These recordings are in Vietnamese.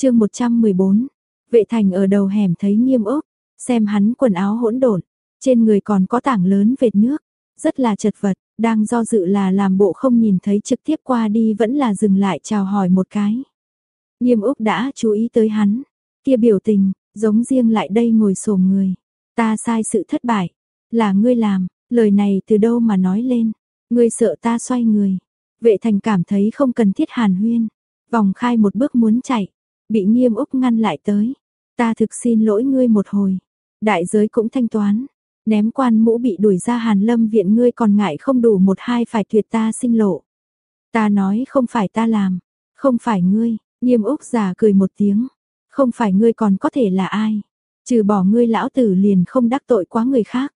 chương 114, vệ thành ở đầu hẻm thấy nghiêm ốc, xem hắn quần áo hỗn độn, trên người còn có tảng lớn vệt nước, rất là chật vật, đang do dự là làm bộ không nhìn thấy trực tiếp qua đi vẫn là dừng lại chào hỏi một cái. Nghiêm Úc đã chú ý tới hắn, kia biểu tình, giống riêng lại đây ngồi xổm người. Ta sai sự thất bại, là ngươi làm, lời này từ đâu mà nói lên, ngươi sợ ta xoay người. Vệ thành cảm thấy không cần thiết hàn huyên, vòng khai một bước muốn chạy, bị nghiêm Úc ngăn lại tới. Ta thực xin lỗi ngươi một hồi, đại giới cũng thanh toán, ném quan mũ bị đuổi ra hàn lâm viện ngươi còn ngại không đủ một hai phải tuyệt ta sinh lộ. Ta nói không phải ta làm, không phải ngươi, nghiêm Úc già cười một tiếng, không phải ngươi còn có thể là ai, trừ bỏ ngươi lão tử liền không đắc tội quá người khác.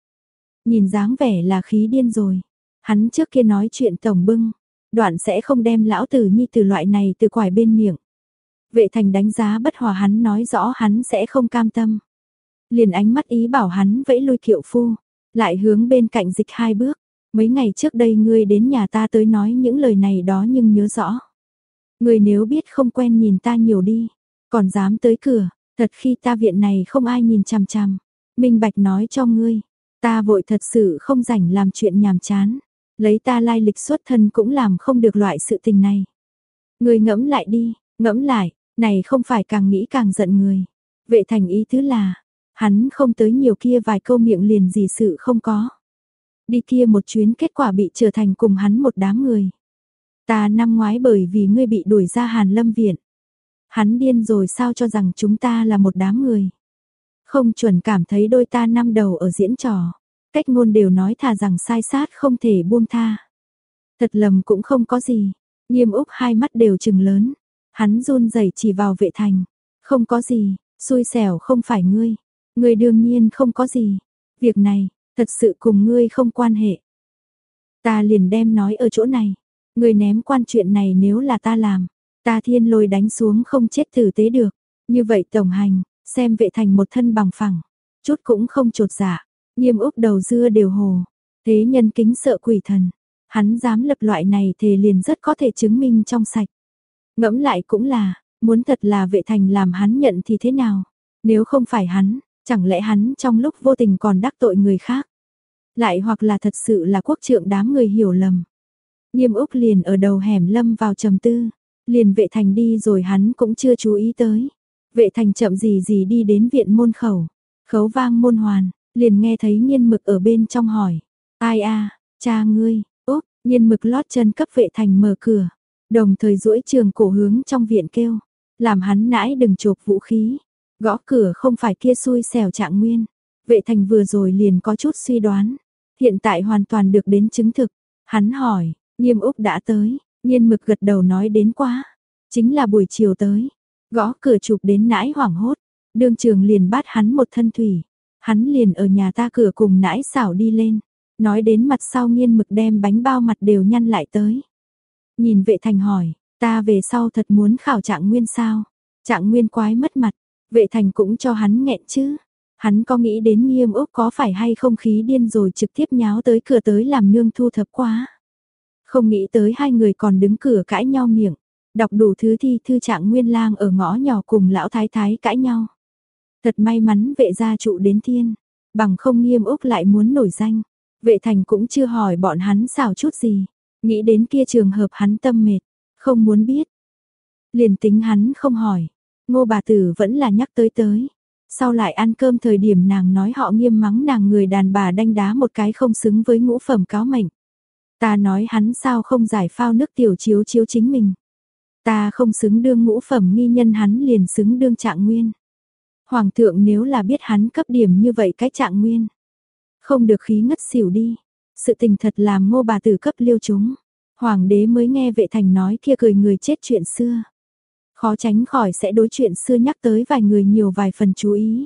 Nhìn dáng vẻ là khí điên rồi, hắn trước kia nói chuyện tổng bưng, đoạn sẽ không đem lão tử nhi từ loại này từ quải bên miệng. Vệ thành đánh giá bất hòa hắn nói rõ hắn sẽ không cam tâm. Liền ánh mắt ý bảo hắn vẫy lui kiệu phu, lại hướng bên cạnh dịch hai bước. Mấy ngày trước đây ngươi đến nhà ta tới nói những lời này đó nhưng nhớ rõ. Ngươi nếu biết không quen nhìn ta nhiều đi, còn dám tới cửa, thật khi ta viện này không ai nhìn chằm chằm. Minh Bạch nói cho ngươi, ta vội thật sự không rảnh làm chuyện nhàm chán. Lấy ta lai lịch xuất thân cũng làm không được loại sự tình này. Ngươi ngẫm lại đi, ngẫm lại, này không phải càng nghĩ càng giận người. Vệ thành ý thứ là, hắn không tới nhiều kia vài câu miệng liền gì sự không có. Đi kia một chuyến kết quả bị trở thành cùng hắn một đám người. Ta năm ngoái bởi vì ngươi bị đuổi ra Hàn Lâm Viện. Hắn điên rồi sao cho rằng chúng ta là một đám người. Không chuẩn cảm thấy đôi ta năm đầu ở diễn trò. Cách ngôn đều nói thà rằng sai sát không thể buông tha. Thật lầm cũng không có gì. Nghiêm Úc hai mắt đều trừng lớn. Hắn run rẩy chỉ vào vệ thành. Không có gì, xui xẻo không phải ngươi. Ngươi đương nhiên không có gì. Việc này, thật sự cùng ngươi không quan hệ. Ta liền đem nói ở chỗ này. Ngươi ném quan chuyện này nếu là ta làm. Ta thiên lôi đánh xuống không chết tử tế được. Như vậy tổng hành, xem vệ thành một thân bằng phẳng. Chút cũng không trột dạ. Nghiêm úc đầu dưa đều hồ. Thế nhân kính sợ quỷ thần. Hắn dám lập loại này thì liền rất có thể chứng minh trong sạch. Ngẫm lại cũng là, muốn thật là vệ thành làm hắn nhận thì thế nào? Nếu không phải hắn, chẳng lẽ hắn trong lúc vô tình còn đắc tội người khác? Lại hoặc là thật sự là quốc trượng đám người hiểu lầm. Nghiêm Úc liền ở đầu hẻm lâm vào trầm tư, liền vệ thành đi rồi hắn cũng chưa chú ý tới. Vệ thành chậm gì gì đi đến viện môn khẩu, khấu vang môn hoàn, liền nghe thấy nhiên mực ở bên trong hỏi. Ai a cha ngươi, úp, nhiên mực lót chân cấp vệ thành mở cửa, Đồng thời duỗi trường cổ hướng trong viện kêu, làm hắn nãi đừng chộp vũ khí. Gõ cửa không phải kia xui xẻo trạng nguyên. Vệ thành vừa rồi liền có chút suy đoán. Hiện tại hoàn toàn được đến chứng thực. Hắn hỏi, nghiêm úc đã tới, nhiên mực gật đầu nói đến quá. Chính là buổi chiều tới. Gõ cửa chụp đến nãi hoảng hốt. Đương trường liền bắt hắn một thân thủy. Hắn liền ở nhà ta cửa cùng nãi xảo đi lên. Nói đến mặt sau nghiên mực đem bánh bao mặt đều nhăn lại tới. Nhìn vệ thành hỏi, ta về sau thật muốn khảo trạng nguyên sao? Trạng nguyên quái mất mặt, vệ thành cũng cho hắn nghẹn chứ. Hắn có nghĩ đến nghiêm ốc có phải hay không khí điên rồi trực tiếp nháo tới cửa tới làm nương thu thập quá. Không nghĩ tới hai người còn đứng cửa cãi nhau miệng, đọc đủ thứ thi thư trạng nguyên lang ở ngõ nhỏ cùng lão thái thái cãi nhau. Thật may mắn vệ gia trụ đến thiên, bằng không nghiêm ốc lại muốn nổi danh. Vệ thành cũng chưa hỏi bọn hắn xảo chút gì. Nghĩ đến kia trường hợp hắn tâm mệt, không muốn biết. Liền tính hắn không hỏi, ngô bà tử vẫn là nhắc tới tới. Sau lại ăn cơm thời điểm nàng nói họ nghiêm mắng nàng người đàn bà đanh đá một cái không xứng với ngũ phẩm cáo mệnh. Ta nói hắn sao không giải phao nước tiểu chiếu chiếu chính mình. Ta không xứng đương ngũ phẩm nghi nhân hắn liền xứng đương trạng nguyên. Hoàng thượng nếu là biết hắn cấp điểm như vậy cái trạng nguyên. Không được khí ngất xỉu đi. Sự tình thật làm ngô bà tử cấp liêu chúng. Hoàng đế mới nghe vệ thành nói kia cười người chết chuyện xưa. Khó tránh khỏi sẽ đối chuyện xưa nhắc tới vài người nhiều vài phần chú ý.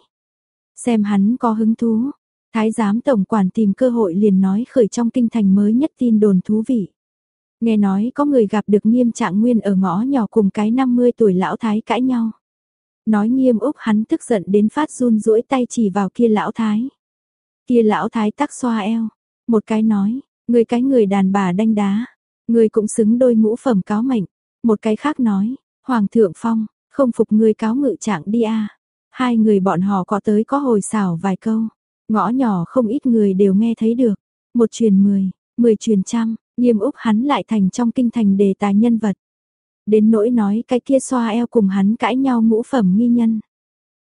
Xem hắn có hứng thú. Thái giám tổng quản tìm cơ hội liền nói khởi trong kinh thành mới nhất tin đồn thú vị. Nghe nói có người gặp được nghiêm trạng nguyên ở ngõ nhỏ cùng cái 50 tuổi lão thái cãi nhau. Nói nghiêm úc hắn tức giận đến phát run rũi tay chỉ vào kia lão thái. Kia lão thái tắc xoa eo, một cái nói, người cái người đàn bà đanh đá, người cũng xứng đôi ngũ phẩm cáo mệnh. Một cái khác nói, Hoàng thượng phong, Không phục người cáo ngự trạng đi a Hai người bọn họ có tới có hồi xảo vài câu. Ngõ nhỏ không ít người đều nghe thấy được. Một truyền mười, mười truyền trăm, nghiêm úc hắn lại thành trong kinh thành đề tài nhân vật. Đến nỗi nói cái kia xoa eo cùng hắn cãi nhau ngũ phẩm nghi nhân.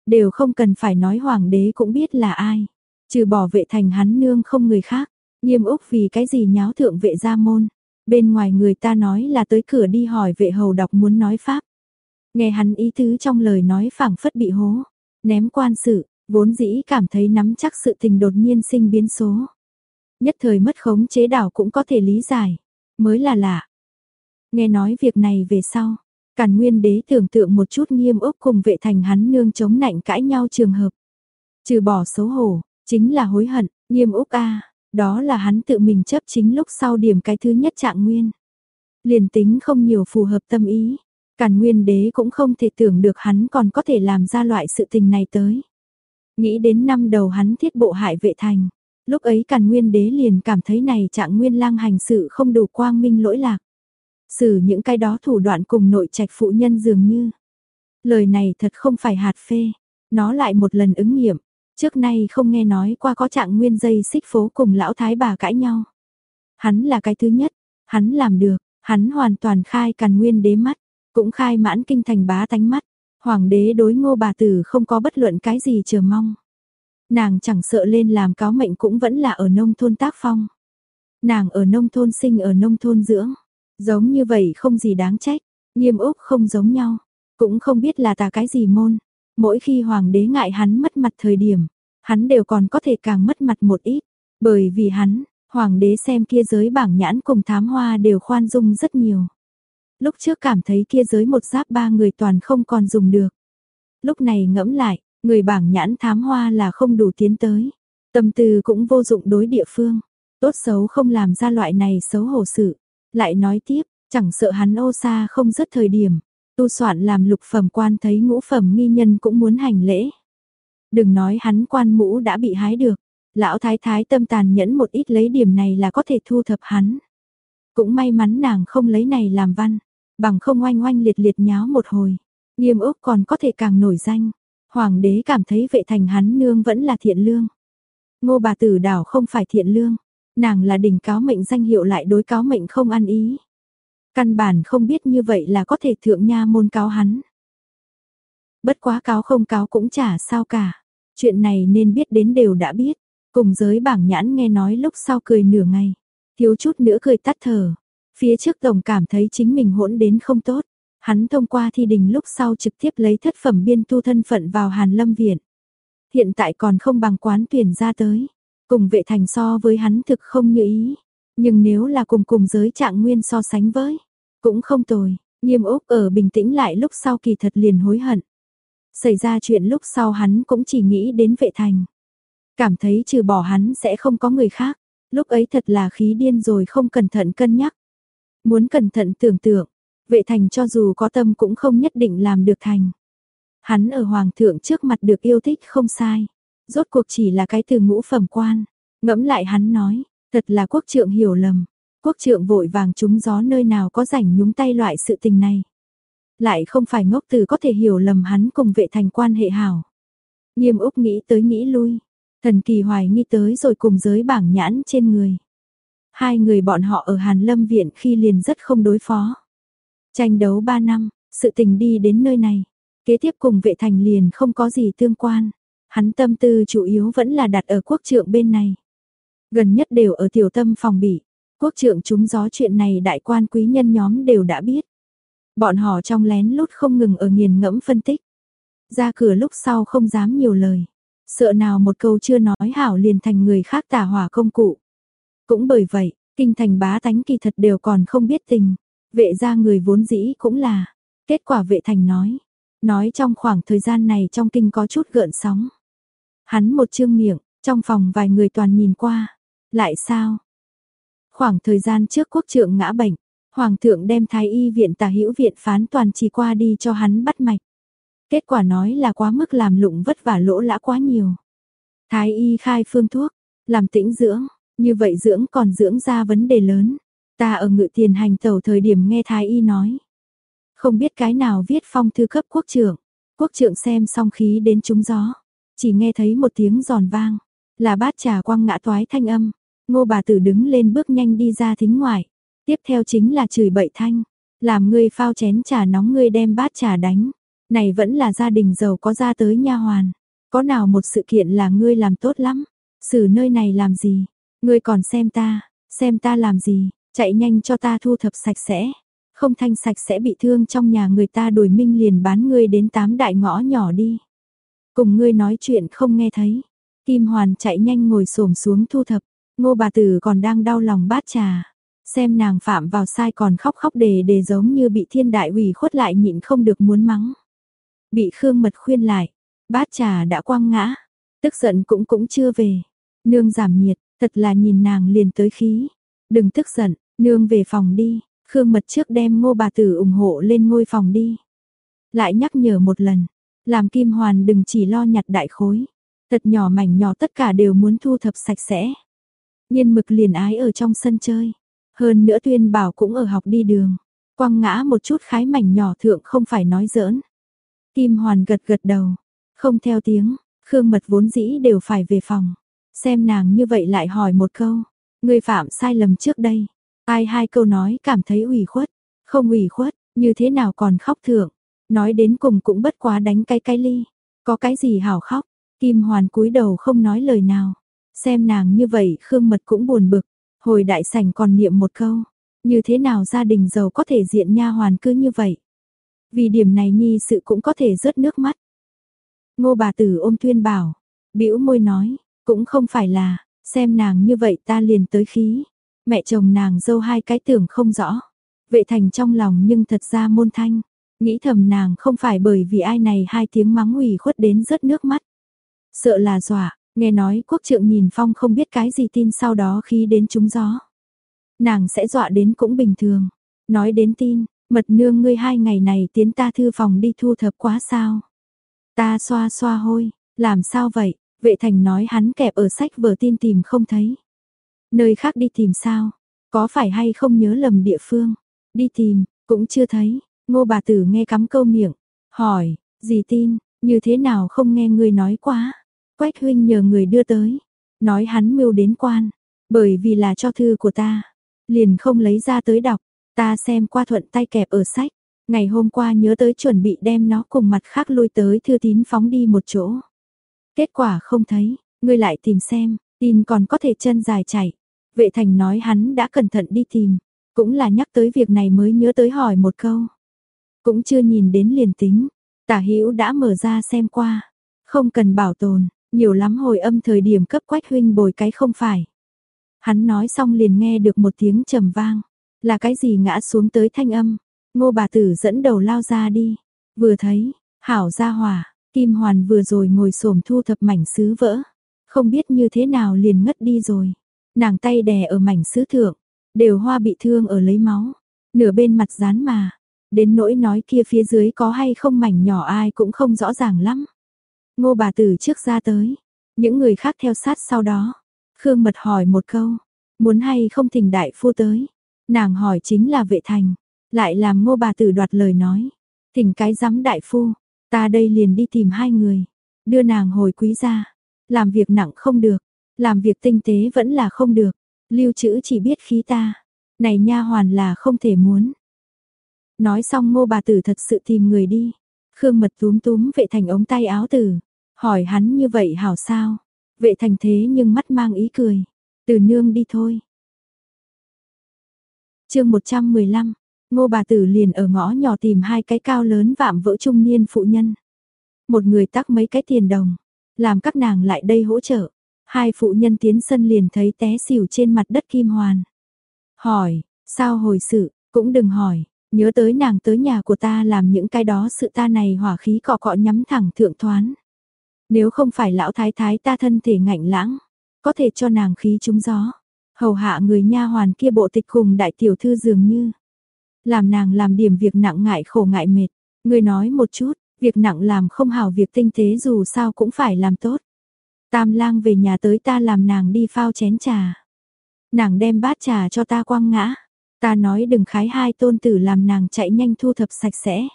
Đều không cần phải nói hoàng đế cũng biết là ai. Trừ bỏ vệ thành hắn nương không người khác. Nghiêm úc vì cái gì nháo thượng vệ gia môn. Bên ngoài người ta nói là tới cửa đi hỏi vệ hầu đọc muốn nói pháp. Nghe hắn ý tứ trong lời nói phảng phất bị hố. Ném quan sự, vốn dĩ cảm thấy nắm chắc sự tình đột nhiên sinh biến số. Nhất thời mất khống chế đảo cũng có thể lý giải. Mới là lạ. Nghe nói việc này về sau. Càn nguyên đế tưởng tượng một chút nghiêm Úc cùng vệ thành hắn nương chống nạnh cãi nhau trường hợp. Trừ bỏ xấu hổ, chính là hối hận, nghiêm úc a đó là hắn tự mình chấp chính lúc sau điểm cái thứ nhất trạng nguyên. Liền tính không nhiều phù hợp tâm ý, Càn Nguyên Đế cũng không thể tưởng được hắn còn có thể làm ra loại sự tình này tới. Nghĩ đến năm đầu hắn thiết bộ hại vệ thành, lúc ấy Càn Nguyên Đế liền cảm thấy này trạng Nguyên Lang hành sự không đủ quang minh lỗi lạc. Xử những cái đó thủ đoạn cùng nội trạch phụ nhân dường như. Lời này thật không phải hạt phê, nó lại một lần ứng nghiệm, trước nay không nghe nói qua có trạng Nguyên dây xích phố cùng lão thái bà cãi nhau. Hắn là cái thứ nhất, hắn làm được, hắn hoàn toàn khai Càn Nguyên Đế mắt cũng khai mãn kinh thành bá tánh mắt, hoàng đế đối ngô bà tử không có bất luận cái gì chờ mong. Nàng chẳng sợ lên làm cáo mệnh cũng vẫn là ở nông thôn tác phong. Nàng ở nông thôn sinh ở nông thôn dưỡng, giống như vậy không gì đáng trách, nghiêm úc không giống nhau, cũng không biết là tà cái gì môn. Mỗi khi hoàng đế ngại hắn mất mặt thời điểm, hắn đều còn có thể càng mất mặt một ít, bởi vì hắn, hoàng đế xem kia giới bảng nhãn cùng thám hoa đều khoan dung rất nhiều. Lúc trước cảm thấy kia giới một giáp ba người toàn không còn dùng được. Lúc này ngẫm lại, người bảng nhãn thám hoa là không đủ tiến tới. Tâm tư cũng vô dụng đối địa phương. Tốt xấu không làm ra loại này xấu hổ sự. Lại nói tiếp, chẳng sợ hắn ô xa không rất thời điểm. Tu soạn làm lục phẩm quan thấy ngũ phẩm nghi nhân cũng muốn hành lễ. Đừng nói hắn quan mũ đã bị hái được. Lão thái thái tâm tàn nhẫn một ít lấy điểm này là có thể thu thập hắn. Cũng may mắn nàng không lấy này làm văn bằng không oanh oanh liệt liệt nháo một hồi, nghiêm ốc còn có thể càng nổi danh. Hoàng đế cảm thấy vệ thành hắn nương vẫn là thiện lương. Ngô bà tử đảo không phải thiện lương, nàng là đỉnh cáo mệnh danh hiệu lại đối cáo mệnh không ăn ý. Căn bản không biết như vậy là có thể thượng nha môn cáo hắn. Bất quá cáo không cáo cũng chả sao cả. Chuyện này nên biết đến đều đã biết. Cùng giới bảng nhãn nghe nói lúc sau cười nửa ngày. Thiếu chút nữa cười tắt thở. Phía trước tổng cảm thấy chính mình hỗn đến không tốt. Hắn thông qua thi đình lúc sau trực tiếp lấy thất phẩm biên tu thân phận vào Hàn Lâm Viện. Hiện tại còn không bằng quán tuyển ra tới. Cùng vệ thành so với hắn thực không như ý. Nhưng nếu là cùng cùng giới trạng nguyên so sánh với, cũng không tồi. Nghiêm Úc ở bình tĩnh lại lúc sau kỳ thật liền hối hận. Xảy ra chuyện lúc sau hắn cũng chỉ nghĩ đến vệ thành. Cảm thấy trừ bỏ hắn sẽ không có người khác. Lúc ấy thật là khí điên rồi không cẩn thận cân nhắc. Muốn cẩn thận tưởng tượng, vệ thành cho dù có tâm cũng không nhất định làm được thành. Hắn ở hoàng thượng trước mặt được yêu thích không sai. Rốt cuộc chỉ là cái từ ngũ phẩm quan. Ngẫm lại hắn nói, thật là quốc trượng hiểu lầm. Quốc trượng vội vàng trúng gió nơi nào có rảnh nhúng tay loại sự tình này. Lại không phải ngốc từ có thể hiểu lầm hắn cùng vệ thành quan hệ hảo. Nghiêm Úc nghĩ tới nghĩ lui. Thần kỳ hoài nghi tới rồi cùng giới bảng nhãn trên người. Hai người bọn họ ở Hàn Lâm Viện khi liền rất không đối phó. Tranh đấu ba năm, sự tình đi đến nơi này. Kế tiếp cùng vệ thành liền không có gì tương quan. Hắn tâm tư chủ yếu vẫn là đặt ở quốc trượng bên này. Gần nhất đều ở tiểu tâm phòng bị. Quốc trượng chúng gió chuyện này đại quan quý nhân nhóm đều đã biết. Bọn họ trong lén lút không ngừng ở nghiền ngẫm phân tích. Ra cửa lúc sau không dám nhiều lời. Sợ nào một câu chưa nói hảo liền thành người khác tả hỏa công cụ. Cũng bởi vậy, kinh thành bá tánh kỳ thật đều còn không biết tình. Vệ ra người vốn dĩ cũng là. Kết quả vệ thành nói. Nói trong khoảng thời gian này trong kinh có chút gợn sóng. Hắn một chương miệng, trong phòng vài người toàn nhìn qua. Lại sao? Khoảng thời gian trước quốc trượng ngã bệnh, hoàng thượng đem thái y viện tà hữu viện phán toàn chỉ qua đi cho hắn bắt mạch. Kết quả nói là quá mức làm lụng vất vả lỗ lã quá nhiều. Thái y khai phương thuốc, làm tĩnh dưỡng, như vậy dưỡng còn dưỡng ra vấn đề lớn. Ta ở ngự tiền hành tàu thời điểm nghe Thái Y nói. Không biết cái nào viết phong thư cấp quốc trưởng. Quốc trưởng xem xong khí đến trúng gió. Chỉ nghe thấy một tiếng giòn vang. Là bát trà quăng ngã toái thanh âm. Ngô bà tử đứng lên bước nhanh đi ra thính ngoài. Tiếp theo chính là chửi bậy thanh. Làm ngươi phao chén trà nóng ngươi đem bát trà đánh. Này vẫn là gia đình giàu có ra tới nha hoàn. Có nào một sự kiện là ngươi làm tốt lắm. Xử nơi này làm gì? Ngươi còn xem ta, xem ta làm gì? Chạy nhanh cho ta thu thập sạch sẽ. Không thanh sạch sẽ bị thương trong nhà người ta đuổi minh liền bán ngươi đến tám đại ngõ nhỏ đi. Cùng ngươi nói chuyện không nghe thấy. Kim Hoàn chạy nhanh ngồi xổm xuống thu thập. Ngô bà tử còn đang đau lòng bát trà. Xem nàng phạm vào sai còn khóc khóc đề đề giống như bị thiên đại ủy khuất lại nhịn không được muốn mắng. Bị Khương Mật khuyên lại, bát trà đã quăng ngã, tức giận cũng cũng chưa về. Nương giảm nhiệt, thật là nhìn nàng liền tới khí. Đừng tức giận, nương về phòng đi, Khương Mật trước đem ngô bà tử ủng hộ lên ngôi phòng đi. Lại nhắc nhở một lần, làm Kim Hoàn đừng chỉ lo nhặt đại khối. Thật nhỏ mảnh nhỏ tất cả đều muốn thu thập sạch sẽ. Nhiên mực liền ái ở trong sân chơi. Hơn nữa tuyên bảo cũng ở học đi đường. Quăng ngã một chút khái mảnh nhỏ thượng không phải nói giỡn. Kim Hoàn gật gật đầu. Không theo tiếng, Khương Mật vốn dĩ đều phải về phòng. Xem nàng như vậy lại hỏi một câu. Người phạm sai lầm trước đây. Ai hai câu nói cảm thấy ủy khuất. Không ủy khuất, như thế nào còn khóc thượng. Nói đến cùng cũng bất quá đánh cái cái ly. Có cái gì hảo khóc. Kim Hoàn cúi đầu không nói lời nào. Xem nàng như vậy Khương Mật cũng buồn bực. Hồi đại sảnh còn niệm một câu. Như thế nào gia đình giàu có thể diện nha hoàn cứ như vậy. Vì điểm này nhi sự cũng có thể rớt nước mắt. Ngô bà tử ôm tuyên bảo. bĩu môi nói. Cũng không phải là. Xem nàng như vậy ta liền tới khí. Mẹ chồng nàng dâu hai cái tưởng không rõ. Vệ thành trong lòng nhưng thật ra môn thanh. Nghĩ thầm nàng không phải bởi vì ai này hai tiếng mắng ủy khuất đến rớt nước mắt. Sợ là dọa, nghe nói quốc trượng nhìn phong không biết cái gì tin sau đó khi đến trúng gió. Nàng sẽ dọa đến cũng bình thường. Nói đến tin, mật nương ngươi hai ngày này tiến ta thư phòng đi thu thập quá sao. Ta xoa xoa hôi, làm sao vậy? Vệ thành nói hắn kẹp ở sách vở tin tìm không thấy. Nơi khác đi tìm sao? Có phải hay không nhớ lầm địa phương? Đi tìm, cũng chưa thấy. Ngô bà tử nghe cắm câu miệng. Hỏi, gì tin, như thế nào không nghe người nói quá? Quách huynh nhờ người đưa tới. Nói hắn mưu đến quan. Bởi vì là cho thư của ta. Liền không lấy ra tới đọc. Ta xem qua thuận tay kẹp ở sách. Ngày hôm qua nhớ tới chuẩn bị đem nó cùng mặt khác lui tới thư tín phóng đi một chỗ. Kết quả không thấy, ngươi lại tìm xem, tin còn có thể chân dài chạy. Vệ thành nói hắn đã cẩn thận đi tìm, cũng là nhắc tới việc này mới nhớ tới hỏi một câu. Cũng chưa nhìn đến liền tính, tả hữu đã mở ra xem qua, không cần bảo tồn, nhiều lắm hồi âm thời điểm cấp quách huynh bồi cái không phải. Hắn nói xong liền nghe được một tiếng trầm vang, là cái gì ngã xuống tới thanh âm, ngô bà tử dẫn đầu lao ra đi, vừa thấy, hảo ra hỏa, Kim Hoàn vừa rồi ngồi xổm thu thập mảnh sứ vỡ, không biết như thế nào liền ngất đi rồi. Nàng tay đè ở mảnh sứ thượng, đều hoa bị thương ở lấy máu, nửa bên mặt dán mà, đến nỗi nói kia phía dưới có hay không mảnh nhỏ ai cũng không rõ ràng lắm. Ngô bà tử trước ra tới, những người khác theo sát sau đó. Khương Mật hỏi một câu, muốn hay không thỉnh đại phu tới. Nàng hỏi chính là vệ thành, lại làm ngô bà tử đoạt lời nói. Thỉnh cái giám đại phu, Ta đây liền đi tìm hai người, đưa nàng hồi quý gia. Làm việc nặng không được, làm việc tinh tế vẫn là không được. Lưu trữ chỉ biết khí ta. Này nha hoàn là không thể muốn. Nói xong ngô bà tử thật sự tìm người đi. Khương mật túm túm vệ thành ống tay áo tử. Hỏi hắn như vậy hảo sao? Vệ thành thế nhưng mắt mang ý cười. Từ nương đi thôi. chương 115, Ngô bà tử liền ở ngõ nhỏ tìm hai cái cao lớn vạm vỡ trung niên phụ nhân. Một người tắc mấy cái tiền đồng, làm các nàng lại đây hỗ trợ. Hai phụ nhân tiến sân liền thấy té xỉu trên mặt đất kim hoàn. Hỏi, sao hồi sự, cũng đừng hỏi, nhớ tới nàng tới nhà của ta làm những cái đó sự ta này hỏa khí cọ cọ nhắm thẳng thượng thoán. Nếu không phải lão thái thái ta thân thể ngạnh lãng, có thể cho nàng khí trúng gió. Hầu hạ người nha hoàn kia bộ tịch cùng đại tiểu thư dường như làm nàng làm điểm việc nặng ngại khổ ngại mệt. Người nói một chút, việc nặng làm không hảo việc tinh tế dù sao cũng phải làm tốt. Tam lang về nhà tới ta làm nàng đi phao chén trà. Nàng đem bát trà cho ta quăng ngã. Ta nói đừng khái hai tôn tử làm nàng chạy nhanh thu thập sạch sẽ.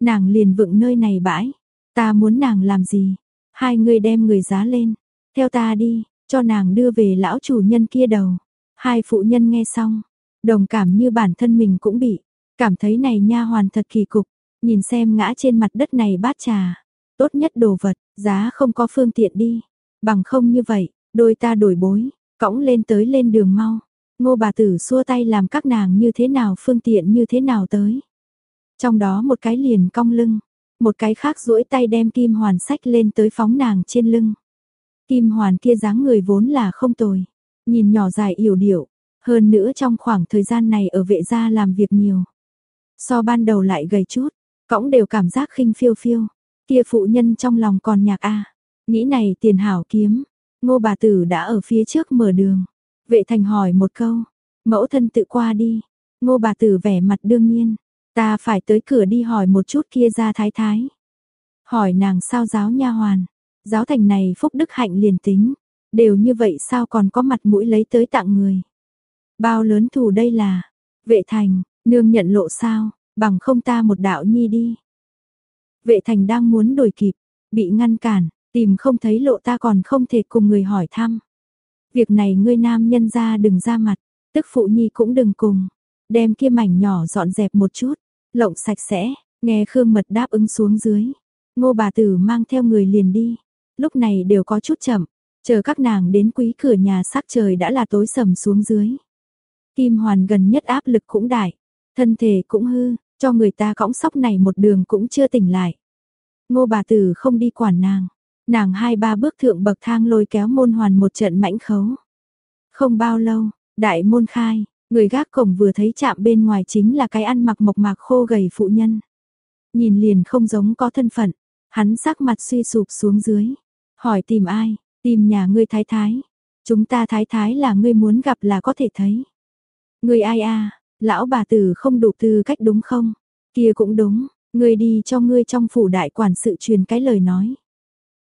Nàng liền vựng nơi này bãi. Ta muốn nàng làm gì? Hai người đem người giá lên. Theo ta đi, cho nàng đưa về lão chủ nhân kia đầu. Hai phụ nhân nghe xong, đồng cảm như bản thân mình cũng bị, cảm thấy này nha hoàn thật kỳ cục, nhìn xem ngã trên mặt đất này bát trà, tốt nhất đồ vật, giá không có phương tiện đi, bằng không như vậy, đôi ta đổi bối, cõng lên tới lên đường mau. Ngô bà tử xua tay làm các nàng như thế nào phương tiện như thế nào tới. Trong đó một cái liền cong lưng, một cái khác duỗi tay đem kim hoàn sách lên tới phóng nàng trên lưng. Kim hoàn kia dáng người vốn là không tồi, nhìn nhỏ dài yểu điệu, hơn nữa trong khoảng thời gian này ở vệ gia làm việc nhiều. So ban đầu lại gầy chút, cõng đều cảm giác khinh phiêu phiêu, kia phụ nhân trong lòng còn nhạc a. Nghĩ này tiền hảo kiếm, ngô bà tử đã ở phía trước mở đường. Vệ thành hỏi một câu, mẫu thân tự qua đi, ngô bà tử vẻ mặt đương nhiên, ta phải tới cửa đi hỏi một chút kia ra thái thái. Hỏi nàng sao giáo nha hoàn, giáo thành này phúc đức hạnh liền tính, đều như vậy sao còn có mặt mũi lấy tới tặng người. Bao lớn thù đây là, vệ thành, nương nhận lộ sao, bằng không ta một đạo nhi đi. Vệ thành đang muốn đổi kịp, bị ngăn cản, tìm không thấy lộ ta còn không thể cùng người hỏi thăm. Việc này ngươi nam nhân ra đừng ra mặt, tức phụ nhi cũng đừng cùng, đem kia mảnh nhỏ dọn dẹp một chút, lộng sạch sẽ, nghe Khương Mật đáp ứng xuống dưới. Ngô bà tử mang theo người liền đi, lúc này đều có chút chậm, chờ các nàng đến quý cửa nhà sắc trời đã là tối sầm xuống dưới. Kim Hoàn gần nhất áp lực cũng đại, thân thể cũng hư, cho người ta cõng sóc này một đường cũng chưa tỉnh lại. Ngô bà tử không đi quản nàng, nàng hai ba bước thượng bậc thang lôi kéo môn hoàn một trận mãnh khấu. Không bao lâu, đại môn khai, người gác cổng vừa thấy chạm bên ngoài chính là cái ăn mặc mộc mạc khô gầy phụ nhân. Nhìn liền không giống có thân phận, hắn sắc mặt suy sụp xuống dưới, hỏi tìm ai, tìm nhà ngươi thái thái. Chúng ta thái thái là ngươi muốn gặp là có thể thấy. Ngươi ai a? Lão bà tử không đủ tư cách đúng không? Kia cũng đúng, ngươi đi cho ngươi trong phủ đại quản sự truyền cái lời nói.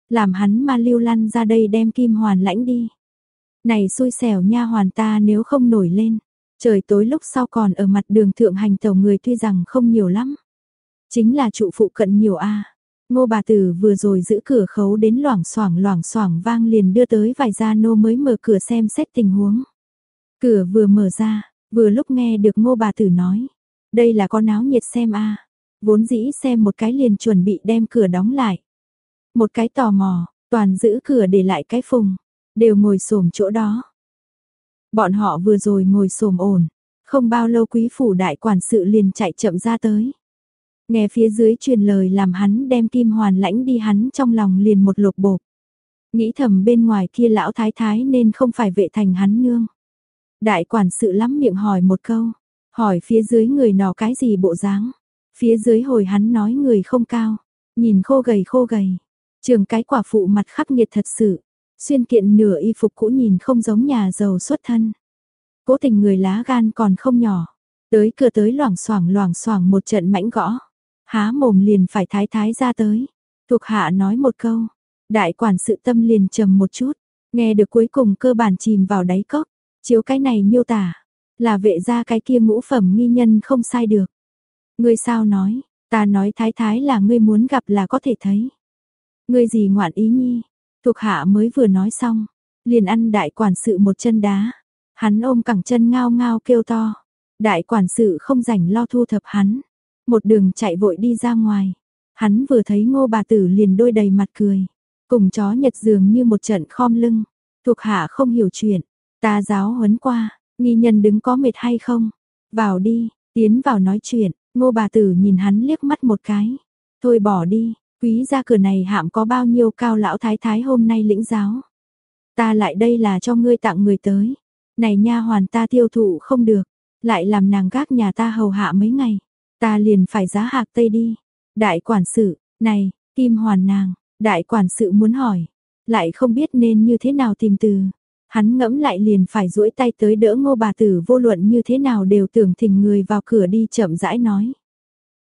Làm hắn mà lưu lăn ra đây đem kim hoàn lãnh đi. Này xui xẻo nha hoàn ta nếu không nổi lên. Trời tối lúc sau còn ở mặt đường thượng hành tàu người tuy rằng không nhiều lắm. Chính là trụ phụ cận nhiều a. Ngô bà tử vừa rồi giữ cửa khấu đến loảng xoảng loảng xoảng vang liền đưa tới vài gia nô mới mở cửa xem xét tình huống. Cửa vừa mở ra, Vừa lúc nghe được ngô bà tử nói, đây là con áo nhiệt xem a vốn dĩ xem một cái liền chuẩn bị đem cửa đóng lại. Một cái tò mò, toàn giữ cửa để lại cái phùng, đều ngồi xổm chỗ đó. Bọn họ vừa rồi ngồi xổm ổn, không bao lâu quý phủ đại quản sự liền chạy chậm ra tới. Nghe phía dưới truyền lời làm hắn đem kim hoàn lãnh đi hắn trong lòng liền một lục bộp. Nghĩ thầm bên ngoài kia lão thái thái nên không phải vệ thành hắn nương. Đại quản sự lắm miệng hỏi một câu, hỏi phía dưới người nọ cái gì bộ dáng. Phía dưới hồi hắn nói người không cao, nhìn khô gầy khô gầy. Trường cái quả phụ mặt khắc nghiệt thật sự, xuyên kiện nửa y phục cũ nhìn không giống nhà giàu xuất thân. Cố tình người lá gan còn không nhỏ, tới cửa tới loảng xoảng loảng xoảng một trận mãnh gõ. Há mồm liền phải thái thái ra tới. Thuộc hạ nói một câu, đại quản sự tâm liền trầm một chút, nghe được cuối cùng cơ bản chìm vào đáy cốc. Chiếu cái này miêu tả, là vệ gia cái kia ngũ phẩm nghi nhân không sai được. Ngươi sao nói, ta nói thái thái là ngươi muốn gặp là có thể thấy. Ngươi gì ngoạn ý nhi, thuộc hạ mới vừa nói xong, liền ăn đại quản sự một chân đá. Hắn ôm cẳng chân ngao ngao kêu to. Đại quản sự không rảnh lo thu thập hắn. Một đường chạy vội đi ra ngoài. Hắn vừa thấy ngô bà tử liền đôi đầy mặt cười. Cùng chó nhật dường như một trận khom lưng. Thuộc hạ không hiểu chuyện. Ta giáo huấn qua, nghi nhân đứng có mệt hay không? Vào đi, tiến vào nói chuyện, ngô bà tử nhìn hắn liếc mắt một cái. Thôi bỏ đi, quý ra cửa này hạm có bao nhiêu cao lão thái thái hôm nay lĩnh giáo. Ta lại đây là cho ngươi tặng người tới. Này nha hoàn ta tiêu thụ không được, lại làm nàng gác nhà ta hầu hạ mấy ngày. Ta liền phải giá hạc tây đi. Đại quản sự, này, kim hoàn nàng, đại quản sự muốn hỏi, lại không biết nên như thế nào tìm từ. Hắn ngẫm lại liền phải duỗi tay tới đỡ ngô bà tử vô luận như thế nào đều tưởng thỉnh người vào cửa đi chậm rãi nói.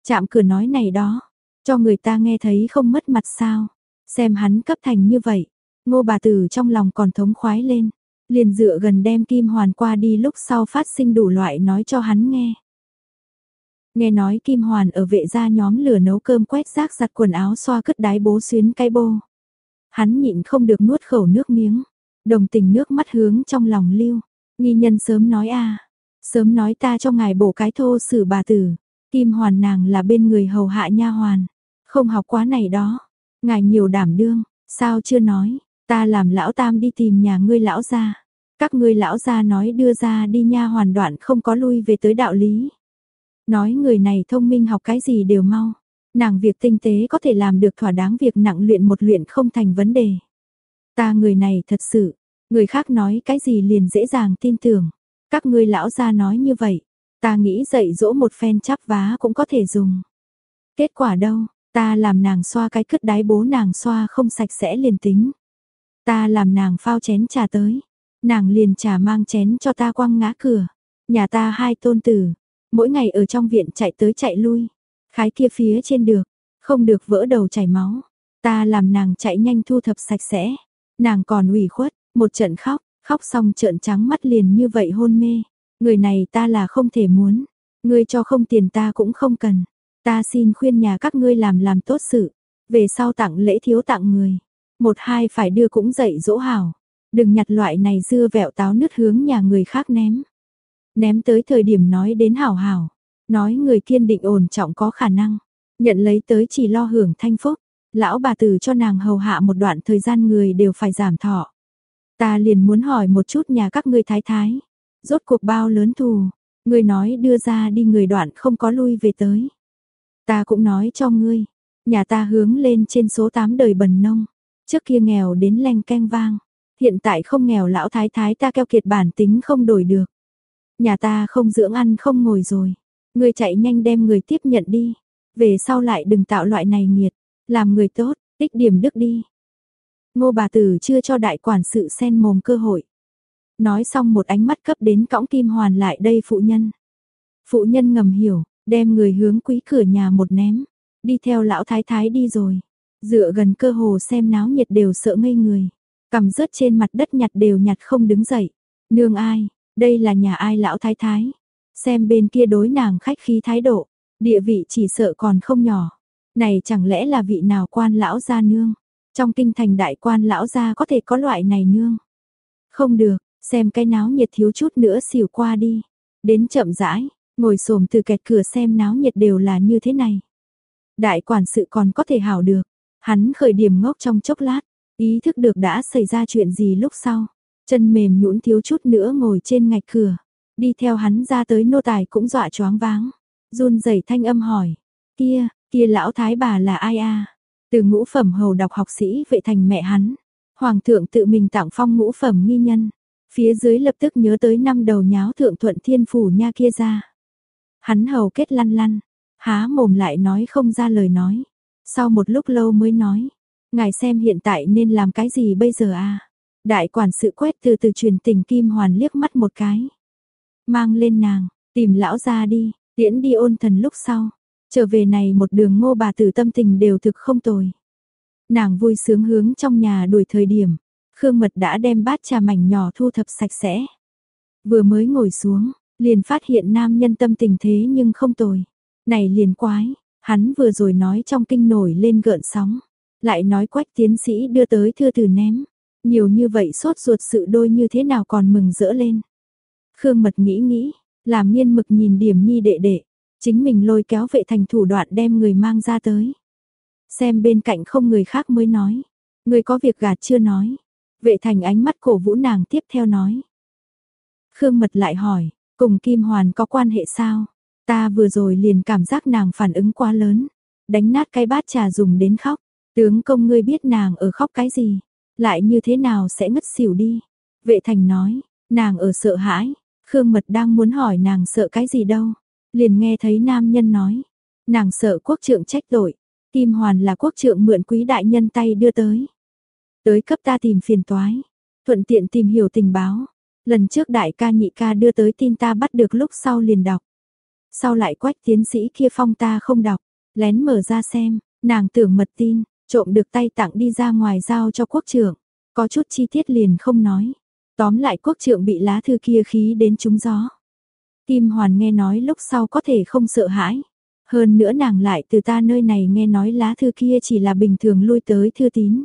Chạm cửa nói này đó, cho người ta nghe thấy không mất mặt sao. Xem hắn cấp thành như vậy, ngô bà tử trong lòng còn thống khoái lên. liền dựa gần đem Kim Hoàn qua đi lúc sau phát sinh đủ loại nói cho hắn nghe. Nghe nói Kim Hoàn ở vệ gia nhóm lửa nấu cơm quét rác giặt quần áo xoa cất đái bố xuyến cái bô. Hắn nhịn không được nuốt khẩu nước miếng, đồng tình nước mắt hướng trong lòng lưu. Nghi nhân sớm nói a sớm nói ta cho ngài bổ cái thô xử bà tử. Kim Hoàn nàng là bên người hầu hạ nha hoàn, không học quá này đó. Ngài nhiều đảm đương, sao chưa nói, ta làm lão tam đi tìm nhà ngươi lão gia. Các ngươi lão gia nói đưa ra đi nha hoàn đoạn không có lui về tới đạo lý. Nói người này thông minh học cái gì đều mau. Nàng việc tinh tế có thể làm được thỏa đáng việc nặng luyện một luyện không thành vấn đề. Ta người này thật sự, người khác nói cái gì liền dễ dàng tin tưởng. Các ngươi lão gia nói như vậy, ta nghĩ dạy dỗ một phen chắp vá cũng có thể dùng. Kết quả đâu, ta làm nàng xoa cái cứt đái bố nàng xoa không sạch sẽ liền tính. Ta làm nàng phao chén trà tới, nàng liền trà mang chén cho ta quăng ngã cửa. Nhà ta hai tôn tử, mỗi ngày ở trong viện chạy tới chạy lui, khái kia phía trên được, không được vỡ đầu chảy máu. Ta làm nàng chạy nhanh thu thập sạch sẽ, nàng còn ủy khuất, một trận khóc, khóc xong trợn trắng mắt liền như vậy hôn mê. Người này ta là không thể muốn, ngươi cho không tiền ta cũng không cần. Ta xin khuyên nhà các ngươi làm làm tốt sự, về sau tặng lễ thiếu tặng người. Một hai phải đưa cũng dạy dỗ hảo, đừng nhặt loại này dưa vẹo táo nứt hướng nhà người khác ném. Ném tới thời điểm nói đến hảo hảo, nói người kiên định ổn trọng có khả năng, nhận lấy tới chỉ lo hưởng thanh phúc. Lão bà tử cho nàng hầu hạ một đoạn thời gian người đều phải giảm thọ. Ta liền muốn hỏi một chút nhà các ngươi thái thái, rốt cuộc bao lớn thù, người nói đưa ra đi người đoạn không có lui về tới. Ta cũng nói cho ngươi, nhà ta hướng lên trên số 8 đời bần nông, trước kia nghèo đến leng keng vang, hiện tại không nghèo lão thái thái ta keo kiệt bản tính không đổi được. Nhà ta không dưỡng ăn không ngồi rồi. Ngươi chạy nhanh đem người tiếp nhận đi. Về sau lại đừng tạo loại này nghiệt. Làm người tốt, tích điểm đức đi. Ngô bà tử chưa cho đại quản sự sen mồm cơ hội. Nói xong một ánh mắt cấp đến cõng kim hoàn lại đây phụ nhân. Phụ nhân ngầm hiểu, đem người hướng quý cửa nhà một ném. Đi theo lão thái thái đi rồi. Dựa gần cơ hồ xem náo nhiệt đều sợ ngây người. Cầm rớt trên mặt đất nhặt đều nhặt không đứng dậy. Nương ai, đây là nhà ai lão thái thái? Xem bên kia đối nàng khách khí thái độ, địa vị chỉ sợ còn không nhỏ. Này chẳng lẽ là vị nào quan lão gia nương? Trong kinh thành đại quan lão gia có thể có loại này nương. Không được, xem cái náo nhiệt thiếu chút nữa xỉu qua đi. Đến chậm rãi, ngồi xổm từ kẹt cửa xem náo nhiệt đều là như thế này. Đại quản sự còn có thể hảo được. Hắn khởi điểm ngốc trong chốc lát, ý thức được đã xảy ra chuyện gì lúc sau. Chân mềm nhũn thiếu chút nữa ngồi trên ngạch cửa. Đi theo hắn ra tới nô tài cũng dọa choáng váng. Run rẩy thanh âm hỏi. Kia, kia lão thái bà là ai a? Từ ngũ phẩm hầu đọc học sĩ vệ thành mẹ hắn. Hoàng thượng tự mình tặng phong ngũ phẩm nghi nhân. Phía dưới lập tức nhớ tới năm đầu nháo thượng thuận thiên phủ nha kia ra. Hắn hầu kết lăn lăn, há mồm lại nói không ra lời nói. Sau một lúc lâu mới nói, ngài xem hiện tại nên làm cái gì bây giờ a? Đại quản sự quét từ từ truyền tình kim hoàn liếc mắt một cái. Mang lên nàng, tìm lão ra đi, tiễn đi ôn thần lúc sau. Trở về này một đường ngô bà tử tâm tình đều thực không tồi. Nàng vui sướng hướng trong nhà đuổi thời điểm, Khương Mật đã đem bát trà mảnh nhỏ thu thập sạch sẽ. Vừa mới ngồi xuống, liền phát hiện nam nhân tâm tình thế nhưng không tồi. Này liền quái, hắn vừa rồi nói trong kinh nổi lên gợn sóng, lại nói quách tiến sĩ đưa tới thư từ ném. Nhiều như vậy sốt ruột sự đôi như thế nào còn mừng rỡ lên. Khương Mật nghĩ nghĩ, làm nghiên mực nhìn điểm nhi đệ đệ, chính mình lôi kéo vệ thành thủ đoạn đem người mang ra tới. Xem bên cạnh không người khác mới nói, người có việc gạt chưa nói. Vệ thành ánh mắt cổ vũ nàng tiếp theo nói. Khương Mật lại hỏi, cùng Kim Hoàn có quan hệ sao? Ta vừa rồi liền cảm giác nàng phản ứng quá lớn, đánh nát cái bát trà dùng đến khóc. Tướng công ngươi biết nàng ở khóc cái gì? lại như thế nào sẽ ngất xỉu đi. Vệ thành nói, nàng ở sợ hãi, Khương Mật đang muốn hỏi nàng sợ cái gì đâu. Liền nghe thấy nam nhân nói, nàng sợ quốc trượng trách tội, Kim Hoàn là quốc trượng mượn quý đại nhân tay đưa tới. Tới cấp ta tìm phiền toái, thuận tiện tìm hiểu tình báo. Lần trước đại ca nhị ca đưa tới tin ta bắt được lúc sau liền đọc. Sau lại quách tiến sĩ kia phong ta không đọc, lén mở ra xem, nàng tưởng mật tin, trộm được tay tặng đi ra ngoài giao cho quốc trưởng. Có chút chi tiết liền không nói. Tóm lại quốc trưởng bị lá thư kia khí đến trúng gió. Kim Hoàn nghe nói lúc sau có thể không sợ hãi. Hơn nữa nàng lại từ ta nơi này nghe nói lá thư kia chỉ là bình thường lui tới thư tín.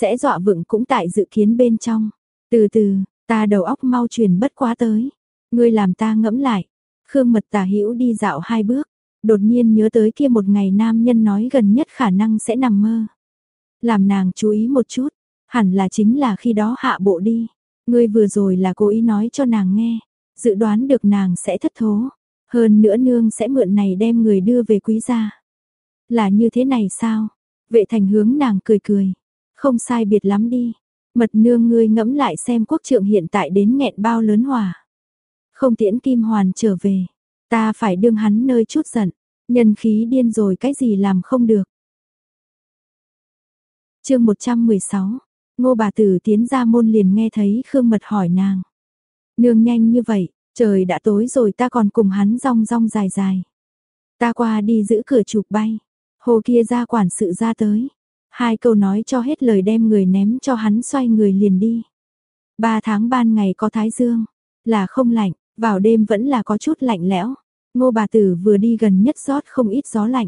Sẽ dọa vựng cũng tại dự kiến bên trong. Từ từ, ta đầu óc mau truyền bất quá tới. Ngươi làm ta ngẫm lại. Khương mật tà hữu đi dạo hai bước. Đột nhiên nhớ tới kia một ngày nam nhân nói gần nhất khả năng sẽ nằm mơ. Làm nàng chú ý một chút. Hẳn là chính là khi đó hạ bộ đi. Ngươi vừa rồi là cố ý nói cho nàng nghe. Dự đoán được nàng sẽ thất thố. Hơn nữa nương sẽ mượn này đem người đưa về quý gia. Là như thế này sao? Vệ thành hướng nàng cười cười. Không sai biệt lắm đi. Mật nương ngươi ngẫm lại xem quốc trượng hiện tại đến nghẹn bao lớn hòa. Không tiễn kim hoàn trở về. Ta phải đương hắn nơi chút giận. Nhân khí điên rồi cái gì làm không được. chương 116 Ngô bà tử tiến ra môn liền nghe thấy Khương Mật hỏi nàng. Nương nhanh như vậy, trời đã tối rồi ta còn cùng hắn rong rong dài dài. Ta qua đi giữ cửa chụp bay. Hồ kia ra quản sự ra tới. Hai câu nói cho hết lời đem người ném cho hắn xoay người liền đi. Ba tháng ban ngày có thái dương, là không lạnh, vào đêm vẫn là có chút lạnh lẽo. Ngô bà tử vừa đi gần nhất rót không ít gió lạnh.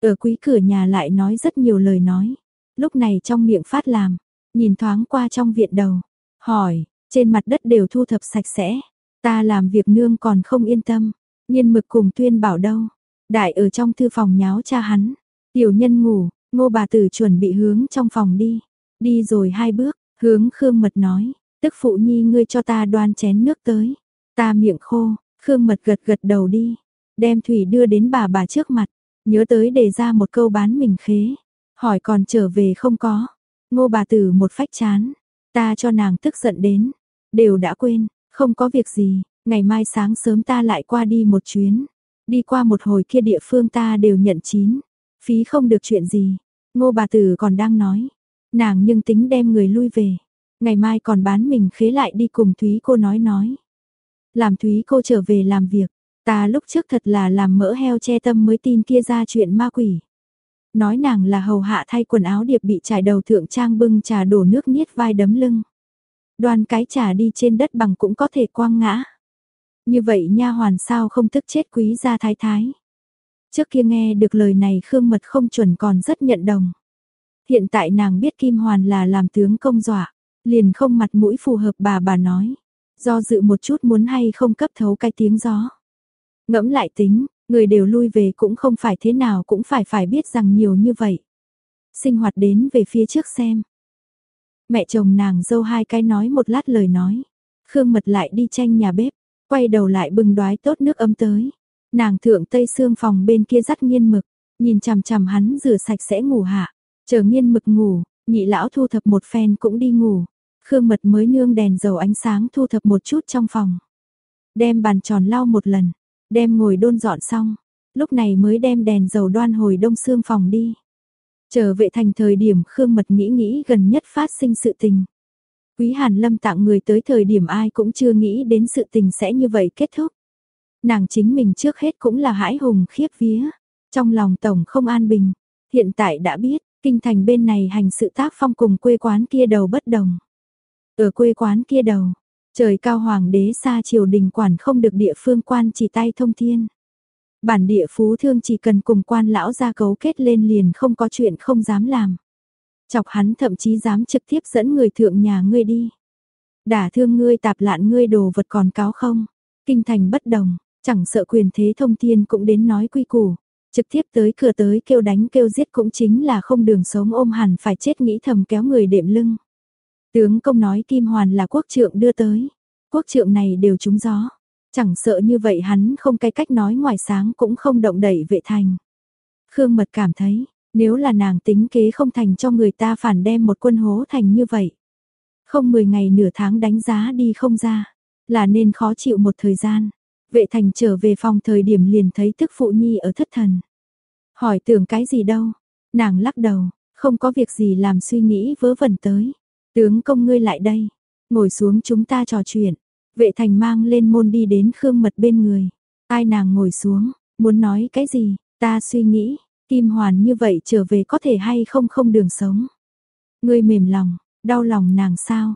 Ở quý cửa nhà lại nói rất nhiều lời nói. Lúc này trong miệng phát làm, nhìn thoáng qua trong viện đầu, hỏi, trên mặt đất đều thu thập sạch sẽ, ta làm việc nương còn không yên tâm, nhiên mực cùng tuyên bảo đâu, đại ở trong thư phòng nháo cha hắn, tiểu nhân ngủ, ngô bà tử chuẩn bị hướng trong phòng đi, đi rồi hai bước, hướng Khương Mật nói, tức phụ nhi ngươi cho ta đoan chén nước tới, ta miệng khô, Khương Mật gật gật đầu đi, đem thủy đưa đến bà bà trước mặt, nhớ tới đề ra một câu bán mình khế, hỏi còn trở về không có, Ngô bà tử một phách chán, ta cho nàng tức giận đến, đều đã quên, không có việc gì, ngày mai sáng sớm ta lại qua đi một chuyến, đi qua một hồi kia địa phương ta đều nhận chín, phí không được chuyện gì. Ngô bà tử còn đang nói, nàng nhưng tính đem người lui về, ngày mai còn bán mình khế lại đi cùng Thúy cô nói nói. Làm Thúy cô trở về làm việc, ta lúc trước thật là làm mỡ heo che tâm mới tin kia ra chuyện ma quỷ nói nàng là hầu hạ thay quần áo điệp bị trải đầu thượng trang bưng trà đổ nước niết vai đấm lưng. Đoan cái trà đi trên đất bằng cũng có thể quang ngã. Như vậy nha hoàn sao không tức chết quý gia thái thái. Trước kia nghe được lời này Khương Mật không chuẩn còn rất nhận đồng. Hiện tại nàng biết Kim Hoàn là làm tướng công dọa, liền không mặt mũi phù hợp bà bà nói. Do dự một chút muốn hay không cấp thấu cái tiếng gió. Ngẫm lại tính, Người đều lui về cũng không phải thế nào cũng phải phải biết rằng nhiều như vậy. Sinh hoạt đến về phía trước xem. Mẹ chồng nàng dâu hai cái nói một lát lời nói. Khương mật lại đi tranh nhà bếp, quay đầu lại bừng đoái tốt nước ấm tới. Nàng thượng tây xương phòng bên kia dắt nghiên mực, nhìn chằm chằm hắn rửa sạch sẽ ngủ hạ. Chờ nghiên mực ngủ, nhị lão thu thập một phen cũng đi ngủ. Khương mật mới nương đèn dầu ánh sáng thu thập một chút trong phòng. Đem bàn tròn lau một lần, Đem ngồi đôn dọn xong, lúc này mới đem đèn dầu đoan hồi đông xương phòng đi. Trở về thành thời điểm Khương Mật nghĩ nghĩ gần nhất phát sinh sự tình. Quý Hàn Lâm tặng người tới thời điểm ai cũng chưa nghĩ đến sự tình sẽ như vậy kết thúc. Nàng chính mình trước hết cũng là hãi hùng khiếp vía. Trong lòng tổng không an bình. Hiện tại đã biết, kinh thành bên này hành sự tác phong cùng quê quán kia đầu bất đồng. Ở quê quán kia đầu, Trời cao hoàng đế xa triều đình quản không được địa phương quan chỉ tay thông thiên. Bản địa phú thương chỉ cần cùng quan lão gia cấu kết lên liền không có chuyện không dám làm. Chọc hắn thậm chí dám trực tiếp dẫn người thượng nhà ngươi đi. Đả thương ngươi tạp lạn ngươi đồ vật còn cáo không. Kinh thành bất đồng, chẳng sợ quyền thế thông thiên cũng đến nói quy củ. Trực tiếp tới cửa tới kêu đánh kêu giết cũng chính là không đường sống ôm hẳn phải chết nghĩ thầm kéo người đệm lưng. Tướng công nói Kim Hoàn là quốc trượng đưa tới. Quốc trượng này đều trúng gió. Chẳng sợ như vậy hắn không cái cách nói ngoài sáng cũng không động đẩy vệ thành. Khương Mật cảm thấy, nếu là nàng tính kế không thành cho người ta phản đem một quân hố thành như vậy. Không 10 ngày nửa tháng đánh giá đi không ra, là nên khó chịu một thời gian. Vệ thành trở về phòng thời điểm liền thấy thức phụ nhi ở thất thần. Hỏi tưởng cái gì đâu, nàng lắc đầu, không có việc gì làm suy nghĩ vớ vẩn tới. Tướng công ngươi lại đây, ngồi xuống chúng ta trò chuyện. Vệ thành mang lên môn đi đến Khương Mật bên người. Ai nàng ngồi xuống, muốn nói cái gì, ta suy nghĩ, Kim Hoàn như vậy trở về có thể hay không không đường sống. Ngươi mềm lòng, đau lòng nàng sao?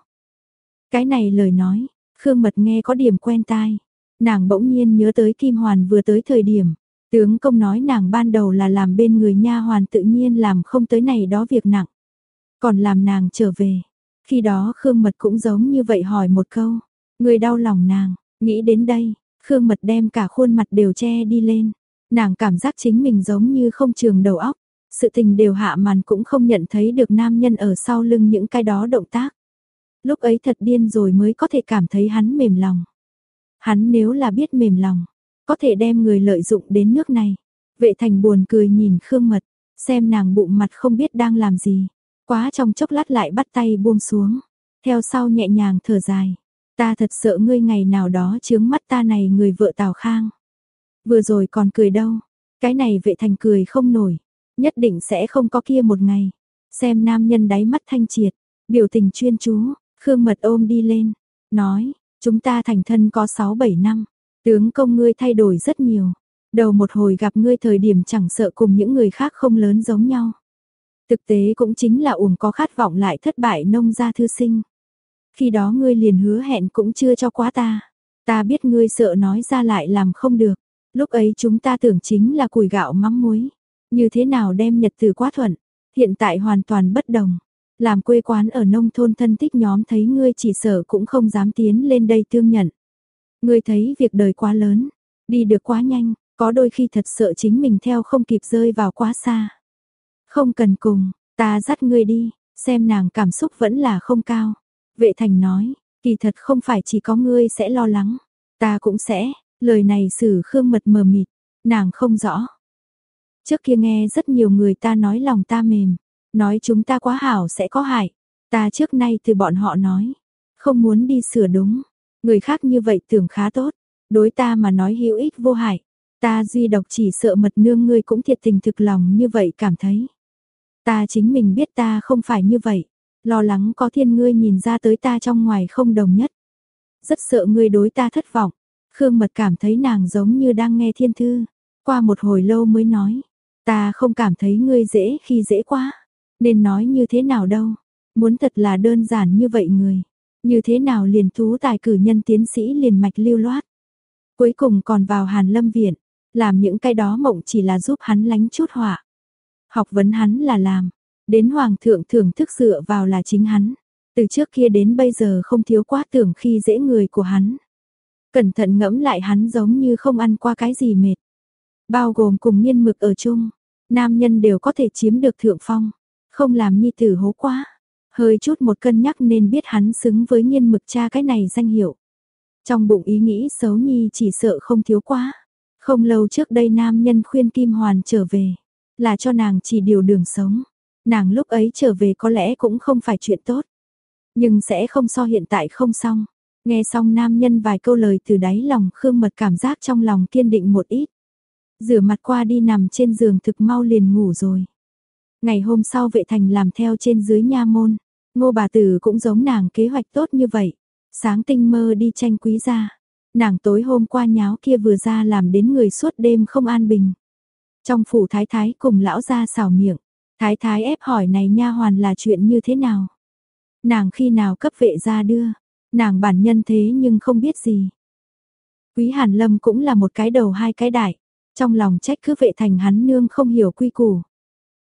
Cái này lời nói, Khương Mật nghe có điểm quen tai. Nàng bỗng nhiên nhớ tới Kim Hoàn vừa tới thời điểm, tướng công nói nàng ban đầu là làm bên người nha hoàn tự nhiên làm không tới này đó việc nặng. Còn làm nàng trở về. Khi đó Khương Mật cũng giống như vậy hỏi một câu, người đau lòng nàng, nghĩ đến đây, Khương Mật đem cả khuôn mặt đều che đi lên. Nàng cảm giác chính mình giống như không trường đầu óc, sự tình đều hạ màn cũng không nhận thấy được nam nhân ở sau lưng những cái đó động tác. Lúc ấy thật điên rồi mới có thể cảm thấy hắn mềm lòng. Hắn nếu là biết mềm lòng, có thể đem người lợi dụng đến nước này. Vệ thành buồn cười nhìn Khương Mật, xem nàng bụng mặt không biết đang làm gì. Quá trong chốc lát lại bắt tay buông xuống. Theo sau nhẹ nhàng thở dài. Ta thật sợ ngươi ngày nào đó chướng mắt ta này người vợ Tào Khang. Vừa rồi còn cười đâu. Cái này vệ thành cười không nổi. Nhất định sẽ không có kia một ngày. Xem nam nhân đáy mắt thanh triệt. Biểu tình chuyên chú. Khương mật ôm đi lên. Nói. Chúng ta thành thân có 6-7 năm. Tướng công ngươi thay đổi rất nhiều. Đầu một hồi gặp ngươi thời điểm chẳng sợ cùng những người khác không lớn giống nhau. Thực tế cũng chính là uổng có khát vọng lại thất bại nông gia thư sinh. Khi đó ngươi liền hứa hẹn cũng chưa cho quá ta. Ta biết ngươi sợ nói ra lại làm không được. Lúc ấy chúng ta tưởng chính là củi gạo mắm muối. Như thế nào đem nhật từ quá thuận. Hiện tại hoàn toàn bất đồng. Làm quê quán ở nông thôn thân thích nhóm thấy ngươi chỉ sợ cũng không dám tiến lên đây tương nhận. Ngươi thấy việc đời quá lớn, đi được quá nhanh, có đôi khi thật sợ chính mình theo không kịp rơi vào quá xa. Không cần cùng, ta dắt ngươi đi, xem nàng cảm xúc vẫn là không cao. Vệ thành nói, kỳ thật không phải chỉ có ngươi sẽ lo lắng, ta cũng sẽ, lời này xử khương mật mờ mịt, nàng không rõ. Trước kia nghe rất nhiều người ta nói lòng ta mềm, nói chúng ta quá hảo sẽ có hại, ta trước nay từ bọn họ nói, không muốn đi sửa đúng, người khác như vậy tưởng khá tốt, đối ta mà nói hữu ích vô hại, ta duy độc chỉ sợ mật nương ngươi cũng thiệt tình thực lòng như vậy cảm thấy. Ta chính mình biết ta không phải như vậy, lo lắng có thiên ngươi nhìn ra tới ta trong ngoài không đồng nhất. Rất sợ ngươi đối ta thất vọng. Khương Mật cảm thấy nàng giống như đang nghe thiên thư. Qua một hồi lâu mới nói, ta không cảm thấy ngươi dễ khi dễ quá. Nên nói như thế nào đâu. Muốn thật là đơn giản như vậy người. Như thế nào liền thú tài cử nhân tiến sĩ liền mạch lưu loát. Cuối cùng còn vào Hàn Lâm Viện. Làm những cái đó mộng chỉ là giúp hắn lánh chút họa. Học vấn hắn là làm, đến hoàng thượng thưởng thức dựa vào là chính hắn. Từ trước kia đến bây giờ không thiếu quá tưởng khi dễ người của hắn. Cẩn thận ngẫm lại hắn giống như không ăn qua cái gì mệt. Bao gồm cùng nhiên mực ở chung, nam nhân đều có thể chiếm được thượng phong, không làm nhi tử hố quá. Hơi chút một cân nhắc nên biết hắn xứng với nghiên mực cha cái này danh hiệu. Trong bụng ý nghĩ xấu nhi chỉ sợ không thiếu quá. Không lâu trước đây nam nhân khuyên Kim Hoàn trở về là cho nàng chỉ điều đường sống. Nàng lúc ấy trở về có lẽ cũng không phải chuyện tốt, nhưng sẽ không so hiện tại không xong. Nghe xong nam nhân vài câu lời từ đáy lòng Khương Mật cảm giác trong lòng kiên định một ít. Rửa mặt qua đi nằm trên giường thực mau liền ngủ rồi. Ngày hôm sau vệ thành làm theo trên dưới nha môn, ngô bà tử cũng giống nàng kế hoạch tốt như vậy. Sáng tinh mơ đi tranh quý gia. Nàng tối hôm qua nháo kia vừa ra làm đến người suốt đêm không an bình. Trong phủ thái thái cùng lão gia xào miệng, thái thái ép hỏi này nha hoàn là chuyện như thế nào. Nàng khi nào cấp vệ ra đưa, nàng bản nhân thế nhưng không biết gì. Quý Hàn Lâm cũng là một cái đầu hai cái đại, trong lòng trách cứ vệ thành hắn nương không hiểu quy củ.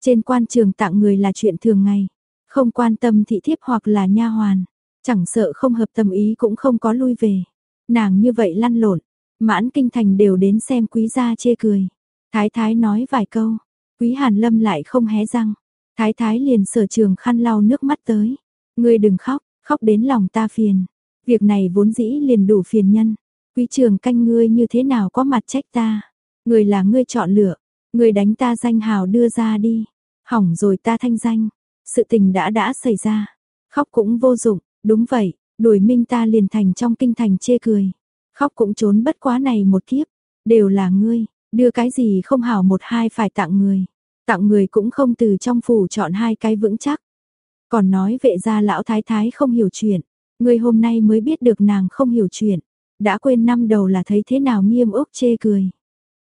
Trên quan trường tặng người là chuyện thường ngày, không quan tâm thị thiếp hoặc là nha hoàn, chẳng sợ không hợp tâm ý cũng không có lui về. Nàng như vậy lăn lộn, mãn kinh thành đều đến xem quý gia chê cười. Thái thái nói vài câu, quý hàn lâm lại không hé răng. Thái thái liền sở trường khăn lau nước mắt tới. Ngươi đừng khóc, khóc đến lòng ta phiền. Việc này vốn dĩ liền đủ phiền nhân. Quý trường canh ngươi như thế nào có mặt trách ta. Người là ngươi chọn lựa người đánh ta danh hào đưa ra đi. Hỏng rồi ta thanh danh. Sự tình đã đã xảy ra. Khóc cũng vô dụng, đúng vậy. Đuổi minh ta liền thành trong kinh thành chê cười. Khóc cũng trốn bất quá này một kiếp. Đều là ngươi. Đưa cái gì không hảo một hai phải tặng người. Tặng người cũng không từ trong phủ chọn hai cái vững chắc. Còn nói vệ gia lão thái thái không hiểu chuyện. Người hôm nay mới biết được nàng không hiểu chuyện. Đã quên năm đầu là thấy thế nào nghiêm ốc chê cười.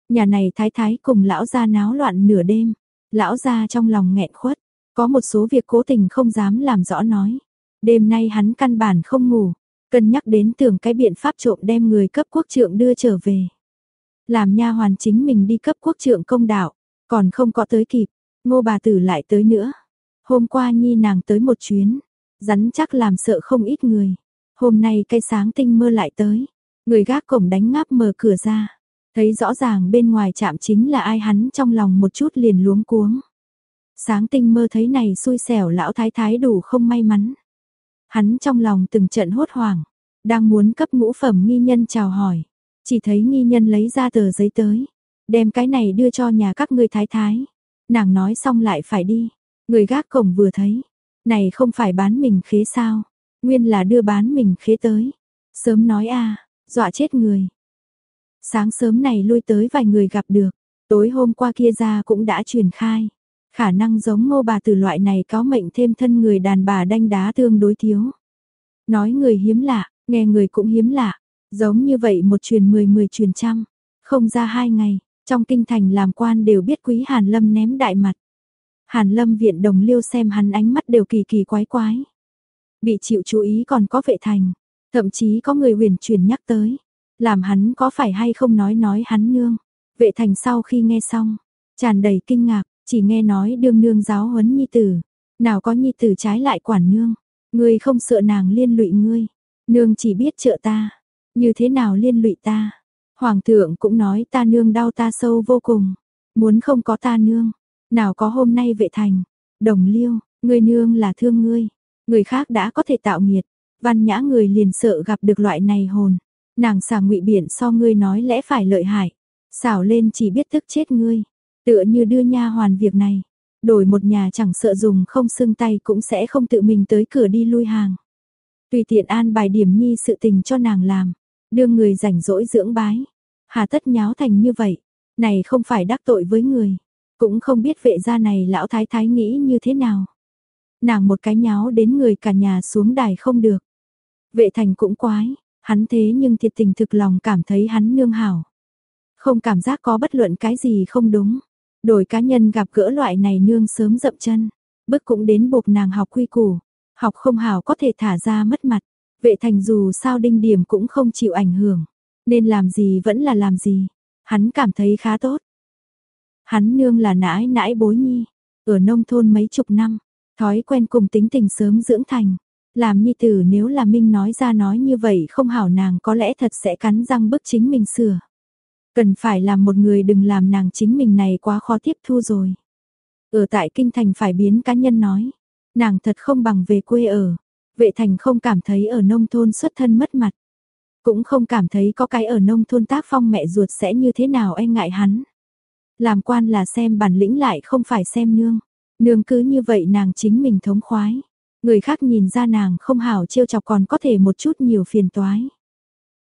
Nhà này thái thái cùng lão gia náo loạn nửa đêm. Lão gia trong lòng nghẹn khuất. Có một số việc cố tình không dám làm rõ nói. Đêm nay hắn căn bản không ngủ, cân nhắc đến tưởng cái biện pháp trộm đem người cấp quốc trượng đưa trở về. Làm nha hoàn chính mình đi cấp quốc trượng công đạo, còn không có tới kịp, ngô bà tử lại tới nữa. Hôm qua nhi nàng tới một chuyến, rắn chắc làm sợ không ít người. Hôm nay cây sáng tinh mơ lại tới, người gác cổng đánh ngáp mở cửa ra. Thấy rõ ràng bên ngoài chạm chính là ai hắn trong lòng một chút liền luống cuống. Sáng tinh mơ thấy này xui xẻo lão thái thái đủ không may mắn. Hắn trong lòng từng trận hốt hoảng, đang muốn cấp ngũ phẩm nghi nhân chào hỏi. Chỉ thấy nghi nhân lấy ra tờ giấy tới, đem cái này đưa cho nhà các ngươi thái thái. Nàng nói xong lại phải đi, người gác cổng vừa thấy, này không phải bán mình khế sao, nguyên là đưa bán mình khế tới. Sớm nói a, dọa chết người. Sáng sớm này lui tới vài người gặp được, tối hôm qua kia ra cũng đã truyền khai. Khả năng giống ngô bà từ loại này có mệnh thêm thân người đàn bà đanh đá tương đối thiếu. Nói người hiếm lạ, nghe người cũng hiếm lạ, giống như vậy một truyền mười mười truyền trăm, không ra hai ngày, trong kinh thành làm quan đều biết quý Hàn Lâm ném đại mặt. Hàn Lâm viện đồng liêu xem hắn ánh mắt đều kỳ kỳ quái quái. Bị chịu chú ý còn có vệ thành, thậm chí có người huyền truyền nhắc tới. Làm hắn có phải hay không nói nói hắn nương. Vệ thành sau khi nghe xong, tràn đầy kinh ngạc, chỉ nghe nói đương nương giáo huấn nhi tử. Nào có nhi tử trái lại quản nương. Ngươi không sợ nàng liên lụy ngươi. Nương chỉ biết trợ ta. Như thế nào liên lụy ta. Hoàng thượng cũng nói ta nương đau ta sâu vô cùng. Muốn không có ta nương. Nào có hôm nay vệ thành. Đồng liêu, ngươi nương là thương ngươi. Người khác đã có thể tạo nghiệt. Văn nhã người liền sợ gặp được loại này hồn. Nàng xà ngụy biển so ngươi nói lẽ phải lợi hại. Xảo lên chỉ biết tức chết ngươi. Tựa như đưa nha hoàn việc này. Đổi một nhà chẳng sợ dùng không xương tay cũng sẽ không tự mình tới cửa đi lui hàng. Tùy tiện an bài điểm nhi sự tình cho nàng làm. Đưa người rảnh rỗi dưỡng bái. Hà tất nháo thành như vậy. Này không phải đắc tội với người. Cũng không biết vệ gia này lão thái thái nghĩ như thế nào. Nàng một cái nháo đến người cả nhà xuống đài không được. Vệ thành cũng quái, hắn thế nhưng thiệt tình thực lòng cảm thấy hắn nương hảo. Không cảm giác có bất luận cái gì không đúng. Đổi cá nhân gặp gỡ loại này nương sớm dậm chân, bức cũng đến buộc nàng học quy củ, học không hảo có thể thả ra mất mặt. Vệ thành dù sao đinh điểm cũng không chịu ảnh hưởng, nên làm gì vẫn là làm gì. Hắn cảm thấy khá tốt. Hắn nương là nãi nãi bối nhi, ở nông thôn mấy chục năm, thói quen cùng tính tình sớm dưỡng thành. Làm nhi tử nếu là Minh nói ra nói như vậy không hảo nàng có lẽ thật sẽ cắn răng bức chính mình sửa. Cần phải làm một người đừng làm nàng chính mình này quá khó tiếp thu rồi. Ở tại kinh thành phải biến cá nhân nói. Nàng thật không bằng về quê ở. Vệ thành không cảm thấy ở nông thôn xuất thân mất mặt. Cũng không cảm thấy có cái ở nông thôn tác phong mẹ ruột sẽ như thế nào e ngại hắn. Làm quan là xem bản lĩnh lại không phải xem nương. Nương cứ như vậy nàng chính mình thống khoái. Người khác nhìn ra nàng không hảo trêu chọc còn có thể một chút nhiều phiền toái.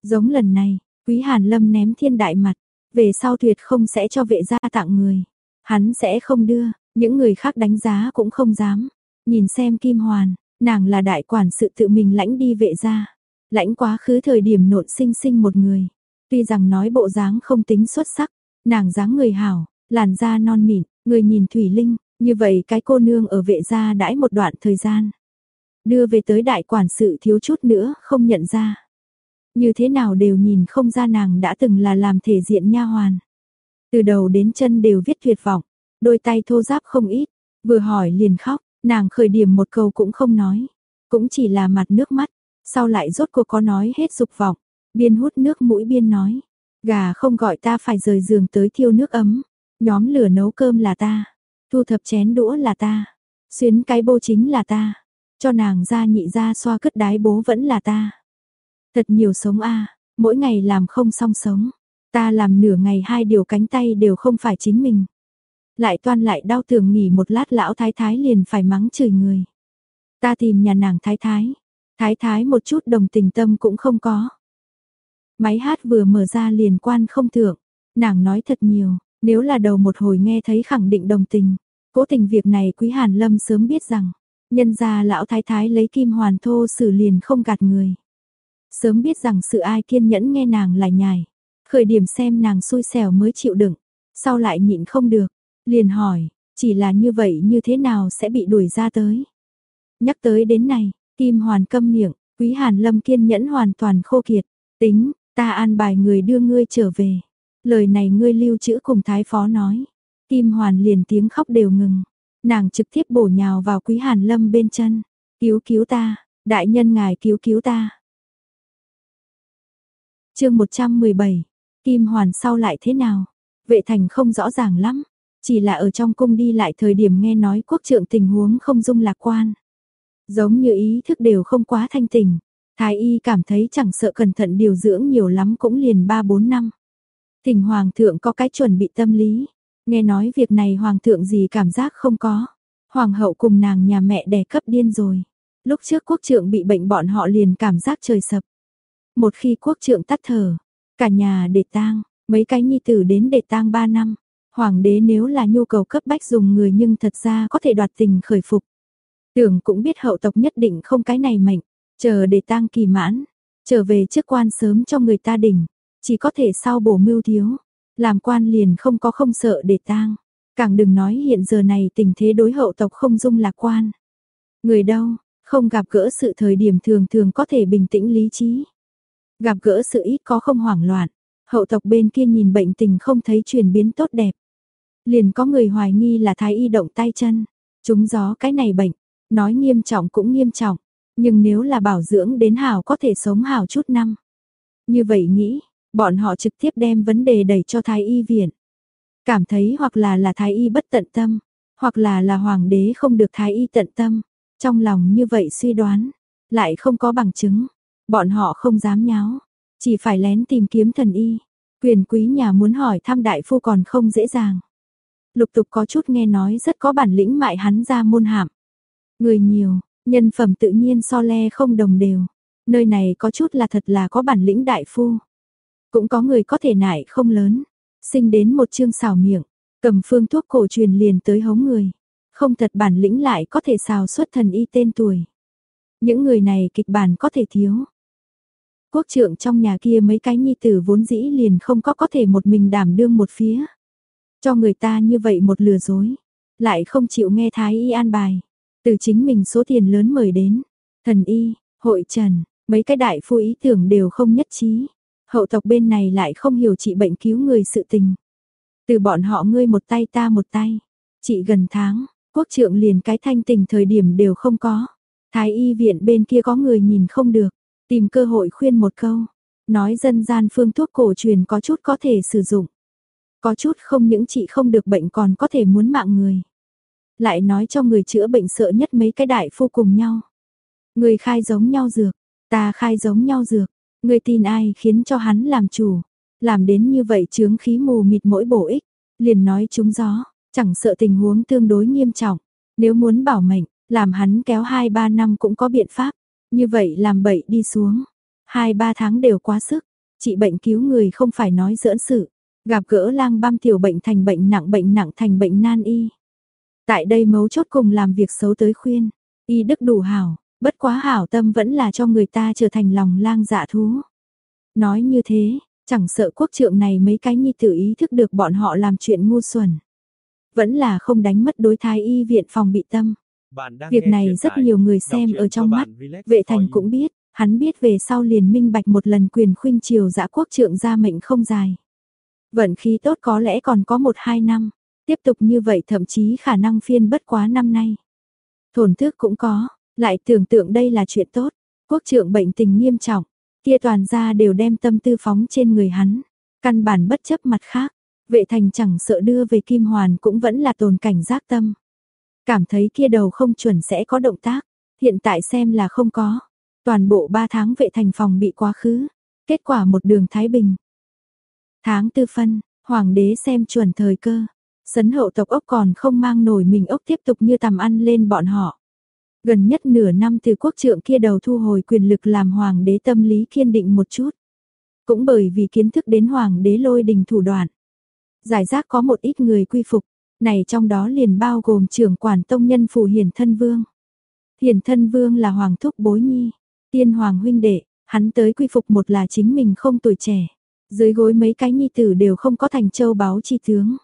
Giống lần này, Quý Hàn Lâm ném thiên đại mặt, về sau tuyệt không sẽ cho vệ gia tặng người. Hắn sẽ không đưa, những người khác đánh giá cũng không dám. Nhìn xem Kim Hoàn, nàng là đại quản sự tự mình lãnh đi vệ gia. Lãnh quá khứ thời điểm nộn sinh sinh một người. Tuy rằng nói bộ dáng không tính xuất sắc, nàng dáng người hảo, làn da non mịn, người nhìn thủy linh, như vậy cái cô nương ở vệ gia đãi một đoạn thời gian. Đưa về tới đại quản sự thiếu chút nữa không nhận ra. Như thế nào đều nhìn không ra nàng đã từng là làm thể diện nha hoàn. Từ đầu đến chân đều viết tuyệt vọng, đôi tay thô giáp không ít, vừa hỏi liền khóc, nàng khởi điểm một câu cũng không nói, cũng chỉ là mặt nước mắt, sau lại rốt cuộc có nói hết dục vọng, biên hút nước mũi biên nói, gà không gọi ta phải rời giường tới thiêu nước ấm, nhóm lửa nấu cơm là ta, thu thập chén đũa là ta, xuyến cái bô chính là ta, cho nàng ra nhị ra xoa cất đái bố vẫn là ta. Thật nhiều sống a, mỗi ngày làm không xong sống. Ta làm nửa ngày hai điều cánh tay đều không phải chính mình. Lại toan lại đau tưởng nghỉ một lát lão thái thái liền phải mắng chửi người. Ta tìm nhà nàng thái thái. Thái thái một chút đồng tình tâm cũng không có. Máy hát vừa mở ra liền quan không thượng. Nàng nói thật nhiều, nếu là đầu một hồi nghe thấy khẳng định đồng tình. Cố tình việc này quý Hàn Lâm sớm biết rằng, nhân gia lão thái thái lấy kim hoàn thô xử liền không gạt người. Sớm biết rằng sự ai kiên nhẫn nghe nàng lại nhài. Khởi điểm xem nàng xui xẻo mới chịu đựng. Sau lại nhịn không được. Liền hỏi, chỉ là như vậy như thế nào sẽ bị đuổi ra tới. Nhắc tới đến này, Kim Hoàn câm miệng, Quý Hàn Lâm kiên nhẫn hoàn toàn khô kiệt. Tính, ta an bài người đưa ngươi trở về. Lời này ngươi lưu trữ cùng thái phó nói. Kim Hoàn liền tiếng khóc đều ngừng. Nàng trực tiếp bổ nhào vào Quý Hàn Lâm bên chân. Cứu cứu ta, đại nhân ngài cứu cứu ta. chương 117, Kim Hoàn sau lại thế nào? Vệ thành không rõ ràng lắm, chỉ là ở trong cung đi lại thời điểm nghe nói quốc trượng tình huống không dung lạc quan. Giống như ý thức đều không quá thanh tình. Thái y cảm thấy chẳng sợ cẩn thận điều dưỡng nhiều lắm cũng liền 3-4 năm. Thỉnh hoàng thượng có cái chuẩn bị tâm lý. Nghe nói việc này hoàng thượng gì cảm giác không có. Hoàng hậu cùng nàng nhà mẹ đẻ cấp điên rồi. Lúc trước quốc trượng bị bệnh bọn họ liền cảm giác trời sập. Một khi quốc trượng tắt thở, cả nhà để tang, mấy cái nhi tử đến để tang 3 năm. Hoàng đế nếu là nhu cầu cấp bách dùng người nhưng thật ra có thể đoạt tình khởi phục. Tưởng cũng biết hậu tộc nhất định không cái này mệnh, chờ để tang kỳ mãn, trở về chức quan sớm cho người ta đỉnh, chỉ có thể sau bổ mưu thiếu, làm quan liền không có không sợ để tang. Càng đừng nói hiện giờ này tình thế đối hậu tộc không dung lạc quan. Người đâu, không gặp gỡ sự thời điểm thường thường có thể bình tĩnh lý trí. Gặp gỡ sự ít có không hoảng loạn, hậu tộc bên kia nhìn bệnh tình không thấy chuyển biến tốt đẹp. Liền có người hoài nghi là thái y động tay chân, chúng gió cái này bệnh, nói nghiêm trọng cũng nghiêm trọng, nhưng nếu là bảo dưỡng đến hảo có thể sống hảo chút năm. Như vậy nghĩ, bọn họ trực tiếp đem vấn đề đẩy cho thái y viện. Cảm thấy hoặc là là thái y bất tận tâm, hoặc là là hoàng đế không được thái y tận tâm. Trong lòng như vậy suy đoán, lại không có bằng chứng. Bọn họ không dám nháo, chỉ phải lén tìm kiếm thần y. Quyền quý nhà muốn hỏi thăm đại phu còn không dễ dàng. Lục tục có chút nghe nói rất có bản lĩnh mại hắn ra môn hạm. Người nhiều, nhân phẩm tự nhiên so le không đồng đều. Nơi này có chút là thật là có bản lĩnh đại phu. Cũng có người có thể nại không lớn, sinh đến một chương xào miệng, cầm phương thuốc cổ truyền liền tới hống người. Không thật bản lĩnh lại có thể xào xuất thần y tên tuổi. Những người này kịch bản có thể thiếu. Quốc trưởng trong nhà kia mấy cái nhi tử vốn dĩ liền không có có thể một mình đảm đương một phía. Cho người ta như vậy một lừa dối, lại không chịu nghe thái y an bài. Từ chính mình số tiền lớn mời đến, thần y, hội trần, mấy cái đại phu ý tưởng đều không nhất trí. Hậu tộc bên này lại không hiểu trị bệnh cứu người sự tình. Từ bọn họ ngươi một tay ta một tay, chị gần tháng, quốc trượng liền cái thanh tình thời điểm đều không có. Thái y viện bên kia có người nhìn không được, tìm cơ hội khuyên một câu, nói dân gian phương thuốc cổ truyền có chút có thể sử dụng. Có chút không những chị không được bệnh còn có thể muốn mạng người. Lại nói cho người chữa bệnh sợ nhất mấy cái đại phu cùng nhau. Người khai giống nhau dược, ta khai giống nhau dược, người tin ai khiến cho hắn làm chủ. Làm đến như vậy chướng khí mù mịt mỗi bổ ích, liền nói trúng gió, chẳng sợ tình huống tương đối nghiêm trọng. Nếu muốn bảo mệnh, làm hắn kéo 2-3 năm cũng có biện pháp. Như vậy làm bậy đi xuống. 2-3 tháng đều quá sức. Trị bệnh cứu người không phải nói giỡn sự. Gặp gỡ lang băm tiểu bệnh thành bệnh nặng bệnh nặng thành bệnh nan y. Tại đây mấu chốt cùng làm việc xấu tới khuyên. Y đức đủ hảo, bất quá hảo tâm vẫn là cho người ta trở thành lòng lang dạ thú. Nói như thế, chẳng sợ quốc trượng này mấy cái nhi tử ý thức được bọn họ làm chuyện ngu xuẩn. Vẫn là không đánh mất đối thái y viện phòng bị tâm. Việc này rất nhiều người xem ở trong mắt, vệ thành cũng biết, hắn biết về sau liền minh bạch một lần quyền khuynh triều dã quốc trượng ra mệnh không dài. Vận khí tốt có lẽ còn có một hai năm, tiếp tục như vậy thậm chí khả năng phiên bất quá năm nay. Thổn thức cũng có, lại tưởng tượng đây là chuyện tốt, quốc trượng bệnh tình nghiêm trọng, kia toàn gia đều đem tâm tư phóng trên người hắn, căn bản bất chấp mặt khác, vệ thành chẳng sợ đưa về kim hoàn cũng vẫn là tồn cảnh giác tâm. Cảm thấy kia đầu không chuẩn sẽ có động tác, hiện tại xem là không có. Toàn bộ 3 tháng vệ thành phòng bị quá khứ, kết quả một đường Thái Bình. Tháng tư phân, hoàng đế xem chuẩn thời cơ, sấn hậu tộc ốc còn không mang nổi mình ốc tiếp tục như tầm ăn lên bọn họ. Gần nhất nửa năm từ quốc trượng kia đầu thu hồi quyền lực làm hoàng đế tâm lý kiên định một chút. Cũng bởi vì kiến thức đến hoàng đế lôi đình thủ đoạn. Giải rác có một ít người quy phục, này trong đó liền bao gồm trưởng quản tông nhân phủ hiển thân vương. Hiển thân vương là hoàng thúc bối nhi, tiên hoàng huynh đệ, hắn tới quy phục một là chính mình không tuổi trẻ. Dưới gối mấy cái nhi tử đều không có thành châu báo chi tướng.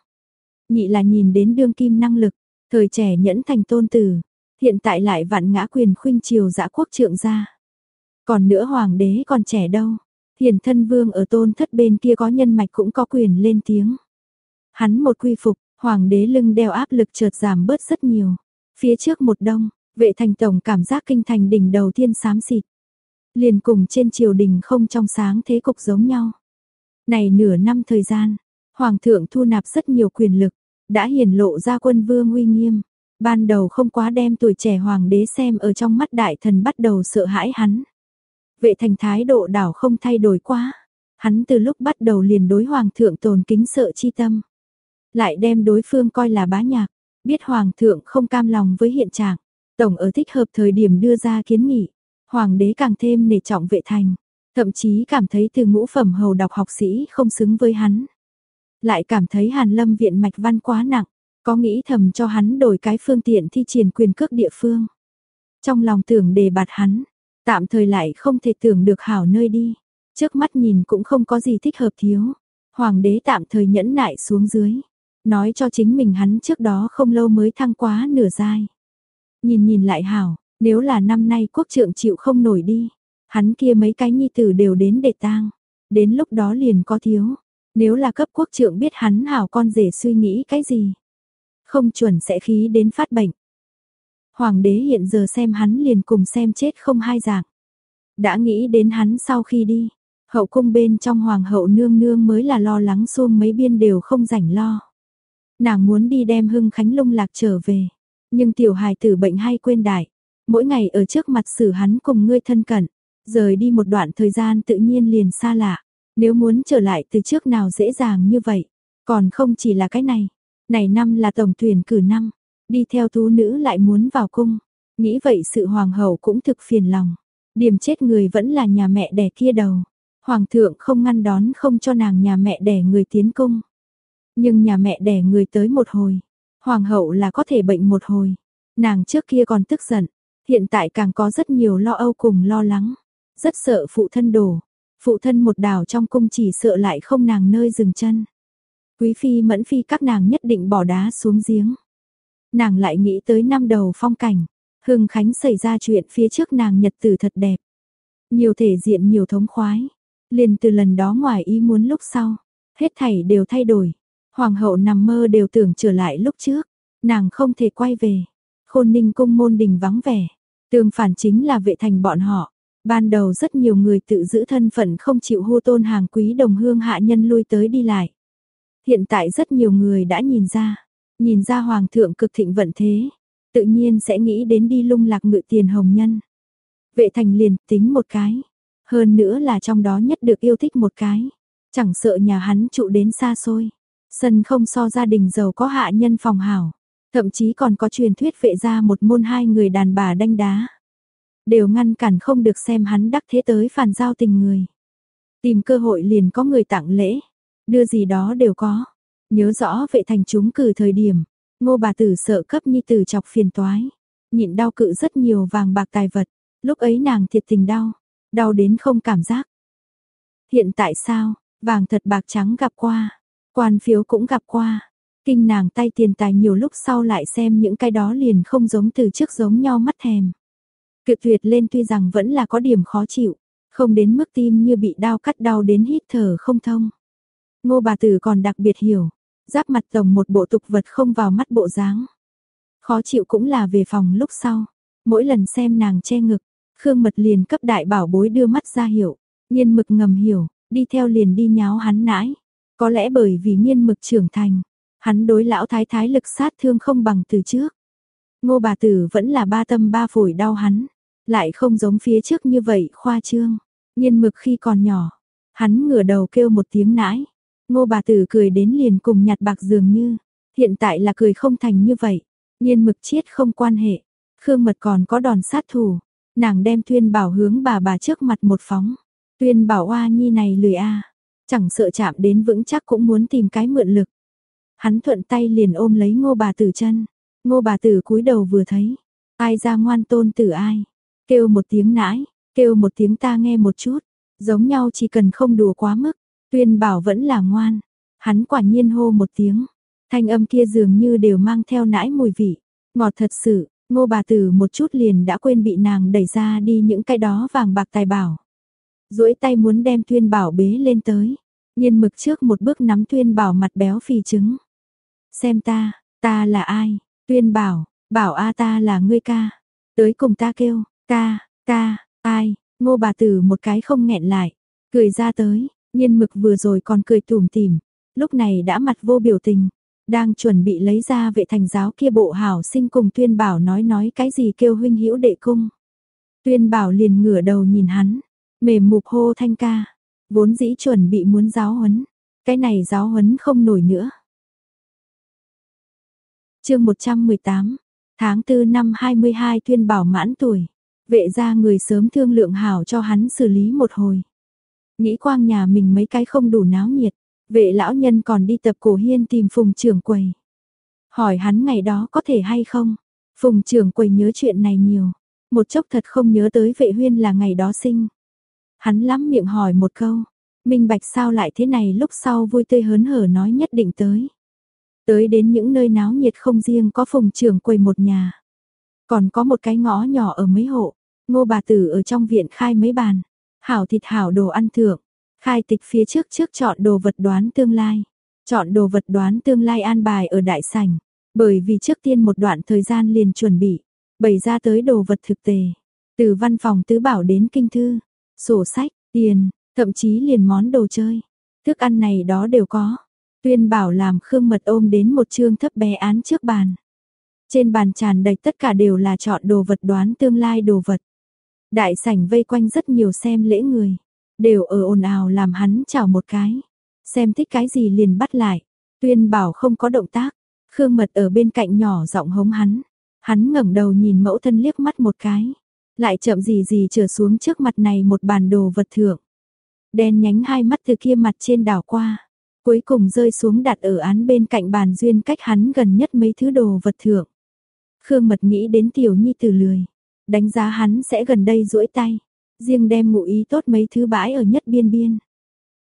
Nhị là nhìn đến đương kim năng lực, thời trẻ nhẫn thành tôn tử. Hiện tại lại vạn ngã quyền khuynh triều dã quốc trượng gia. Còn nữa hoàng đế còn trẻ đâu. Hiền thân vương ở tôn thất bên kia có nhân mạch cũng có quyền lên tiếng. Hắn một quy phục, hoàng đế lưng đeo áp lực chợt giảm bớt rất nhiều. Phía trước một đông, vệ thành tổng cảm giác kinh thành đỉnh đầu tiên xám xịt. Liền cùng trên triều đình không trong sáng thế cục giống nhau. Này nửa năm thời gian, hoàng thượng thu nạp rất nhiều quyền lực, đã hiển lộ ra quân vương uy nghiêm. Ban đầu không quá đem tuổi trẻ hoàng đế xem ở trong mắt đại thần bắt đầu sợ hãi hắn. Vệ thành thái độ đảo không thay đổi quá. Hắn từ lúc bắt đầu liền đối hoàng thượng tồn kính sợ chi tâm. Lại đem đối phương coi là bá nhạc, biết hoàng thượng không cam lòng với hiện trạng. Tổng ở thích hợp thời điểm đưa ra kiến nghị. Hoàng đế càng thêm nể trọng vệ thành. Thậm chí cảm thấy từ ngũ phẩm hầu đọc học sĩ không xứng với hắn. Lại cảm thấy hàn lâm viện mạch văn quá nặng. Có nghĩ thầm cho hắn đổi cái phương tiện thi triển quyền cước địa phương. Trong lòng tưởng đề bạt hắn, tạm thời lại không thể tưởng được hảo nơi đi. Trước mắt nhìn cũng không có gì thích hợp thiếu. Hoàng đế tạm thời nhẫn nại xuống dưới. Nói cho chính mình hắn trước đó không lâu mới thăng quá nửa giai. Nhìn nhìn lại hảo, nếu là năm nay quốc trượng chịu không nổi đi. Hắn kia mấy cái nhi tử đều đến để tang. Đến lúc đó liền có thiếu. Nếu là cấp quốc trượng biết hắn hảo con rể suy nghĩ cái gì không chuẩn sẽ khí đến phát bệnh. Hoàng đế hiện giờ xem hắn liền cùng xem chết không hai dạng. Đã nghĩ đến hắn sau khi đi, hậu cung bên trong hoàng hậu nương nương mới là lo lắng xuông mấy biên đều không rảnh lo. Nàng muốn đi đem hưng khánh lung lạc trở về, nhưng tiểu hài tử bệnh hay quên đại, mỗi ngày ở trước mặt xử hắn cùng ngươi thân cận, rời đi một đoạn thời gian tự nhiên liền xa lạ, nếu muốn trở lại từ trước nào dễ dàng như vậy, còn không chỉ là cái này, này năm là tổng tuyển cử năm, đi theo tú nữ lại muốn vào cung. Nghĩ vậy sự hoàng hậu cũng thực phiền lòng. Điểm chết người vẫn là nhà mẹ đẻ kia đầu. Hoàng thượng không ngăn đón không cho nàng nhà mẹ đẻ người tiến cung. Nhưng nhà mẹ đẻ người tới một hồi. Hoàng hậu là có thể bệnh một hồi. Nàng trước kia còn tức giận. Hiện tại càng có rất nhiều lo âu cùng lo lắng. Rất sợ phụ thân đổ. Phụ thân một đảo trong cung chỉ sợ lại không nàng nơi dừng chân. Quý phi mẫn phi các nàng nhất định bỏ đá xuống giếng. Nàng lại nghĩ tới năm đầu phong cảnh, Hưng Khánh xảy ra chuyện phía trước nàng nhật tử thật đẹp. Nhiều thể diện nhiều thống khoái, liền từ lần đó ngoài ý muốn lúc sau, hết thảy đều thay đổi. Hoàng hậu nằm mơ đều tưởng trở lại lúc trước, nàng không thể quay về. Khôn ninh cung môn đình vắng vẻ, tương phản chính là vệ thành bọn họ. Ban đầu rất nhiều người tự giữ thân phận không chịu hô tôn hàng quý đồng hương hạ nhân lui tới đi lại. Hiện tại rất nhiều người đã nhìn ra, nhìn ra hoàng thượng cực thịnh vận thế, tự nhiên sẽ nghĩ đến đi lung lạc ngự tiền hồng nhân. Vệ thành liền tính một cái, hơn nữa là trong đó nhất được yêu thích một cái, chẳng sợ nhà hắn trụ đến xa xôi, sân không so gia đình giàu có hạ nhân phòng hảo, thậm chí còn có truyền thuyết vệ ra một môn hai người đàn bà đanh đá. Đều ngăn cản không được xem hắn đắc thế tới phản giao tình người. Tìm cơ hội liền có người tặng lễ, đưa gì đó đều có. Nhớ rõ vệ thành chúng cử thời điểm, ngô bà tử sợ cấp nhi tử chọc phiền toái. Nhịn đau cự rất nhiều vàng bạc tài vật, lúc ấy nàng thiệt tình đau, đau đến không cảm giác. Hiện tại sao, vàng thật bạc trắng gặp qua, quan phiếu cũng gặp qua. Kinh nàng tay tiền tài nhiều lúc sau lại xem những cái đó liền không giống từ trước giống nhau mắt thèm. Cự tuyệt lên tuy rằng vẫn là có điểm khó chịu, không đến mức tim như bị đau cắt đau đến hít thở không thông. Ngô bà tử còn đặc biệt hiểu, giáp mặt tổng một bộ tục vật không vào mắt bộ dáng. Khó chịu cũng là về phòng lúc sau, mỗi lần xem nàng che ngực, Khương Mật liền cấp đại bảo bối đưa mắt ra hiểu, nhiên mực ngầm hiểu, đi theo liền đi nháo hắn nãi. Có lẽ bởi vì nhiên mực trưởng thành, hắn đối lão thái thái lực sát thương không bằng từ trước. Ngô bà tử vẫn là ba tâm ba phổi đau hắn, lại không giống phía trước như vậy khoa trương. Nhiên mực khi còn nhỏ, hắn ngửa đầu kêu một tiếng nãi, Ngô bà tử cười đến liền cùng nhặt bạc dường như, hiện tại là cười không thành như vậy, nhiên mực chiết không quan hệ, Khương Mật còn có đòn sát thủ, nàng đem Tuyên Bảo hướng bà bà trước mặt một phóng, Tuyên Bảo oa nhi này lười a, chẳng sợ chạm đến vững chắc cũng muốn tìm cái mượn lực. Hắn thuận tay liền ôm lấy Ngô bà tử chân, Ngô bà tử cúi đầu vừa thấy, ai ra ngoan tôn tử ai, kêu một tiếng nãi, kêu một tiếng ta nghe một chút, giống nhau chỉ cần không đùa quá mức, Tuyên bảo vẫn là ngoan, hắn quả nhiên hô một tiếng, thanh âm kia dường như đều mang theo nãi mùi vị, ngọt thật sự, Ngô bà tử một chút liền đã quên bị nàng đẩy ra đi những cái đó vàng bạc tài bảo. duỗi tay muốn đem tuyên bảo bế lên tới. Nhiên mực trước một bước nắm tuyên bảo mặt béo phì trứng. Xem ta, ta là ai? Tuyên bảo, bảo a ta là ngươi ca. Tới cùng ta kêu, ca, ca, ai? Ngô bà tử một cái không nghẹn lại, cười ra tới, nhiên mực vừa rồi còn cười tủm tỉm, lúc này đã mặt vô biểu tình, đang chuẩn bị lấy ra vệ thành giáo kia bộ hảo sinh cùng tuyên bảo nói nói cái gì kêu huynh hữu đệ cung. Tuyên bảo liền ngửa đầu nhìn hắn, mềm mục hô thanh ca, vốn dĩ chuẩn bị muốn giáo huấn, cái này giáo huấn không nổi nữa. chương 118, tháng 4 năm 22 tuyên bảo mãn tuổi, vệ ra người sớm thương lượng hảo cho hắn xử lý một hồi. Nghĩ quang nhà mình mấy cái không đủ náo nhiệt, vệ lão nhân còn đi tập cổ hiên tìm phùng trưởng quầy. Hỏi hắn ngày đó có thể hay không? Phùng trưởng quầy nhớ chuyện này nhiều, một chốc thật không nhớ tới vệ huyên là ngày đó sinh. Hắn lắm miệng hỏi một câu, minh bạch sao lại thế này lúc sau vui tươi hớn hở nói nhất định tới. Tới đến những nơi náo nhiệt không riêng có phùng trưởng quầy một nhà. Còn có một cái ngõ nhỏ ở mấy hộ, ngô bà tử ở trong viện khai mấy bàn. Hảo thịt hảo đồ ăn thượng, khai tịch phía trước trước chọn đồ vật đoán tương lai. Chọn đồ vật đoán tương lai an bài ở đại sảnh, bởi vì trước tiên một đoạn thời gian liền chuẩn bị, bày ra tới đồ vật thực tề. Từ văn phòng tứ bảo đến kinh thư, sổ sách, tiền, thậm chí liền món đồ chơi. Thức ăn này đó đều có. Tuyên bảo làm Khương Mật ôm đến một chương thấp bé án trước bàn. Trên bàn tràn đầy tất cả đều là chọn đồ vật đoán tương lai đồ vật. Đại sảnh vây quanh rất nhiều xem lễ người, đều ở ồn ào làm hắn chào một cái. Xem thích cái gì liền bắt lại. Tuyên bảo không có động tác, Khương Mật ở bên cạnh nhỏ giọng hống hắn. Hắn ngẩng đầu nhìn mẫu thân liếc mắt một cái, lại chậm gì gì trở xuống trước mặt này một bàn đồ vật thượng. Đen nhánh hai mắt từ kia mặt trên đảo qua, cuối cùng rơi xuống đặt ở án bên cạnh bàn duyên cách hắn gần nhất mấy thứ đồ vật thượng. Khương Mật nghĩ đến tiểu nhi từ lười, đánh giá hắn sẽ gần đây duỗi tay, riêng đem ngụ ý tốt mấy thứ bãi ở nhất biên biên.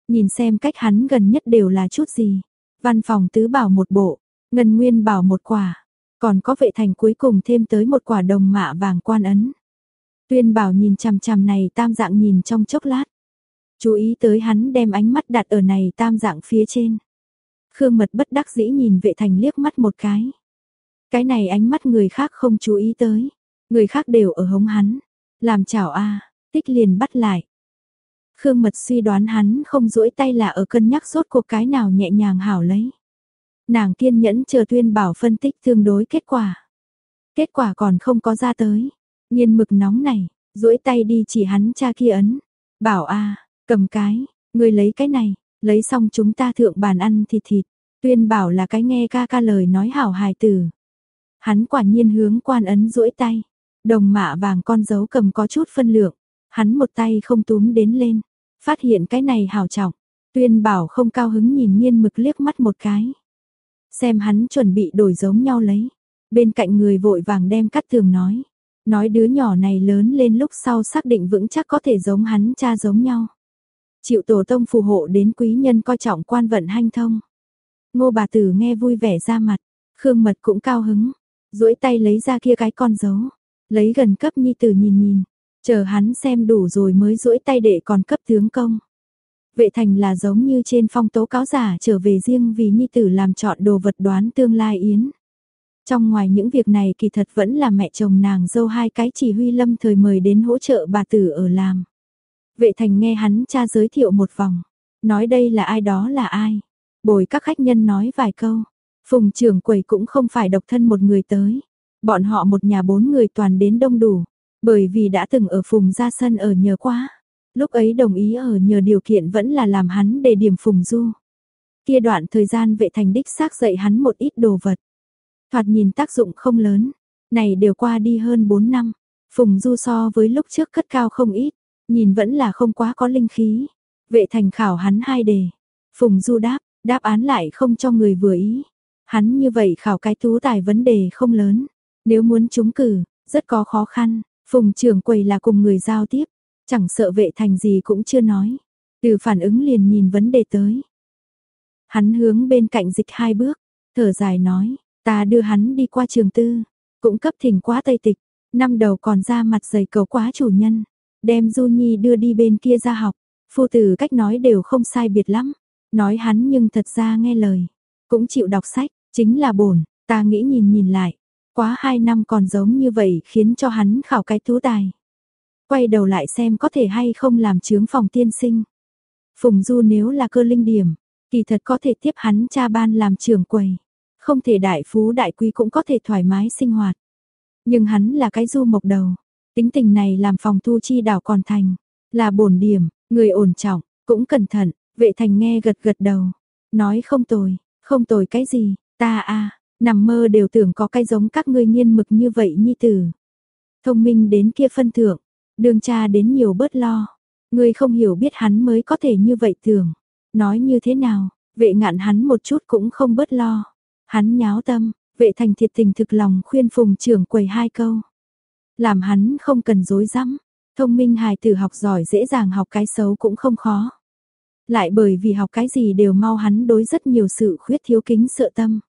Nhìn xem cách hắn gần nhất đều là chút gì. Văn phòng tứ bảo một bộ, ngân nguyên bảo một quả, còn có vệ thành cuối cùng thêm tới một quả đồng mạ vàng quan ấn. Tuyên bảo nhìn chằm chằm này tam dạng nhìn trong chốc lát. Chú ý tới hắn đem ánh mắt đặt ở này tam dạng phía trên. Khương mật bất đắc dĩ nhìn vệ thành liếc mắt một cái. Cái này ánh mắt người khác không chú ý tới. Người khác đều ở hống hắn. Làm chảo a tích liền bắt lại. Khương Mật suy đoán hắn không duỗi tay là ở cân nhắc rốt cuộc cái nào nhẹ nhàng hảo lấy. Nàng kiên nhẫn chờ tuyên bảo phân tích tương đối kết quả. Kết quả còn không có ra tới. Nhiên mực nóng này, duỗi tay đi chỉ hắn cha kia ấn. Bảo a cầm cái, người lấy cái này, lấy xong chúng ta thượng bàn ăn thịt thịt. Tuyên bảo là cái nghe ca ca lời nói hảo hài tử. Hắn quả nhiên hướng quan ấn duỗi tay. Đồng mạ vàng con dấu cầm có chút phân lượng, hắn một tay không túm đến lên, phát hiện cái này hào trọng, tuyên bảo không cao hứng nhìn nhiên mực liếc mắt một cái. Xem hắn chuẩn bị đổi giống nhau lấy, bên cạnh người vội vàng đem cắt tường nói, nói đứa nhỏ này lớn lên lúc sau xác định vững chắc có thể giống hắn cha giống nhau. Chịu tổ tông phù hộ đến quý nhân coi trọng quan vận hanh thông. Ngô bà tử nghe vui vẻ ra mặt, Khương Mật cũng cao hứng, duỗi tay lấy ra kia cái con dấu. Lấy gần cấp nhi tử nhìn nhìn, chờ hắn xem đủ rồi mới duỗi tay để còn cấp tướng công. Vệ thành là giống như trên phong tố cáo giả trở về riêng vì nhi tử làm chọn đồ vật đoán tương lai yến. Trong ngoài những việc này kỳ thật vẫn là mẹ chồng nàng dâu hai cái chỉ huy lâm thời mời đến hỗ trợ bà tử ở làm. Vệ thành nghe hắn cha giới thiệu một vòng, nói đây là ai đó là ai. Bồi các khách nhân nói vài câu, phùng trưởng quầy cũng không phải độc thân một người tới. Bọn họ một nhà bốn người toàn đến đông đủ, bởi vì đã từng ở Phùng ra sân ở nhờ quá. Lúc ấy đồng ý ở nhờ điều kiện vẫn là làm hắn để điểm Phùng Du. Kia đoạn thời gian vệ thành đích xác dạy hắn một ít đồ vật. Thoạt nhìn tác dụng không lớn, này đều qua đi hơn 4 năm. Phùng Du so với lúc trước cất cao không ít, nhìn vẫn là không quá có linh khí. Vệ thành khảo hắn hai đề. Phùng Du đáp, đáp án lại không cho người vừa ý. Hắn như vậy khảo cái tú tài vấn đề không lớn. Nếu muốn trúng cử, rất có khó khăn, phùng trưởng quầy là cùng người giao tiếp, chẳng sợ vệ thành gì cũng chưa nói. Từ phản ứng liền nhìn vấn đề tới. Hắn hướng bên cạnh dịch hai bước, thở dài nói, ta đưa hắn đi qua trường tư, cũng cấp thỉnh quá Tây Tịch, năm đầu còn ra mặt dày cầu quá chủ nhân, đem Du Nhi đưa đi bên kia ra học, phu tử cách nói đều không sai biệt lắm, nói hắn nhưng thật ra nghe lời, cũng chịu đọc sách, chính là bổn, ta nghĩ nhìn nhìn lại, quá hai năm còn giống như vậy khiến cho hắn khảo cái tú tài. Quay đầu lại xem có thể hay không làm chướng phòng tiên sinh. Phùng Du nếu là cơ linh điểm, kỳ thật có thể tiếp hắn cha ban làm trưởng quầy. Không thể đại phú đại quý cũng có thể thoải mái sinh hoạt. Nhưng hắn là cái du mộc đầu. Tính tình này làm phòng thu chi đảo còn thành. Là bổn điểm, người ổn trọng, cũng cẩn thận. Vệ thành nghe gật gật đầu. Nói không tồi, không tồi cái gì, ta a nằm mơ đều tưởng có cái giống các ngươi nghiên mực như vậy nhi tử. Thông minh đến kia phân thượng, đường cha đến nhiều bớt lo. Ngươi không hiểu biết hắn mới có thể như vậy tưởng. Nói như thế nào, vệ ngạn hắn một chút cũng không bớt lo. Hắn nháo tâm, vệ thành thiệt tình thực lòng khuyên phùng trưởng quầy hai câu. Làm hắn không cần dối rắm thông minh hài tử học giỏi dễ dàng học cái xấu cũng không khó. Lại bởi vì học cái gì đều mau hắn đối rất nhiều sự khuyết thiếu kính sợ tâm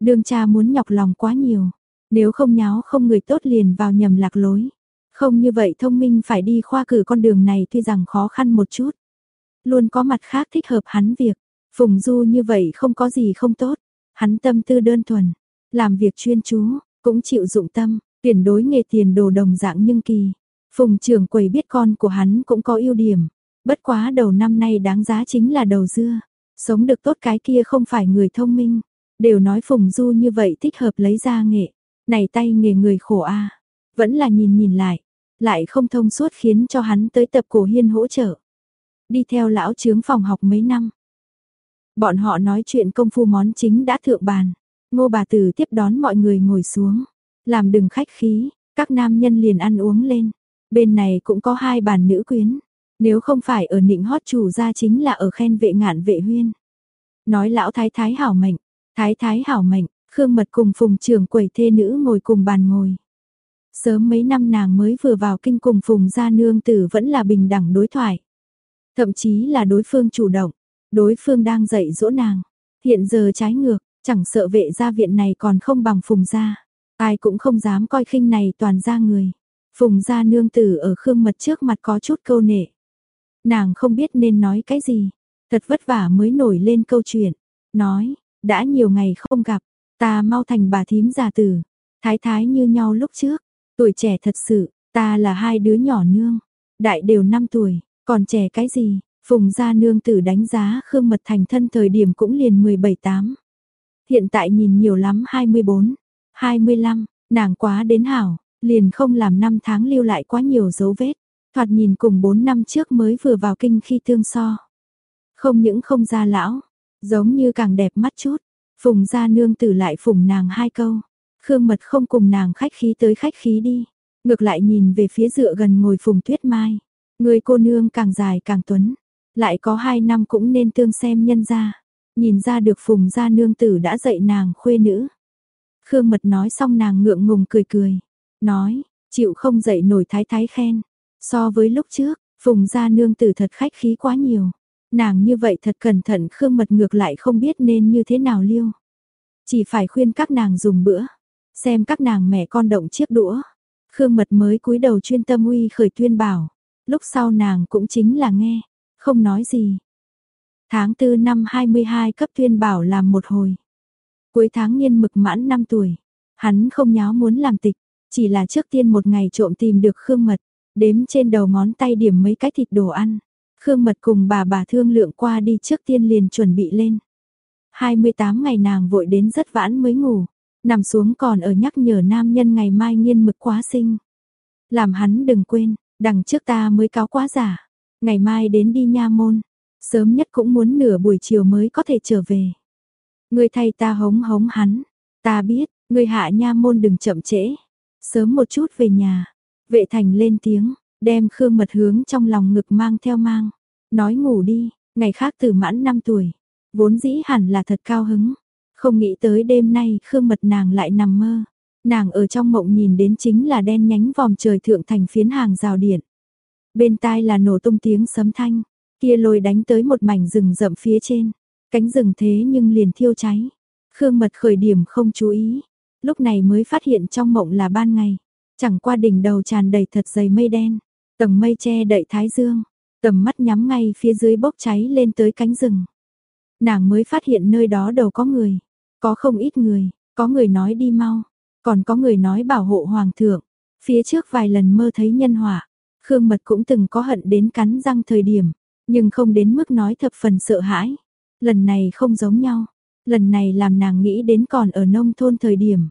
đương cha muốn nhọc lòng quá nhiều, nếu không nháo không người tốt liền vào nhầm lạc lối. Không như vậy thông minh phải đi khoa cử con đường này tuy rằng khó khăn một chút. Luôn có mặt khác thích hợp hắn việc. Phùng Du như vậy không có gì không tốt. Hắn tâm tư đơn thuần. Làm việc chuyên chú, cũng chịu dụng tâm. Tuyển đối nghề tiền đồ đồng dạng nhưng kỳ. Phùng trưởng quầy biết con của hắn cũng có ưu điểm. Bất quá đầu năm nay đáng giá chính là đầu dưa. Sống được tốt cái kia không phải người thông minh. Đều nói Phùng Du như vậy thích hợp lấy ra nghệ. Này tay nghề người khổ a Vẫn là nhìn nhìn lại lại không thông suốt khiến cho hắn tới tập cổ hiên hỗ trợ. Đi theo lão trướng phòng học mấy năm. Bọn họ nói chuyện công phu món chính đã thượng bàn. Ngô bà tử tiếp đón mọi người ngồi xuống. Làm đừng khách khí, các nam nhân liền ăn uống lên. Bên này cũng có hai bàn nữ quyến. Nếu không phải ở nịnh hót chủ ra chính là ở khen vệ ngạn vệ huyên. Nói lão thái thái hảo mệnh, thái thái hảo mệnh, Khương Mật cùng phùng trưởng quầy thê nữ ngồi cùng bàn ngồi. Sớm mấy năm nàng mới vừa vào kinh cùng phùng gia nương tử vẫn là bình đẳng đối thoại. Thậm chí là đối phương chủ động, đối phương đang dạy dỗ nàng. Hiện giờ trái ngược, chẳng sợ vệ gia viện này còn không bằng phùng gia. Ai cũng không dám coi khinh này toàn ra người. Phùng gia nương tử ở khương mật trước mặt có chút câu nệ. Nàng không biết nên nói cái gì. Thật vất vả mới nổi lên câu chuyện. Nói, đã nhiều ngày không gặp, ta mau thành bà thím già tử. Thái thái như nhau lúc trước, Tuổi trẻ thật sự, ta là hai đứa nhỏ nương, đại đều 5 tuổi, còn trẻ cái gì? Phùng gia nương tử đánh giá Khương Mật Thành thân thời điểm cũng liền 17-8. Hiện tại nhìn nhiều lắm 24, 25, nàng quá đến hảo, liền không làm năm tháng lưu lại quá nhiều dấu vết. Thoạt nhìn cùng 4 năm trước mới vừa vào kinh khi tương so. Không những không ra lão, giống như càng đẹp mắt chút. Phùng gia nương tử lại phùng nàng hai câu. Khương Mật không cùng nàng khách khí tới khách khí đi, ngược lại nhìn về phía dựa gần ngồi Phùng Tuyết Mai. Người cô nương càng dài càng tuấn, lại có hai năm cũng nên tương xem nhân ra. Nhìn ra được Phùng gia nương tử đã dạy nàng khuê nữ. Khương Mật nói xong nàng ngượng ngùng cười cười, nói, chịu không dậy nổi thái thái khen. So với lúc trước, Phùng gia nương tử thật khách khí quá nhiều. Nàng như vậy thật cẩn thận Khương Mật ngược lại không biết nên như thế nào liêu. Chỉ phải khuyên các nàng dùng bữa, Xem các nàng mẹ con động chiếc đũa. Khương Mật mới cúi đầu chuyên tâm uy khởi tuyên bảo. Lúc sau nàng cũng chính là nghe, không nói gì. Tháng 4 năm 22 cấp tuyên bảo làm một hồi. Cuối tháng nhiên mực mãn 5 tuổi. Hắn không nháo muốn làm tịch, chỉ là trước tiên một ngày trộm tìm được Khương Mật, đếm trên đầu ngón tay điểm mấy cái thịt đồ ăn. Khương Mật cùng bà bà thương lượng qua đi trước tiên liền chuẩn bị lên. 28 ngày nàng vội đến rất vãn mới ngủ, Nằm xuống còn ở nhắc nhở nam nhân ngày mai nghiên mực quá sinh. Làm hắn đừng quên, đằng trước ta mới cáo quá giả. Ngày mai đến đi nha môn, sớm nhất cũng muốn nửa buổi chiều mới có thể trở về. Người thay ta hống hống hắn, ta biết, người hạ nha môn đừng chậm trễ. Sớm một chút về nhà, vệ thành lên tiếng, đem khương mật hướng trong lòng ngực mang theo mang. Nói ngủ đi, ngày khác từ mãn 5 tuổi, vốn dĩ hẳn là thật cao hứng. Không nghĩ tới đêm nay Khương Mật nàng lại nằm mơ. Nàng ở trong mộng nhìn đến chính là đen nhánh vòm trời thượng thành phiến hàng rào điện. Bên tai là nổ tung tiếng sấm thanh, kia lôi đánh tới một mảnh rừng rậm phía trên. Cánh rừng thế nhưng liền thiêu cháy. Khương Mật khởi điểm không chú ý, lúc này mới phát hiện trong mộng là ban ngày. Chẳng qua đỉnh đầu tràn đầy thật dày mây đen, tầng mây che đậy thái dương, tầm mắt nhắm ngay phía dưới bốc cháy lên tới cánh rừng. Nàng mới phát hiện nơi đó đầu có người, có không ít người, có người nói đi mau, còn có người nói bảo hộ hoàng thượng. Phía trước vài lần mơ thấy nhân họa, Khương Mật cũng từng có hận đến cắn răng thời điểm, nhưng không đến mức nói thập phần sợ hãi. Lần này không giống nhau, lần này làm nàng nghĩ đến còn ở nông thôn thời điểm.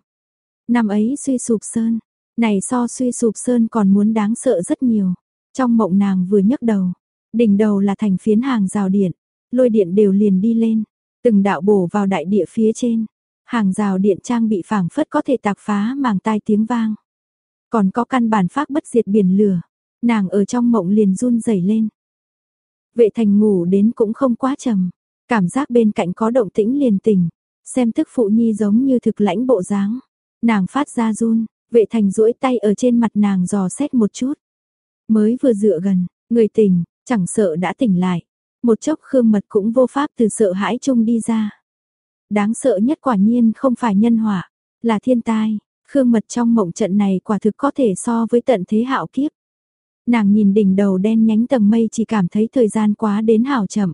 Năm ấy suy sụp sơn, này so suy sụp sơn còn muốn đáng sợ rất nhiều. Trong mộng nàng vừa nhấc đầu, đỉnh đầu là thành phiến hàng rào điện, lôi điện đều liền đi lên, từng đạo bổ vào đại địa phía trên. Hàng rào điện trang bị phảng phất có thể tạc phá màng tai tiếng vang. Còn có căn bản phát bất diệt biển lửa, nàng ở trong mộng liền run rẩy lên. Vệ thành ngủ đến cũng không quá trầm, cảm giác bên cạnh có động tĩnh liền tỉnh, xem thức phụ nhi giống như thực lãnh bộ dáng. Nàng phát ra run, vệ thành duỗi tay ở trên mặt nàng dò xét một chút. Mới vừa dựa gần, người tỉnh, chẳng sợ đã tỉnh lại. Một chốc khương mật cũng vô pháp từ sợ hãi chung đi ra. Đáng sợ nhất quả nhiên không phải nhân họa, là thiên tai. Khương mật trong mộng trận này quả thực có thể so với tận thế hạo kiếp. Nàng nhìn đỉnh đầu đen nhánh tầng mây chỉ cảm thấy thời gian quá đến hào chậm.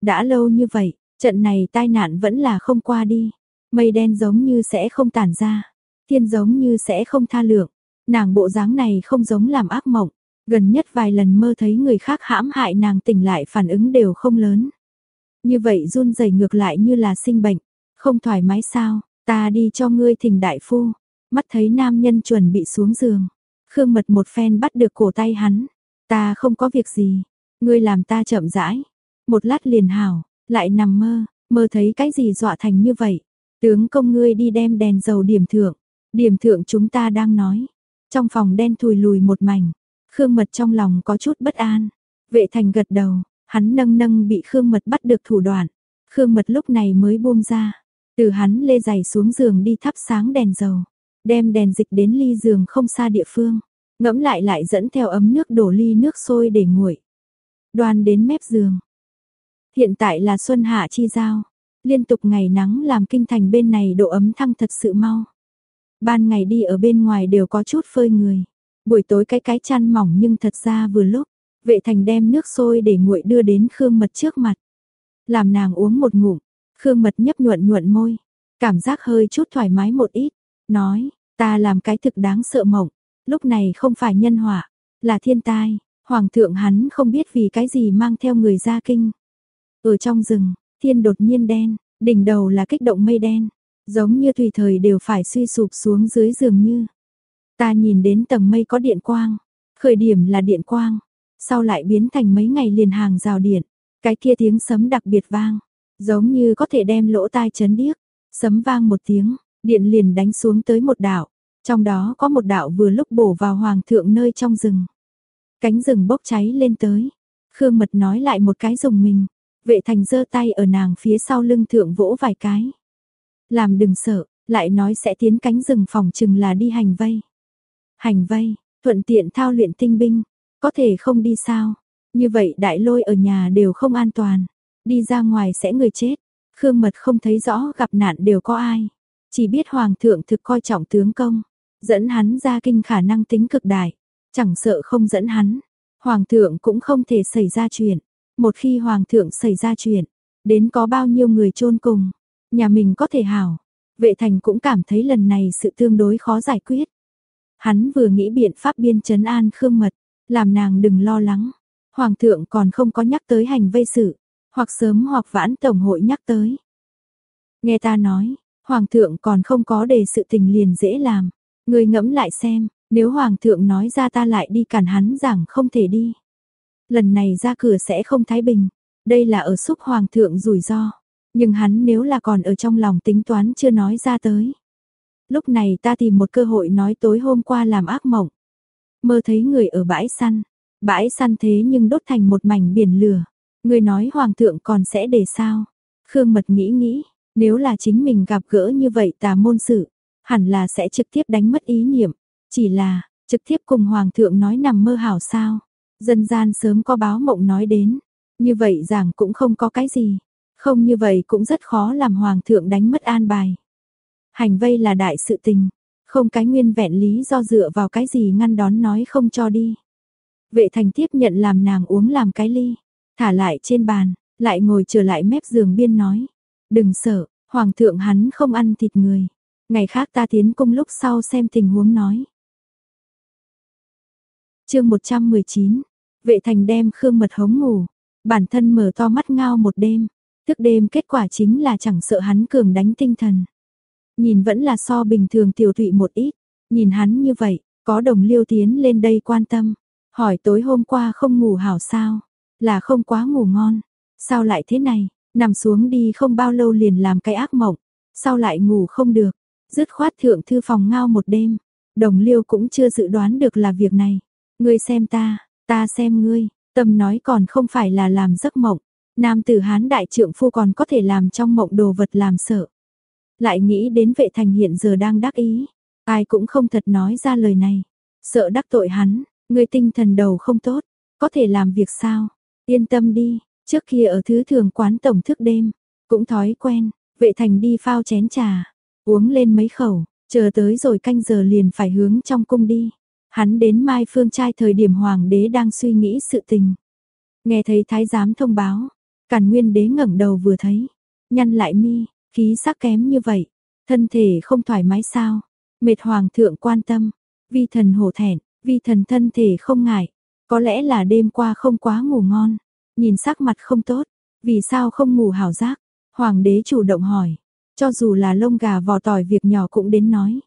Đã lâu như vậy, trận này tai nạn vẫn là không qua đi. Mây đen giống như sẽ không tản ra. Thiên giống như sẽ không tha lượng. Nàng bộ dáng này không giống làm ác mộng. Gần nhất vài lần mơ thấy người khác hãm hại nàng tỉnh lại phản ứng đều không lớn. Như vậy run rẩy ngược lại như là sinh bệnh. Không thoải mái sao, ta đi cho ngươi thỉnh đại phu. Mắt thấy nam nhân chuẩn bị xuống giường. Khương mật một phen bắt được cổ tay hắn. Ta không có việc gì. Ngươi làm ta chậm rãi. Một lát liền hảo, lại nằm mơ, mơ thấy cái gì dọa thành như vậy. Tướng công ngươi đi đem đèn dầu điểm thượng. Điểm thượng chúng ta đang nói. Trong phòng đen thùi lùi một mảnh. Khương mật trong lòng có chút bất an. Vệ thành gật đầu, hắn nâng nâng bị Khương mật bắt được thủ đoạn. Khương mật lúc này mới buông ra. Từ hắn lê giày xuống giường đi thắp sáng đèn dầu. Đem đèn dịch đến ly giường không xa địa phương. Ngẫm lại lại dẫn theo ấm nước đổ ly nước sôi để nguội. Đoan đến mép giường. Hiện tại là xuân hạ chi giao. Liên tục ngày nắng làm kinh thành bên này độ ấm thăng thật sự mau. Ban ngày đi ở bên ngoài đều có chút phơi người. Buổi tối cái cái chăn mỏng nhưng thật ra vừa lúc. Vệ thành đem nước sôi để nguội đưa đến Khương Mật trước mặt. Làm nàng uống một ngụm. Khương Mật nhấp nhuận nhuận môi. Cảm giác hơi chút thoải mái một ít. Nói, ta làm cái thực đáng sợ mộng. Lúc này không phải nhân họa, là thiên tai. Hoàng thượng hắn không biết vì cái gì mang theo người ra kinh. Ở trong rừng, thiên đột nhiên đen, đỉnh đầu là kích động mây đen. Giống như tùy thời đều phải suy sụp xuống dưới giường như. Ta nhìn đến tầng mây có điện quang. Khởi điểm là điện quang. Sau lại biến thành mấy ngày liền hàng rào điện. Cái kia tiếng sấm đặc biệt vang. Giống như có thể đem lỗ tai chấn điếc. Sấm vang một tiếng, điện liền đánh xuống tới một đảo. Trong đó có một đạo vừa lúc bổ vào hoàng thượng nơi trong rừng. Cánh rừng bốc cháy lên tới. Khương Mật nói lại một cái dùng mình. Vệ thành giơ tay ở nàng phía sau lưng thượng vỗ vài cái. Làm đừng sợ, lại nói sẽ tiến cánh rừng phòng chừng là đi hành vây. Hành vây, thuận tiện thao luyện tinh binh, có thể không đi sao. Như vậy đại lôi ở nhà đều không an toàn. Đi ra ngoài sẽ người chết. Khương Mật không thấy rõ gặp nạn đều có ai. Chỉ biết Hoàng thượng thực coi trọng tướng công. Dẫn hắn ra kinh khả năng tính cực đại. Chẳng sợ không dẫn hắn. Hoàng thượng cũng không thể xảy ra chuyện. Một khi Hoàng thượng xảy ra chuyện. Đến có bao nhiêu người chôn cùng. Nhà mình có thể hảo. Vệ thành cũng cảm thấy lần này sự tương đối khó giải quyết. Hắn vừa nghĩ biện pháp biên trấn an Khương Mật, làm nàng đừng lo lắng. Hoàng thượng còn không có nhắc tới hành vây sự, hoặc sớm hoặc vãn tổng hội nhắc tới. Nghe ta nói, Hoàng thượng còn không có đề sự tình liền dễ làm. Người ngẫm lại xem, nếu Hoàng thượng nói ra ta lại đi cản hắn rằng không thể đi. Lần này ra cửa sẽ không thái bình, đây là ở xúc Hoàng thượng rủi ro. Nhưng hắn nếu là còn ở trong lòng tính toán chưa nói ra tới. Lúc này ta tìm một cơ hội nói tối hôm qua làm ác mộng. Mơ thấy người ở bãi săn. Bãi săn thế nhưng đốt thành một mảnh biển lửa. Người nói hoàng thượng còn sẽ để sao? Khương Mật nghĩ nghĩ, nếu là chính mình gặp gỡ như vậy tà môn sự, hẳn là sẽ trực tiếp đánh mất ý niệm. Chỉ là, trực tiếp cùng hoàng thượng nói nằm mơ hảo sao? Dân gian sớm có báo mộng nói đến, như vậy giảng cũng không có cái gì. Không như vậy cũng rất khó làm hoàng thượng đánh mất an bài. Hành vây là đại sự tình, không cái nguyên vẹn lý do dựa vào cái gì ngăn đón nói không cho đi. Vệ thành tiếp nhận làm nàng uống làm cái ly, thả lại trên bàn, lại ngồi trở lại mép giường biên nói. Đừng sợ, hoàng thượng hắn không ăn thịt người. Ngày khác ta tiến cung lúc sau xem tình huống nói. chương 119, vệ thành đem khương mật hống ngủ, bản thân mở to mắt ngao một đêm, thức đêm kết quả chính là chẳng sợ hắn cường đánh tinh thần. Nhìn vẫn là so bình thường tiểu thụy một ít, nhìn hắn như vậy, có đồng liêu tiến lên đây quan tâm, hỏi tối hôm qua không ngủ hảo sao, là không quá ngủ ngon, sao lại thế này, nằm xuống đi không bao lâu liền làm cái ác mộng, sao lại ngủ không được, dứt khoát thượng thư phòng ngao một đêm, đồng liêu cũng chưa dự đoán được là việc này, ngươi xem ta, ta xem ngươi, tâm nói còn không phải là làm giấc mộng, nam tử hán đại trượng phu còn có thể làm trong mộng đồ vật làm sợ. Lại nghĩ đến vệ thành hiện giờ đang đắc ý, ai cũng không thật nói ra lời này, sợ đắc tội hắn, người tinh thần đầu không tốt, có thể làm việc sao, yên tâm đi, trước kia ở thứ thường quán tổng thức đêm, cũng thói quen, vệ thành đi phao chén trà, uống lên mấy khẩu, chờ tới rồi canh giờ liền phải hướng trong cung đi. Hắn đến Mai Phương trai thời điểm hoàng đế đang suy nghĩ sự tình. Nghe thấy thái giám thông báo, Càn Nguyên đế ngẩng đầu vừa thấy, nhăn lại mi, khí sắc kém như vậy, thân thể không thoải mái sao? Mệt hoàng thượng quan tâm, vi thần hổ thẹn, vi thần thân thể không ngại, có lẽ là đêm qua không quá ngủ ngon, nhìn sắc mặt không tốt, vì sao không ngủ hảo giác? Hoàng đế chủ động hỏi, cho dù là lông gà vò tỏi việc nhỏ cũng đến nói.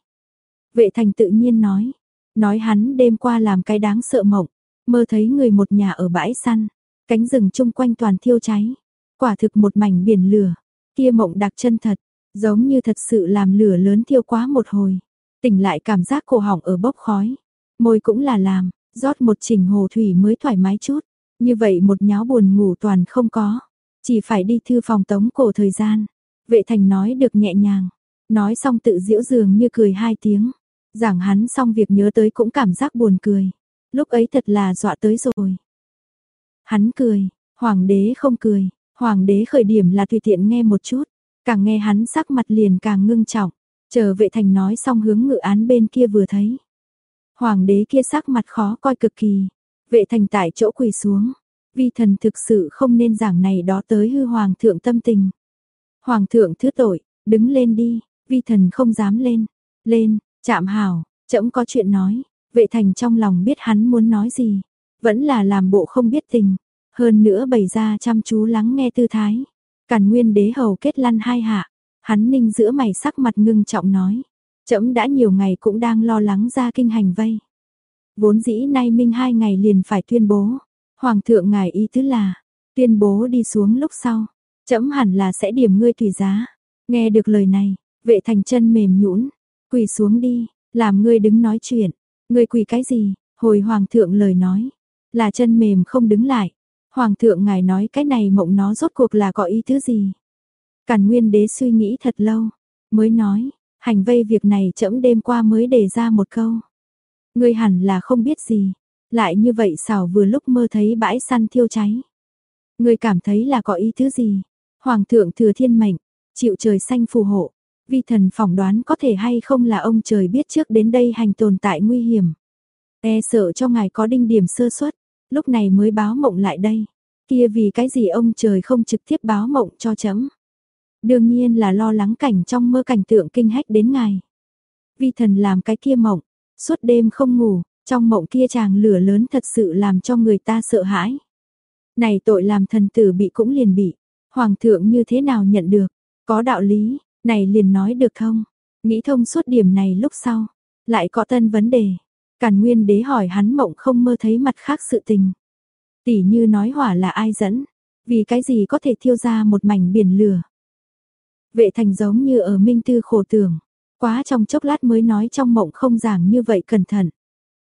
Vệ thành tự nhiên nói, nói hắn đêm qua làm cái đáng sợ mộng, mơ thấy người một nhà ở bãi săn, cánh rừng chung quanh toàn thiêu cháy, quả thực một mảnh biển lửa, kia mộng đặc chân thật, giống như thật sự làm lửa lớn thiêu quá một hồi, tỉnh lại cảm giác cổ họng ở bốc khói, môi cũng là làm, rót một trình hồ thủy mới thoải mái chút, như vậy một nháo buồn ngủ toàn không có, chỉ phải đi thư phòng tống cổ thời gian. Vệ thành nói được nhẹ nhàng, nói xong tự diễu dường như cười hai tiếng, giảng hắn xong việc nhớ tới cũng cảm giác buồn cười, lúc ấy thật là dọa tới rồi. Hắn cười, hoàng đế không cười, hoàng đế khởi điểm là tùy tiện nghe một chút, càng nghe hắn sắc mặt liền càng ngưng trọng, chờ vệ thành nói xong hướng ngự án bên kia vừa thấy. Hoàng đế kia sắc mặt khó coi cực kỳ, vệ thành tại chỗ quỳ xuống, vi thần thực sự không nên giảng này đó tới hư hoàng thượng tâm tình. Hoàng thượng thứ tội, đứng lên đi, vi thần không dám lên, lên, chạm hảo, trẫm có chuyện nói, vệ thành trong lòng biết hắn muốn nói gì, vẫn là làm bộ không biết tình, hơn nữa bày ra chăm chú lắng nghe tư thái. Càn nguyên đế hầu kết lăn hai hạ, hắn ninh giữa mày sắc mặt ngưng trọng nói, trẫm đã nhiều ngày cũng đang lo lắng ra kinh hành vây. Vốn dĩ nay minh hai ngày liền phải tuyên bố, hoàng thượng ngài ý tứ là, tuyên bố đi xuống lúc sau, trẫm hẳn là sẽ điểm ngươi tùy giá. Nghe được lời này, vệ thành chân mềm nhũn, quỳ xuống đi, làm ngươi đứng nói chuyện. Ngươi quỳ cái gì? Hồi hoàng thượng lời nói, là chân mềm không đứng lại. Hoàng thượng ngài nói cái này mộng nó rốt cuộc là có ý thứ gì? Càn Nguyên đế suy nghĩ thật lâu, mới nói, hành vây việc này trẫm đêm qua mới đề ra một câu. Ngươi hẳn là không biết gì, lại như vậy xảo vừa lúc mơ thấy bãi săn thiêu cháy. Ngươi cảm thấy là có ý thứ gì? Hoàng thượng thừa thiên mệnh, chịu trời xanh phù hộ, vi thần phỏng đoán có thể hay không là ông trời biết trước đến đây hành tồn tại nguy hiểm. E sợ cho ngài có đinh điểm sơ suất, lúc này mới báo mộng lại đây. Kia vì cái gì ông trời không trực tiếp báo mộng cho chấm. Đương nhiên là lo lắng cảnh trong mơ cảnh tượng kinh hách đến ngài. Vi thần làm cái kia mộng, suốt đêm không ngủ, trong mộng kia chàng lửa lớn thật sự làm cho người ta sợ hãi. Này tội làm thần tử bị cũng liền bị, hoàng thượng như thế nào nhận được, có đạo lý, này liền nói được không? Nghĩ thông suốt điểm này lúc sau, lại có tân vấn đề. Càn Nguyên đế hỏi hắn mộng không mơ thấy mặt khác sự tình. Tỷ như nói hỏa là ai dẫn, vì cái gì có thể thiêu ra một mảnh biển lửa. Vệ thành giống như ở minh tư khổ tưởng, quá trong chốc lát mới nói trong mộng không giảng như vậy cẩn thận.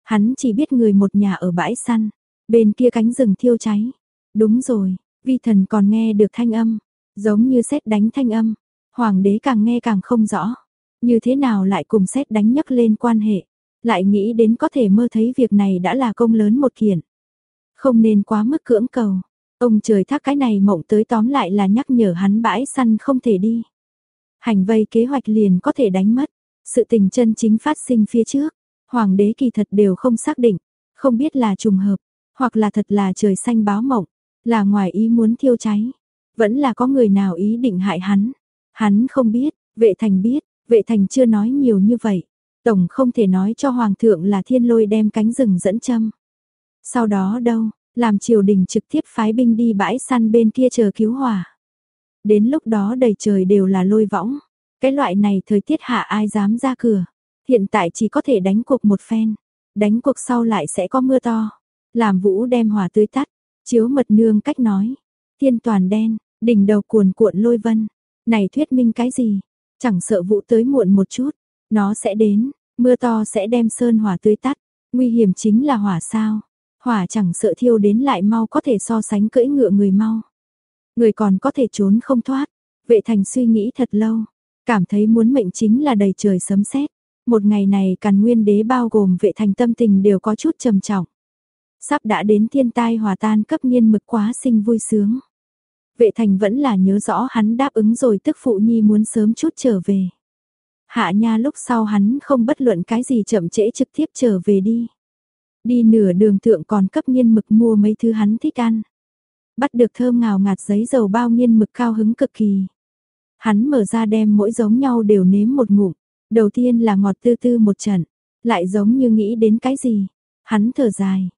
Hắn chỉ biết người một nhà ở bãi săn, bên kia cánh rừng thiêu cháy. Đúng rồi, vi thần còn nghe được thanh âm, giống như xét đánh thanh âm. Hoàng đế càng nghe càng không rõ, như thế nào lại cùng xét đánh nhắc lên quan hệ, lại nghĩ đến có thể mơ thấy việc này đã là công lớn một kiện. Không nên quá mức cưỡng cầu, ông trời thác cái này mộng tới tóm lại là nhắc nhở hắn bãi săn không thể đi. Hành vây kế hoạch liền có thể đánh mất. Sự tình chân chính phát sinh phía trước, hoàng đế kỳ thật đều không xác định, không biết là trùng hợp, hoặc là thật là trời xanh báo mộng, là ngoài ý muốn thiêu cháy, vẫn là có người nào ý định hại hắn. Hắn không biết, vệ thành biết, vệ thành chưa nói nhiều như vậy. Tổng không thể nói cho hoàng thượng là thiên lôi đem cánh rừng dẫn châm. Sau đó đâu, làm triều đình trực tiếp phái binh đi bãi săn bên kia chờ cứu hỏa. Đến lúc đó đầy trời đều là lôi võng. Cái loại này thời tiết hạ ai dám ra cửa. Hiện tại chỉ có thể đánh cuộc một phen. Đánh cuộc sau lại sẽ có mưa to. Làm vũ đem hỏa tươi tắt. Chiếu mật nương cách nói. Thiên toàn đen, đỉnh đầu cuồn cuộn lôi vân. Này thuyết minh cái gì? Chẳng sợ vũ tới muộn một chút. Nó sẽ đến, mưa to sẽ đem sơn hỏa tươi tắt. Nguy hiểm chính là hỏa sao. Hỏa chẳng sợ thiêu đến lại mau có thể so sánh cưỡi ngựa người mau. Người còn có thể trốn không thoát. Vệ thành suy nghĩ thật lâu. Cảm thấy muốn mệnh chính là đầy trời sấm sét. Một ngày này càn nguyên đế bao gồm vệ thành tâm tình đều có chút trầm trọng. Sắp đã đến thiên tai hòa tan cấp nhiên mực quá sinh vui sướng. Vệ thành vẫn là nhớ rõ hắn đáp ứng rồi tức phụ nhi muốn sớm chút trở về. Hạ nha lúc sau hắn không bất luận cái gì chậm trễ trực tiếp trở về đi. Đi nửa đường thượng còn cấp nhiên mực mua mấy thứ hắn thích ăn. Bắt được thơm ngào ngạt giấy dầu bao nhiên mực cao hứng cực kỳ. Hắn mở ra đem mỗi giống nhau đều nếm một ngụm. Đầu tiên là ngọt tư tư một trận, lại giống như nghĩ đến cái gì. Hắn thở dài.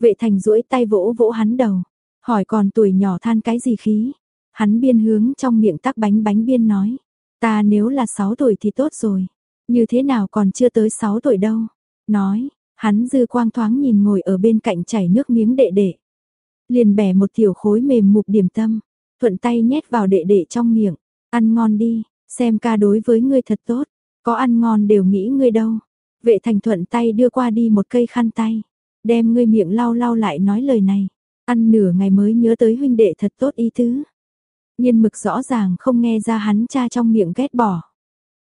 Vệ thành duỗi tay vỗ vỗ hắn đầu. Hỏi còn tuổi nhỏ than cái gì khí. Hắn biên hướng trong miệng tắc bánh bánh biên nói. Ta nếu là 6 tuổi thì tốt rồi. Như thế nào còn chưa tới 6 tuổi đâu. Nói, hắn dư quang thoáng nhìn ngồi ở bên cạnh chảy nước miếng đệ đệ. Liền bẻ một tiểu khối mềm mục điểm tâm. Thuận tay nhét vào đệ đệ trong miệng. Ăn ngon đi, xem ca đối với ngươi thật tốt, có ăn ngon đều nghĩ ngươi đâu. Vệ thành thuận tay đưa qua đi một cây khăn tay, đem ngươi miệng lau lau lại nói lời này. Ăn nửa ngày mới nhớ tới huynh đệ thật tốt ý tứ. Nhiên mực rõ ràng không nghe ra hắn cha trong miệng ghét bỏ.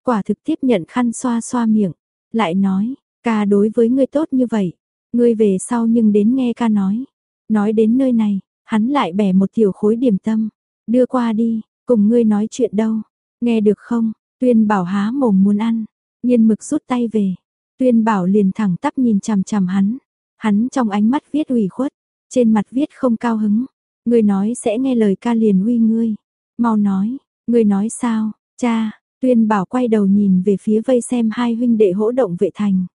Quả thực tiếp nhận khăn xoa xoa miệng, lại nói, ca đối với ngươi tốt như vậy, ngươi về sau nhưng đến nghe ca nói. Nói đến nơi này, hắn lại bẻ một tiểu khối điểm tâm, đưa qua đi, Cùng ngươi nói chuyện đâu, nghe được không? Tuyên bảo há mồm muốn ăn, nhiên mực rút tay về. Tuyên bảo liền thẳng tắp nhìn chằm chằm hắn. Hắn trong ánh mắt viết ủy khuất, trên mặt viết không cao hứng. Ngươi nói sẽ nghe lời ca liền uy ngươi. Mau nói, ngươi nói sao, cha, tuyên bảo quay đầu nhìn về phía vây xem hai huynh đệ hỗ động vệ thành.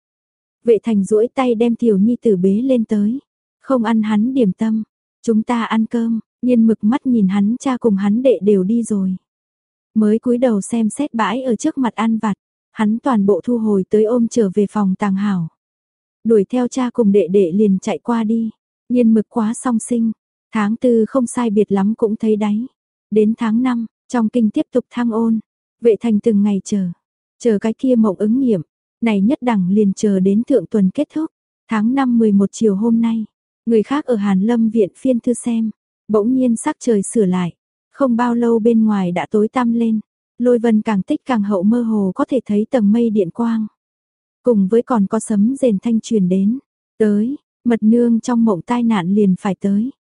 Vệ thành duỗi tay đem tiểu nhi tử bế lên tới. Không ăn hắn điểm tâm, chúng ta ăn cơm, Nhiên mực mắt nhìn hắn cha cùng hắn đệ đều đi rồi. Mới cúi đầu xem xét bãi ở trước mặt ăn vặt, hắn toàn bộ thu hồi tới ôm trở về phòng tàng hảo. Đuổi theo cha cùng đệ đệ liền chạy qua đi. Nhiên mực quá song sinh, tháng tư không sai biệt lắm cũng thấy đáy. Đến tháng 5, trong kinh tiếp tục thăng ôn, vệ thành từng ngày chờ, chờ cái kia mộng ứng nghiệm, này nhất đẳng liền chờ đến thượng tuần kết thúc, tháng 5 11 chiều hôm nay, người khác ở Hàn Lâm viện phiên thư xem, Bỗng nhiên sắc trời sửa lại, không bao lâu bên ngoài đã tối tăm lên, lôi vân càng tích càng hậu mơ hồ có thể thấy tầng mây điện quang. Cùng với còn có sấm rền thanh truyền đến, tới, mật nương trong mộng tai nạn liền phải tới.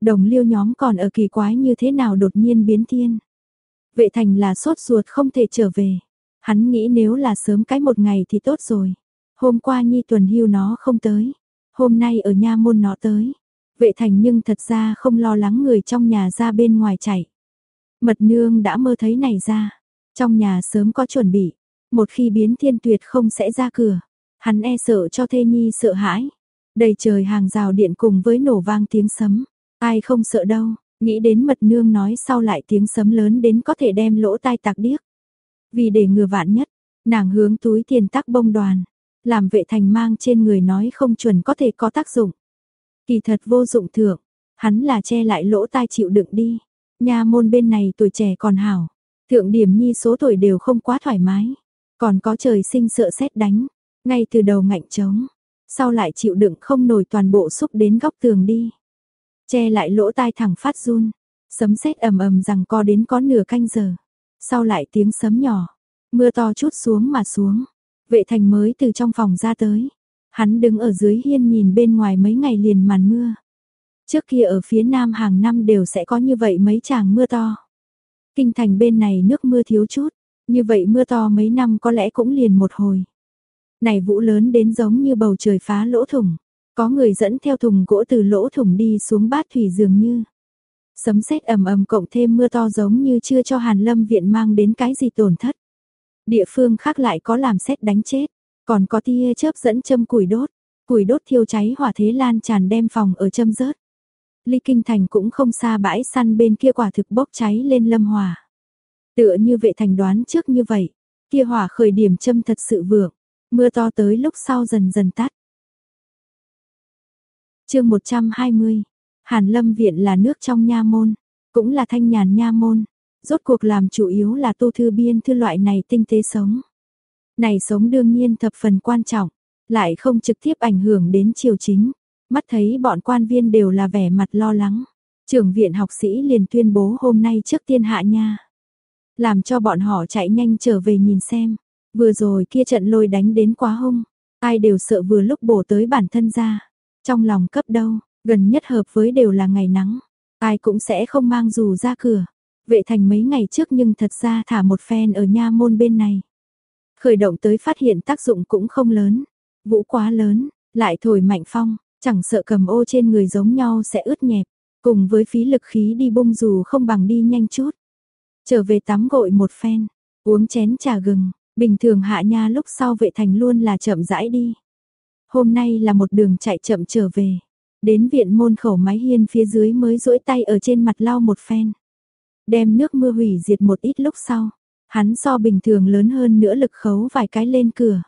Đồng liêu nhóm còn ở kỳ quái như thế nào đột nhiên biến thiên. Vệ thành là sốt ruột không thể trở về. Hắn nghĩ nếu là sớm cái một ngày thì tốt rồi. Hôm qua nhi tuần hưu nó không tới. Hôm nay ở nha môn nó tới. Vệ thành nhưng thật ra không lo lắng người trong nhà ra bên ngoài chạy. Mật nương đã mơ thấy này ra. Trong nhà sớm có chuẩn bị. Một khi biến thiên tuyệt không sẽ ra cửa. Hắn e sợ cho thê nhi sợ hãi. Đầy trời hàng rào điện cùng với nổ vang tiếng sấm. Ai không sợ đâu. Nghĩ đến mật nương nói sau lại tiếng sấm lớn đến có thể đem lỗ tai tạc điếc. Vì để ngừa vạn nhất, nàng hướng túi tiền tắc bông đoàn. Làm vệ thành mang trên người nói không chuẩn có thể có tác dụng. Kỳ thật vô dụng thượng, hắn là che lại lỗ tai chịu đựng đi. Nhà môn bên này tuổi trẻ còn hảo, thượng điểm nhi số tuổi đều không quá thoải mái. Còn có trời sinh sợ xét đánh, ngay từ đầu ngạnh trống, sau lại chịu đựng không nổi toàn bộ xúc đến góc tường đi. Che lại lỗ tai thẳng phát run, sấm sét ầm ầm rằng co đến có nửa canh giờ. Sau lại tiếng sấm nhỏ, mưa to chút xuống mà xuống. Vệ thành mới từ trong phòng ra tới, Hắn đứng ở dưới hiên nhìn bên ngoài mấy ngày liền màn mưa. Trước kia ở phía nam hàng năm đều sẽ có như vậy mấy tràng mưa to. Kinh thành bên này nước mưa thiếu chút, như vậy mưa to mấy năm có lẽ cũng liền một hồi. Này vũ lớn đến giống như bầu trời phá lỗ thủng, có người dẫn theo thùng gỗ từ lỗ thùng đi xuống bát thủy dường như. Sấm sét ầm ầm cộng thêm mưa to giống như chưa cho Hàn Lâm viện mang đến cái gì tổn thất. Địa phương khác lại có làm sét đánh chết, còn có tia chớp dẫn châm củi đốt, củi đốt thiêu cháy hỏa thế lan tràn đem phòng ở châm rớt. Ly Kinh Thành cũng không xa bãi săn bên kia quả thực bốc cháy lên lâm hòa. Tựa như vệ thành đoán trước như vậy, kia hỏa khởi điểm châm thật sự vượng, mưa to tới lúc sau dần dần tắt chương 120, Hàn Lâm Viện là nước trong nha môn, cũng là thanh nhàn nha môn, rốt cuộc làm chủ yếu là tô thư biên thư loại này tinh tế sống. Này sống đương nhiên thập phần quan trọng, lại không trực tiếp ảnh hưởng đến triều chính. Mắt thấy bọn quan viên đều là vẻ mặt lo lắng. Trưởng viện học sĩ liền tuyên bố hôm nay trước tiên hạ nha. Làm cho bọn họ chạy nhanh trở về nhìn xem. Vừa rồi kia trận lôi đánh đến quá hung. Ai đều sợ vừa lúc bổ tới bản thân ra. Trong lòng cấp đâu, gần nhất hợp với đều là ngày nắng. Ai cũng sẽ không mang dù ra cửa. Vệ thành mấy ngày trước nhưng thật ra thả một phen ở nha môn bên này. Khởi động tới phát hiện tác dụng cũng không lớn. Vũ quá lớn, lại thổi mạnh phong, chẳng sợ cầm ô trên người giống nhau sẽ ướt nhẹp. Cùng với phí lực khí đi bung dù không bằng đi nhanh chút. Trở về tắm gội một phen, uống chén trà gừng, bình thường hạ nha lúc sau vệ thành luôn là chậm rãi đi. Hôm nay là một đường chạy chậm trở về. Đến viện môn khẩu mái hiên phía dưới mới duỗi tay ở trên mặt lau một phen. Đem nước mưa hủy diệt một ít lúc sau. Hắn so bình thường lớn hơn nữa lực khấu vài cái lên cửa.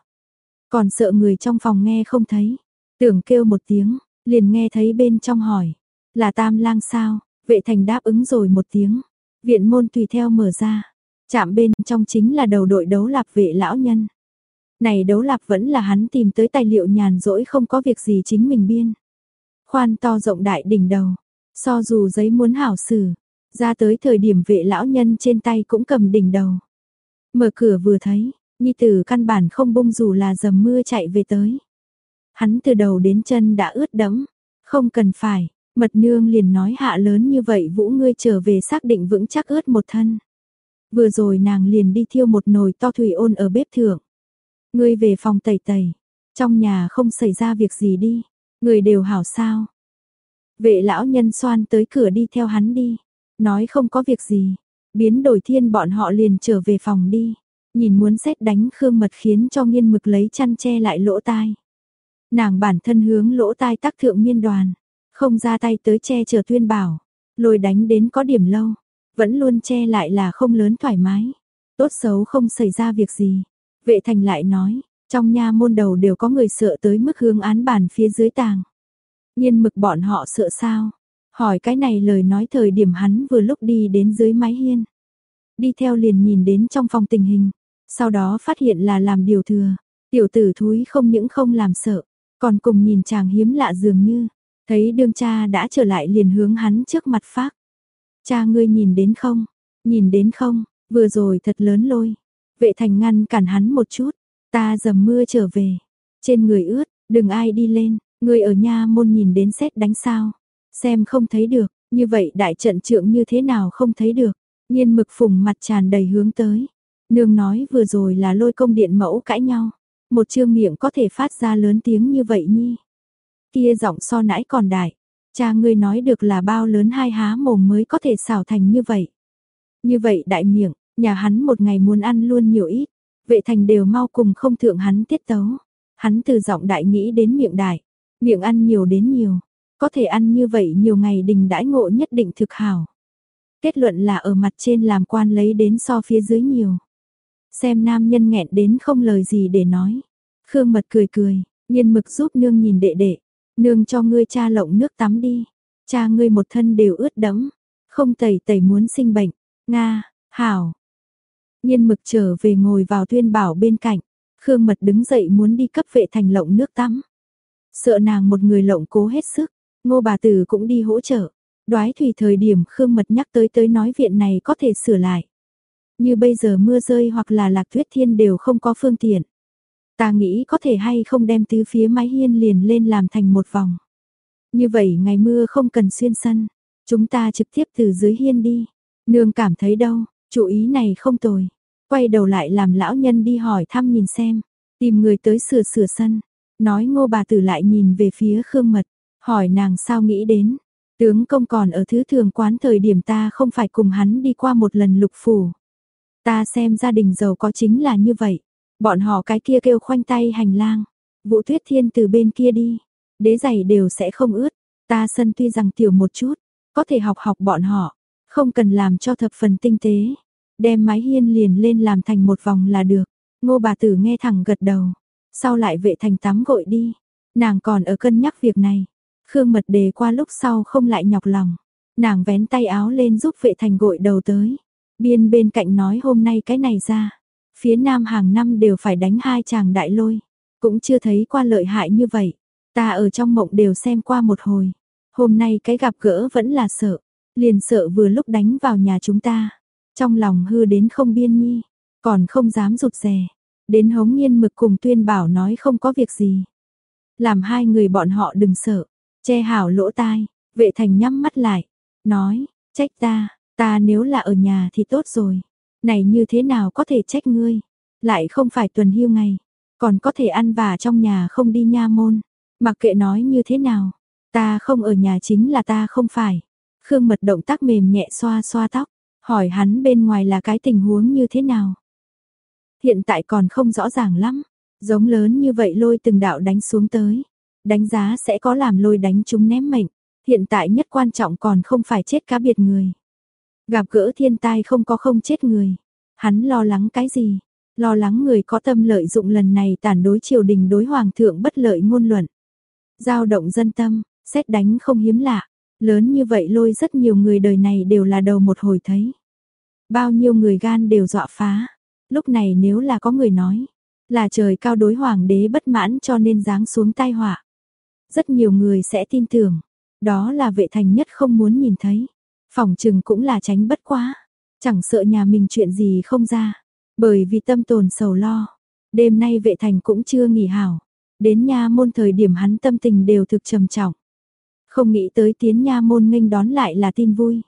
Còn sợ người trong phòng nghe không thấy. Tưởng kêu một tiếng, liền nghe thấy bên trong hỏi. Là tam lang sao? Vệ thành đáp ứng rồi một tiếng. Viện môn tùy theo mở ra. Chạm bên trong chính là đầu đội đấu lạp vệ lão nhân. Này đấu lạp vẫn là hắn tìm tới tài liệu nhàn rỗi không có việc gì chính mình biên. Khoan to rộng đại đỉnh đầu. So dù giấy muốn hảo xử. Ra tới thời điểm vệ lão nhân trên tay cũng cầm đỉnh đầu. Mở cửa vừa thấy, Nhi tử căn bản không bung dù là dầm mưa chạy về tới. Hắn từ đầu đến chân đã ướt đẫm, không cần phải, mật nương liền nói hạ lớn như vậy vũ ngươi trở về xác định vững chắc ướt một thân. Vừa rồi nàng liền đi thiêu một nồi to thủy ôn ở bếp thượng. Ngươi về phòng tẩy tẩy, trong nhà không xảy ra việc gì đi, người đều hảo sao. Vệ lão nhân xoan tới cửa đi theo hắn đi, nói không có việc gì, biến đổi thiên bọn họ liền trở về phòng đi. Nhìn muốn xét đánh Khương Mật khiến cho nghiên mực lấy chăn che lại lỗ tai. Nàng bản thân hướng lỗ tai tác thượng miên đoàn, không ra tay tới che chở tuyên bảo, lôi đánh đến có điểm lâu, vẫn luôn che lại là không lớn thoải mái. Tốt xấu không xảy ra việc gì. Vệ thành lại nói, trong nha môn đầu đều có người sợ tới mức hướng án bàn phía dưới tàng. Nhiên mực bọn họ sợ sao? Hỏi cái này lời nói thời điểm hắn vừa lúc đi đến dưới mái hiên. Đi theo liền nhìn đến trong phòng tình hình. Sau đó phát hiện là làm điều thừa, tiểu tử thúi không những không làm sợ, còn cùng nhìn chàng hiếm lạ dường như, thấy đương cha đã trở lại liền hướng hắn trước mặt phát. Cha ngươi nhìn đến không? Nhìn đến không? Vừa rồi thật lớn lôi. Vệ thành ngăn cản hắn một chút, ta dầm mưa trở về. Trên người ướt, đừng ai đi lên, Người ở nhà môn nhìn đến xét đánh sao. Xem không thấy được, như vậy đại trận trượng như thế nào không thấy được. Nhiên mực phùng mặt tràn đầy hướng tới. Nương nói vừa rồi là lôi công điện mẫu cãi nhau. Một chương miệng có thể phát ra lớn tiếng như vậy nhi. Kia giọng so nãy còn đại. Cha ngươi nói được là bao lớn hai há mồm mới có thể xào thành như vậy. Như vậy đại miệng, nhà hắn một ngày muốn ăn luôn nhiều ít. Vệ thành đều mau cùng không thượng hắn tiết tấu. Hắn từ giọng đại nghĩ đến miệng đại. Miệng ăn nhiều đến nhiều. Có thể ăn như vậy nhiều ngày đình đãi ngộ nhất định thực hảo. Kết luận là ở mặt trên làm quan lấy đến so phía dưới nhiều. Xem nam nhân nghẹn đến không lời gì để nói. Khương mật cười cười, nhiên mực giúp nương nhìn đệ đệ. Nương cho ngươi cha lộng nước tắm đi. Cha ngươi một thân đều ướt đẫm. Không tẩy tẩy muốn sinh bệnh. Nga, hảo. Nhiên mực trở về ngồi vào tuyên bảo bên cạnh. Khương mật đứng dậy muốn đi cấp vệ thành lộng nước tắm. Sợ nàng một người lộng cố hết sức. Ngô bà tử cũng đi hỗ trợ. Đoái thủy thời điểm Khương mật nhắc tới tới nói viện này có thể sửa lại. Như bây giờ mưa rơi hoặc là lạc tuyết thiên đều không có phương tiện. Ta nghĩ có thể hay không đem tứ phía mái hiên liền lên làm thành một vòng. Như vậy ngày mưa không cần xuyên sân, chúng ta trực tiếp từ dưới hiên đi. Nương cảm thấy đâu, Chủ ý này không tồi. Quay đầu lại làm lão nhân đi hỏi thăm nhìn xem. Tìm người tới sửa sửa sân. Nói ngô bà tử lại nhìn về phía Khương Mật. Hỏi nàng sao nghĩ đến. Tướng công còn ở thứ thường quán thời điểm ta không phải cùng hắn đi qua một lần lục phủ. Ta xem gia đình giàu có chính là như vậy. Bọn họ cái kia kêu khoanh tay hành lang. Vũ Tuyết Thiên từ bên kia đi. Đế giày đều sẽ không ướt. Ta sân tuy rằng tiểu một chút. Có thể học học bọn họ. Không cần làm cho thập phần tinh tế. Đem mái hiên liền lên làm thành một vòng là được. Ngô bà tử nghe thẳng gật đầu. Sau lại vệ thành tắm gội đi. Nàng còn ở cân nhắc việc này. Khương mật đề qua lúc sau không lại nhọc lòng. Nàng vén tay áo lên giúp vệ thành gội đầu tới. Biên bên cạnh nói hôm nay cái này ra. Phía nam hàng năm đều phải đánh hai chàng đại lôi. Cũng chưa thấy qua lợi hại như vậy. Ta ở trong mộng đều xem qua một hồi. Hôm nay cái gặp gỡ vẫn là sợ. Liền sợ vừa lúc đánh vào nhà chúng ta. Trong lòng hư đến không biên nhi. Còn không dám rụt rè. Đến hống nhiên mực cùng tuyên bảo nói không có việc gì. Làm hai người bọn họ đừng sợ. Che hảo lỗ tai. Vệ thành nhắm mắt lại. Nói, trách ta, ta nếu là ở nhà thì tốt rồi. Này như thế nào có thể trách ngươi? Lại không phải tuần hưu ngày. Còn có thể ăn vả trong nhà không đi nha môn. Mặc kệ nói như thế nào. Ta không ở nhà chính là ta không phải. Khương mật động tác mềm nhẹ xoa xoa tóc. Hỏi hắn bên ngoài là cái tình huống như thế nào. Hiện tại còn không rõ ràng lắm. Giống lớn như vậy lôi từng đạo đánh xuống tới. Đánh giá sẽ có làm lôi đánh chúng ném mệnh. Hiện tại nhất quan trọng còn không phải chết cá biệt người. Gặp gỡ thiên tai không có không chết người. Hắn lo lắng cái gì? Lo lắng người có tâm lợi dụng lần này tản đối triều đình đối hoàng thượng bất lợi ngôn luận. Giao động dân tâm, xét đánh không hiếm lạ. Lớn như vậy lôi rất nhiều người đời này đều là đầu một hồi thấy. Bao nhiêu người gan đều dọa phá. Lúc này nếu là có người nói, là trời cao đối hoàng đế bất mãn cho nên giáng xuống tai họa. Rất nhiều người sẽ tin tưởng, đó là vệ thành nhất không muốn nhìn thấy. Phòng trừng cũng là tránh bất quá, chẳng sợ nhà mình chuyện gì không ra, bởi vì tâm tồn sầu lo. Đêm nay vệ thành cũng chưa nghỉ hảo, đến nha môn thời điểm hắn tâm tình đều thực trầm trọng. Không nghĩ tới tiến nha môn nghênh đón lại là tin vui.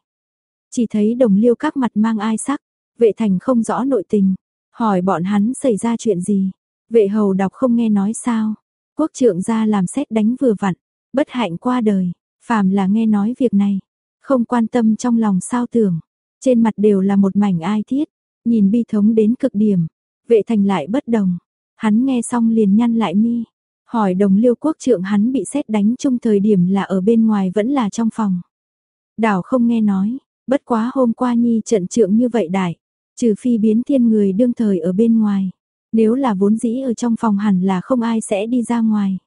Chỉ thấy đồng liêu các mặt mang ai sắc, vệ thành không rõ nội tình, hỏi bọn hắn xảy ra chuyện gì. Vệ hầu đọc không nghe nói sao, quốc trượng ra làm xét đánh vừa vặn, bất hạnh qua đời, phàm là nghe nói việc này, không quan tâm trong lòng sao tưởng, trên mặt đều là một mảnh ai thiết, nhìn bi thống đến cực điểm, vệ thành lại bất đồng, hắn nghe xong liền nhăn lại mi, hỏi đồng liêu quốc trượng hắn bị xét đánh chung thời điểm là ở bên ngoài vẫn là trong phòng. Đảo không nghe nói, bất quá hôm qua nhi trận trượng như vậy đại, trừ phi biến thiên người đương thời ở bên ngoài, nếu là vốn dĩ ở trong phòng hẳn là không ai sẽ đi ra ngoài.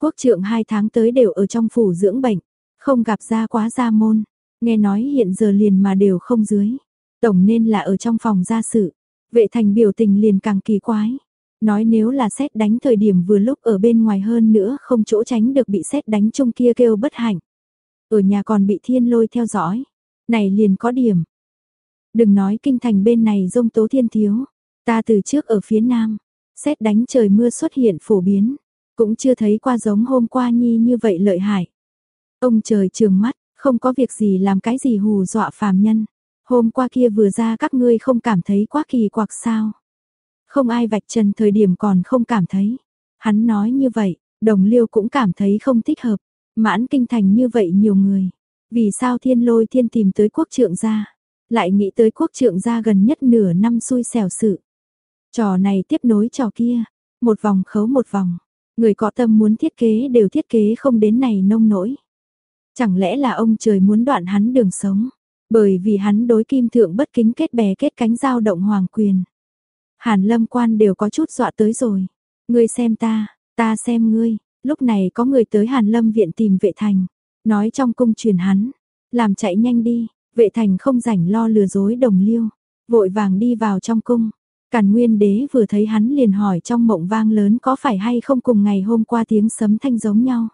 Quốc trượng hai tháng tới đều ở trong phủ dưỡng bệnh, không gặp ra quá gia môn, nghe nói hiện giờ liền mà đều không dưới. Tổng nên là ở trong phòng ra sự, vệ thành biểu tình liền càng kỳ quái. Nói nếu là xét đánh thời điểm vừa lúc ở bên ngoài hơn nữa không chỗ tránh được bị xét đánh trong kia kêu bất hạnh. Ở nhà còn bị thiên lôi theo dõi. Này liền có điểm. Đừng nói kinh thành bên này rông tố thiên thiếu. Ta từ trước ở phía nam. Xét đánh trời mưa xuất hiện phổ biến. Cũng chưa thấy qua giống hôm qua nhi như vậy lợi hại. Ông trời trường mắt, không có việc gì làm cái gì hù dọa phàm nhân. Hôm qua kia vừa ra các ngươi không cảm thấy quá kỳ quặc sao. Không ai vạch trần thời điểm còn không cảm thấy. Hắn nói như vậy, đồng liêu cũng cảm thấy không thích hợp. Mãn kinh thành như vậy nhiều người. Vì sao thiên lôi thiên tìm tới quốc trượng gia? Lại nghĩ tới quốc trượng gia gần nhất nửa năm xui xẻo sự. Trò này tiếp nối trò kia. Một vòng khấu một vòng. Người có tâm muốn thiết kế đều thiết kế không đến này nông nỗi. Chẳng lẽ là ông trời muốn đoạn hắn đường sống? Bởi vì hắn đối kim thượng bất kính kết bè kết cánh giao động hoàng quyền. Hàn lâm quan đều có chút dọa tới rồi. Ngươi xem ta, ta xem ngươi. Lúc này có người tới hàn lâm viện tìm vệ thành. Nói trong cung truyền hắn. Làm chạy nhanh đi. Vệ thành không rảnh lo lừa dối đồng liêu. Vội vàng đi vào trong cung. Càn nguyên đế vừa thấy hắn liền hỏi trong mộng vang lớn có phải hay không cùng ngày hôm qua tiếng sấm thanh giống nhau.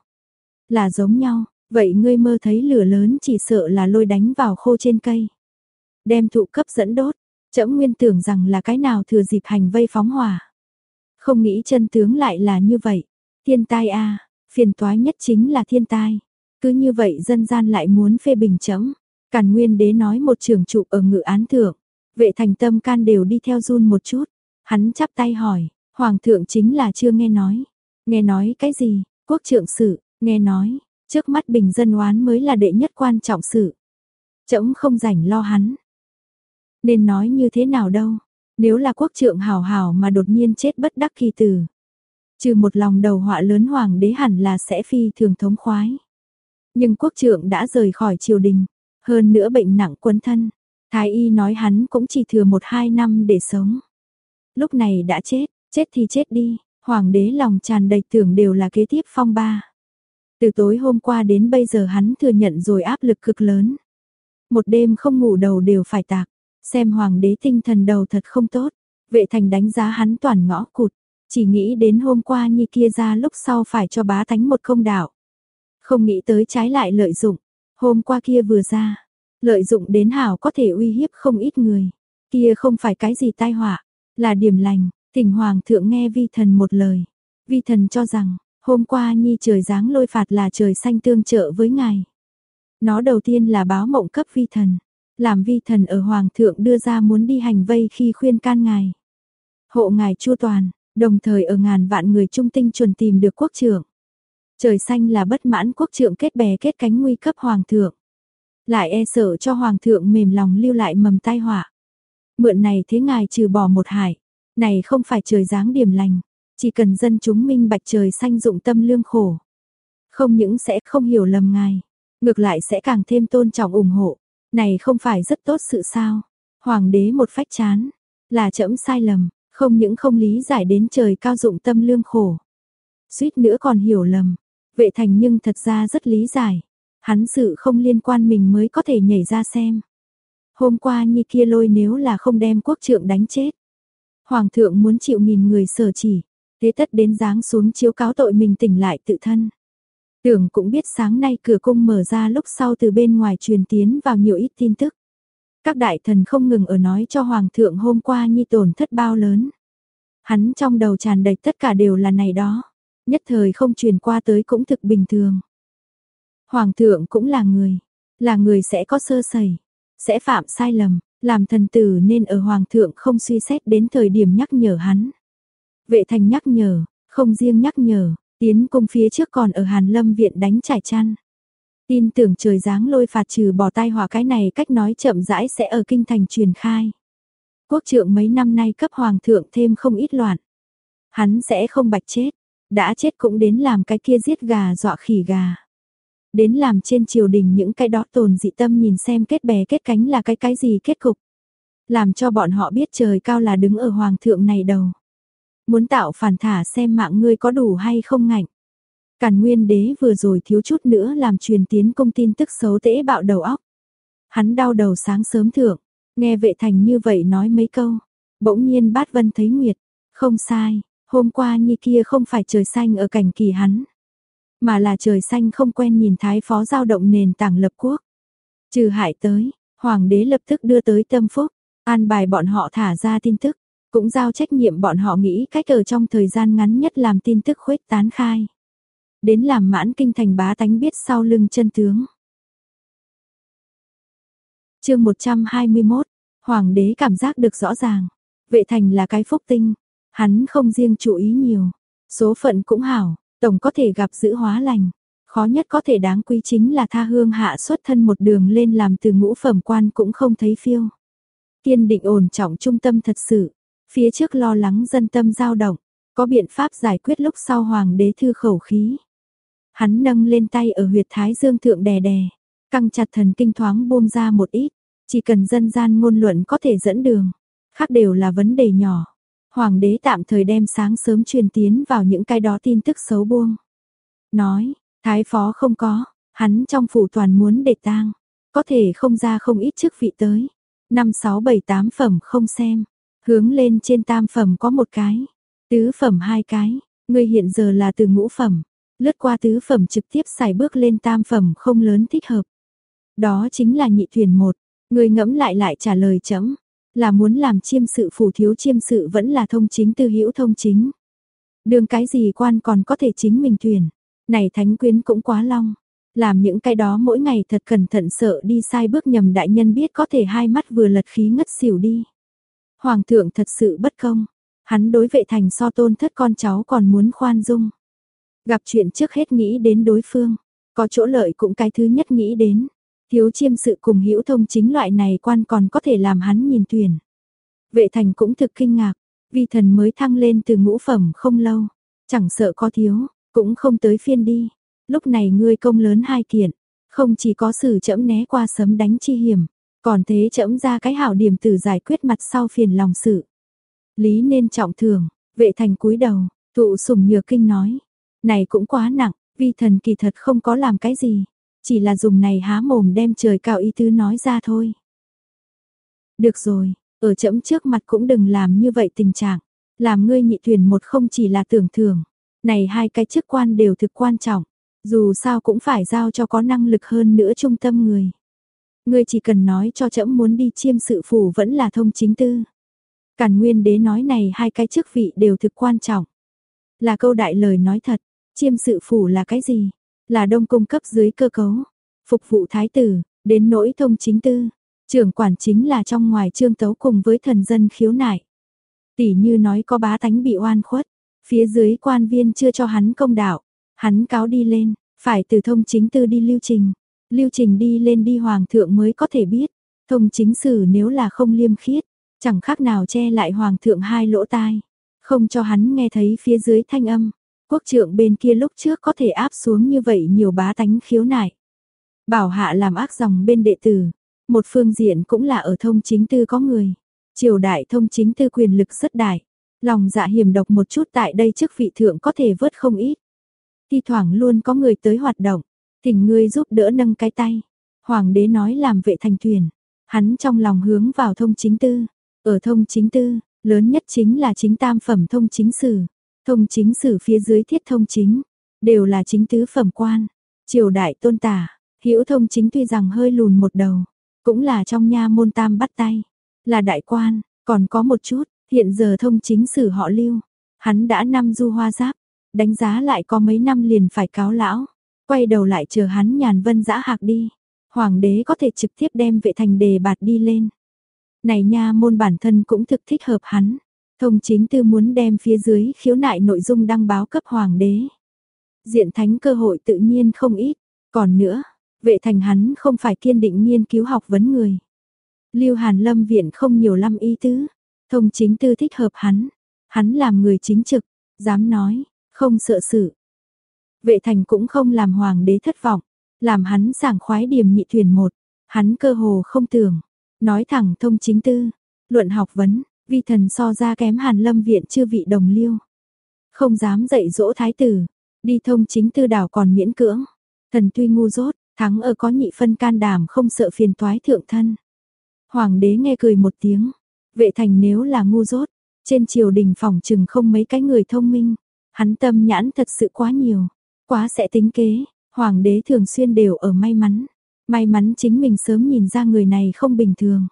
Là giống nhau, vậy ngươi mơ thấy lửa lớn chỉ sợ là lôi đánh vào khô trên cây. Đem thụ cấp dẫn đốt, trẫm nguyên tưởng rằng là cái nào thừa dịp hành vây phóng hỏa. Không nghĩ chân tướng lại là như vậy. Thiên tai a phiền toái nhất chính là thiên tai. Cứ như vậy dân gian lại muốn phê bình chấm. Càn nguyên đế nói một trường trụ ở ngự án thượng. Vệ thành tâm can đều đi theo run một chút. Hắn chắp tay hỏi, Hoàng thượng chính là chưa nghe nói. Nghe nói cái gì, quốc trượng sự, nghe nói, trước mắt bình dân oán mới là đệ nhất quan trọng sự. Chấm không rảnh lo hắn. Nên nói như thế nào đâu, nếu là quốc trượng hảo hảo mà đột nhiên chết bất đắc kỳ tử. Trừ một lòng đầu họa lớn hoàng đế hẳn là sẽ phi thường thống khoái. Nhưng quốc trượng đã rời khỏi triều đình, hơn nữa bệnh nặng quấn thân. Thái y nói hắn cũng chỉ thừa một hai năm để sống. Lúc này đã chết, chết thì chết đi, hoàng đế lòng tràn đầy tưởng đều là kế tiếp phong ba. Từ tối hôm qua đến bây giờ hắn thừa nhận rồi áp lực cực lớn. Một đêm không ngủ đầu đều phải tạc, xem hoàng đế tinh thần đầu thật không tốt. Vệ thành đánh giá hắn toàn ngõ cụt, chỉ nghĩ đến hôm qua như kia ra lúc sau phải cho bá thánh một công đạo. Không nghĩ tới trái lại lợi dụng, hôm qua kia vừa ra, lợi dụng đến hảo có thể uy hiếp không ít người. Kia không phải cái gì tai họa, là điểm lành, thỉnh hoàng thượng nghe vi thần một lời. Vi thần cho rằng, hôm qua nhi trời giáng lôi phạt là trời xanh tương trợ với ngài. Nó đầu tiên là báo mộng cấp vi thần, làm vi thần ở hoàng thượng đưa ra muốn đi hành vây khi khuyên can ngài. Hộ ngài chua toàn, đồng thời ở ngàn vạn người trung tinh chuẩn tìm được quốc trưởng. Trời xanh là bất mãn quốc trưởng kết bè kết cánh nguy cấp hoàng thượng. Lại e sợ cho hoàng thượng mềm lòng lưu lại mầm tai họa. Mượn này thế ngài trừ bỏ một hải, này không phải trời giáng điểm lành, chỉ cần dân chúng minh bạch trời xanh dụng tâm lương khổ. Không những sẽ không hiểu lầm ngài, ngược lại sẽ càng thêm tôn trọng ủng hộ. Này không phải rất tốt sự sao? Hoàng đế một phách chán, là chậm sai lầm, không những không lý giải đến trời cao dụng tâm lương khổ. Suýt nữa còn hiểu lầm, vệ thành nhưng thật ra rất lý giải. Hắn sự không liên quan mình mới có thể nhảy ra xem. Hôm qua như kia lôi nếu là không đem quốc trượng đánh chết. Hoàng thượng muốn chịu nghìn người sở chỉ, thế tất đến dáng xuống chiếu cáo tội mình tỉnh lại tự thân. Tưởng cũng biết sáng nay cửa cung mở ra lúc sau từ bên ngoài truyền tiến vào nhiều ít tin tức. Các đại thần không ngừng ở nói cho Hoàng thượng hôm qua nhi tổn thất bao lớn. Hắn trong đầu tràn đầy tất cả đều là này đó. Nhất thời không truyền qua tới cũng thực bình thường. Hoàng thượng cũng là người, là người sẽ có sơ sẩy, sẽ phạm sai lầm, làm thần tử nên ở hoàng thượng không suy xét đến thời điểm nhắc nhở hắn. Vệ thành nhắc nhở, không riêng nhắc nhở, tiến cung phía trước còn ở Hàn Lâm viện đánh trải chăn. Tin tưởng trời giáng lôi phạt trừ bỏ tai họa cái này cách nói chậm rãi sẽ ở kinh thành truyền khai. Quốc trượng mấy năm nay cấp hoàng thượng thêm không ít loạn. Hắn sẽ không bạch chết, đã chết cũng đến làm cái kia giết gà dọa khỉ gà. Đến làm trên triều đình những cái đó tồn dị tâm nhìn xem kết bè kết cánh là cái cái gì kết cục. Làm cho bọn họ biết trời cao là đứng ở hoàng thượng này đầu. Muốn tạo phản thả xem mạng ngươi có đủ hay không ngạnh. Càn nguyên đế vừa rồi thiếu chút nữa làm truyền tiến công tin tức xấu tễ bạo đầu óc. Hắn đau đầu sáng sớm thượng, nghe vệ thành như vậy nói mấy câu. Bỗng nhiên bát vân thấy nguyệt, không sai, hôm qua như kia không phải trời xanh ở cảnh kỳ hắn mà là trời xanh không quen nhìn thái phó giao động nền tảng lập quốc. Trừ hại tới, hoàng đế lập tức đưa tới tâm phúc, an bài bọn họ thả ra tin tức, cũng giao trách nhiệm bọn họ nghĩ cách ở trong thời gian ngắn nhất làm tin tức khuếch tán khai. Đến làm mãn kinh thành bá tánh biết sau lưng chân tướng. chương 121, Hoàng đế cảm giác được rõ ràng, vệ thành là cái phúc tinh, hắn không riêng chú ý nhiều, số phận cũng hảo, Tổng có thể gặp giữ hóa lành. Khó nhất có thể đáng quý chính là tha hương hạ xuất thân một đường lên làm từ ngũ phẩm quan cũng không thấy phiêu. Kiên định ổn trọng trung tâm thật sự. Phía trước lo lắng dân tâm dao động. Có biện pháp giải quyết lúc sau hoàng đế thư khẩu khí. Hắn nâng lên tay ở huyệt thái dương thượng đè đè. Căng chặt thần kinh thoáng buông ra một ít. Chỉ cần dân gian ngôn luận có thể dẫn đường. Khác đều là vấn đề nhỏ. Hoàng đế tạm thời đem sáng sớm truyền tiến vào những cái đó tin tức xấu buông. Nói, thái phó không có, hắn trong phủ toàn muốn để tang, có thể không ra không ít chức vị tới. Năm sáu bảy tám phẩm không xem, hướng lên trên tam phẩm có một cái, tứ phẩm hai cái, ngươi hiện giờ là từ ngũ phẩm, lướt qua tứ phẩm trực tiếp xài bước lên tam phẩm không lớn thích hợp. Đó chính là nhị thuyền một, ngươi ngẫm lại lại trả lời chấm, là muốn làm chiêm sự phủ thiếu chiêm sự vẫn là thông chính tư hữu thông chính. Đường cái gì quan còn có thể chính mình thuyền Này thánh quyến cũng quá long. Làm những cái đó mỗi ngày thật cẩn thận sợ đi sai bước nhầm đại nhân biết có thể hai mắt vừa lật khí ngất xỉu đi. Hoàng thượng thật sự bất công, hắn đối vệ thành so tôn thất con cháu còn muốn khoan dung. Gặp chuyện trước hết nghĩ đến đối phương, có chỗ lợi cũng cái thứ nhất nghĩ đến. Thiếu chiêm sự cùng hữu thông chính loại này quan còn có thể làm hắn nhìn tuyển. Vệ thành cũng thực kinh ngạc, vì thần mới thăng lên từ ngũ phẩm không lâu, chẳng sợ có thiếu, cũng không tới phiên đi. Lúc này ngươi công lớn hai kiện, không chỉ có sự chẫm né qua sấm đánh chi hiểm, còn thế chẫm ra cái hảo điểm từ giải quyết mặt sau phiền lòng sự. Lý nên trọng thường, vệ thành cúi đầu, thụ sùng nhược kinh nói, này cũng quá nặng, vi thần kỳ thật không có làm cái gì, chỉ là dùng này há mồm đem trời cao ý tứ nói ra thôi. Được rồi, ở chẫm trước mặt cũng đừng làm như vậy tình trạng, làm ngươi nhị thuyền một không chỉ là tưởng thường, này hai cái chức quan đều thực quan trọng, dù sao cũng phải giao cho có năng lực hơn nữa trung tâm người. Ngươi chỉ cần nói cho trẫm muốn đi chiêm sự phủ vẫn là thông chính tư. Càn Nguyên đế nói này hai cái chức vị đều thực quan trọng. Là câu đại lời nói thật, chiêm sự phủ là cái gì? Là đông cung cấp dưới cơ cấu, phục vụ thái tử, đến nỗi thông chính tư. Trưởng quản chính là trong ngoài trương tấu cùng với thần dân khiếu nại. Tỷ như nói có bá tánh bị oan khuất, phía dưới quan viên chưa cho hắn công đạo, hắn cáo đi lên, phải từ thông chính tư đi lưu trình. Lưu trình đi lên đi hoàng thượng mới có thể biết, thông chính sử nếu là không liêm khiết, chẳng khác nào che lại hoàng thượng hai lỗ tai, không cho hắn nghe thấy phía dưới thanh âm. Quốc trưởng bên kia lúc trước có thể áp xuống như vậy nhiều bá tánh khiếu nại. Bảo hạ làm ác dòng bên đệ tử, một phương diện cũng là ở thông chính tư có người. Triều đại thông chính tư quyền lực rất đại, lòng dạ hiểm độc một chút tại đây chức vị thượng có thể vớt không ít. Thi thoảng luôn có người tới hoạt động, thỉnh ngươi giúp đỡ nâng cái tay. Hoàng đế nói làm vệ thành thuyền, hắn trong lòng hướng vào thông chính tư. Ở thông chính tư, lớn nhất chính là chính tam phẩm thông chính sử. Thông chính sử phía dưới thiết thông chính, đều là chính tứ phẩm quan. Triều đại tôn tả, hữu thông chính tuy rằng hơi lùn một đầu, cũng là trong nha môn tam bắt tay. Là đại quan, còn có một chút, hiện giờ thông chính sử họ lưu. Hắn đã năm du hoa giáp, đánh giá lại có mấy năm liền phải cáo lão, quay đầu lại chờ hắn nhàn vân dã hạc đi. Hoàng đế có thể trực tiếp đem vệ thành đề bạt đi lên. Này nha môn bản thân cũng thực thích hợp hắn. Thông chính tư muốn đem phía dưới khiếu nại nội dung đăng báo cấp hoàng đế. Diện thánh cơ hội tự nhiên không ít. Còn nữa, vệ thành hắn không phải kiên định nghiên cứu học vấn người. Lưu Hàn Lâm viện không nhiều lâm ý tứ. Thông chính tư thích hợp hắn. Hắn làm người chính trực, dám nói, không sợ sự. Vệ thành cũng không làm hoàng đế thất vọng, làm hắn sảng khoái điểm nhị thuyền một, hắn cơ hồ không tưởng, nói thẳng thông chính tư, luận học vấn, vi thần so ra kém hàn lâm viện chưa vị đồng liêu. Không dám dạy dỗ thái tử, đi thông chính tư đảo còn miễn cưỡng, thần tuy ngu dốt, thắng ở có nhị phân can đảm không sợ phiền toái thượng thân. Hoàng đế nghe cười một tiếng, vệ thành nếu là ngu dốt, trên triều đình phòng chừng không mấy cái người thông minh, Hắn tâm nhãn thật sự quá nhiều, quá sẽ tính kế, hoàng đế thường xuyên đều ở may mắn. May mắn chính mình sớm nhìn ra người này không bình thường.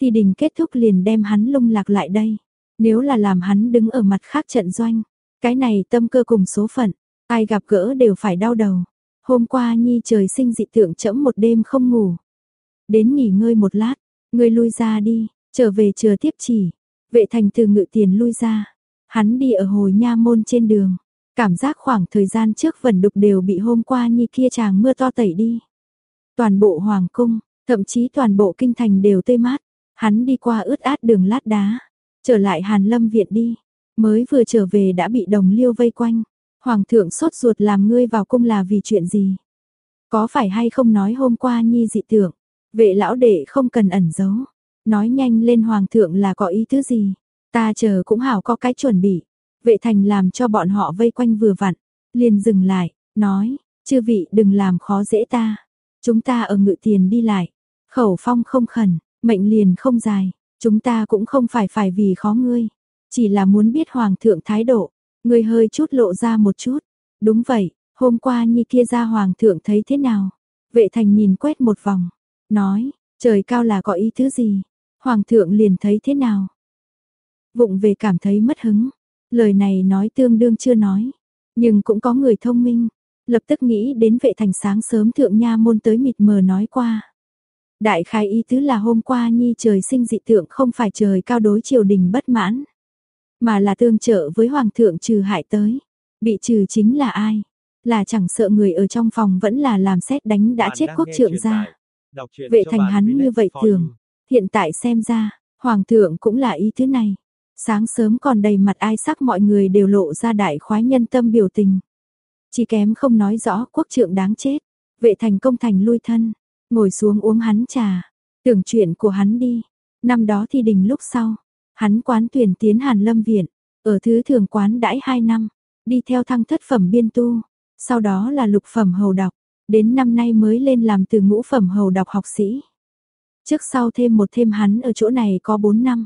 Thì đình kết thúc liền đem hắn lung lạc lại đây. Nếu là làm hắn đứng ở mặt khác trận doanh, cái này tâm cơ cùng số phận, ai gặp gỡ đều phải đau đầu. Hôm qua Nhi trời sinh dị tượng chẫm một đêm không ngủ. Đến nghỉ ngơi một lát, ngươi lui ra đi, trở về chờ tiếp chỉ. Vệ thành từ ngự tiền lui ra, Hắn đi ở hồi nha môn trên đường, cảm giác khoảng thời gian trước vẩn đục đều bị hôm qua như kia chàng mưa to tẩy đi. Toàn bộ hoàng cung, thậm chí toàn bộ kinh thành đều tê mát, hắn đi qua ướt át đường lát đá, trở lại Hàn Lâm viện đi, mới vừa trở về đã bị đồng liêu vây quanh. Hoàng thượng sốt ruột làm ngươi vào cung là vì chuyện gì? Có phải hay không nói hôm qua nhi dị tưởng, vệ lão đệ không cần ẩn giấu, nói nhanh lên hoàng thượng là có ý thứ gì? Ta chờ cũng hảo có cái chuẩn bị. Vệ thành làm cho bọn họ vây quanh vừa vặn. Liền dừng lại, nói, chư vị đừng làm khó dễ ta. Chúng ta ở ngự tiền đi lại. Khẩu phong không khẩn, mệnh liền không dài. Chúng ta cũng không phải phải vì khó ngươi. Chỉ là muốn biết hoàng thượng thái độ. Ngươi hơi chút lộ ra một chút. Đúng vậy, hôm qua như kia ra hoàng thượng thấy thế nào? Vệ thành nhìn quét một vòng. Nói, trời cao là có ý thứ gì? Hoàng thượng liền thấy thế nào? Vụng về cảm thấy mất hứng. Lời này nói tương đương chưa nói. Nhưng cũng có người thông minh. lập tức nghĩ đến vệ thành sáng sớm thượng nha môn tới mịt mờ nói qua. Đại khai ý tứ là hôm qua nhi trời sinh dị tượng không phải trời cao đối triều đình bất mãn, mà là tương trợ với hoàng thượng trừ hại tới. Bị trừ chính là ai? Là chẳng sợ người ở trong phòng vẫn là làm xét đánh đã chết quốc trượng ra. Vệ thành hắn như vậy thường, hiện tại xem ra, hoàng thượng cũng là ý thứ này. Sáng sớm còn đầy mặt ai sắc mọi người đều lộ ra đại khoái nhân tâm biểu tình. Chỉ kém không nói rõ quốc trượng đáng chết. Vệ thành công thành lui thân, ngồi xuống uống hắn trà, tưởng chuyện của hắn đi. Năm đó thi đình lúc sau, hắn quán tuyển tiến Hàn Lâm Viện, ở thứ thường quán đãi 2 năm, đi theo thăng thất phẩm biên tu, sau đó là lục phẩm hầu đọc, đến năm nay mới lên làm từ ngũ phẩm hầu đọc học sĩ. Trước sau thêm một thêm hắn ở chỗ này có 4 năm.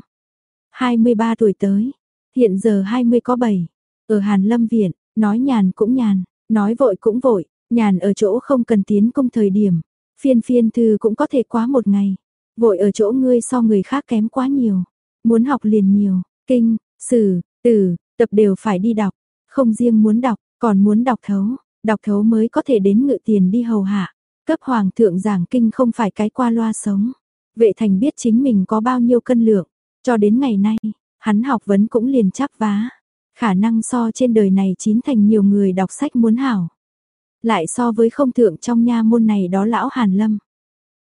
23 tuổi tới, hiện giờ 20 có 7. Ở Hàn Lâm Viện, nói nhàn cũng nhàn, nói vội cũng vội, nhàn ở chỗ không cần tiến công thời điểm. Phiên phiên thư cũng có thể quá một ngày. Vội ở chỗ ngươi so người khác kém quá nhiều. Muốn học liền nhiều, kinh, sử, tử tập đều phải đi đọc. Không riêng muốn đọc, còn muốn đọc thấu. Đọc thấu mới có thể đến ngự tiền đi hầu hạ. Cấp hoàng thượng giảng kinh không phải cái qua loa sống. Vệ thành biết chính mình có bao nhiêu cân lượng. Cho đến ngày nay, hắn học vấn cũng liền chắc vá. Khả năng so trên đời này chín thành nhiều người đọc sách muốn hảo. Lại so với không thượng trong nha môn này đó lão Hàn Lâm.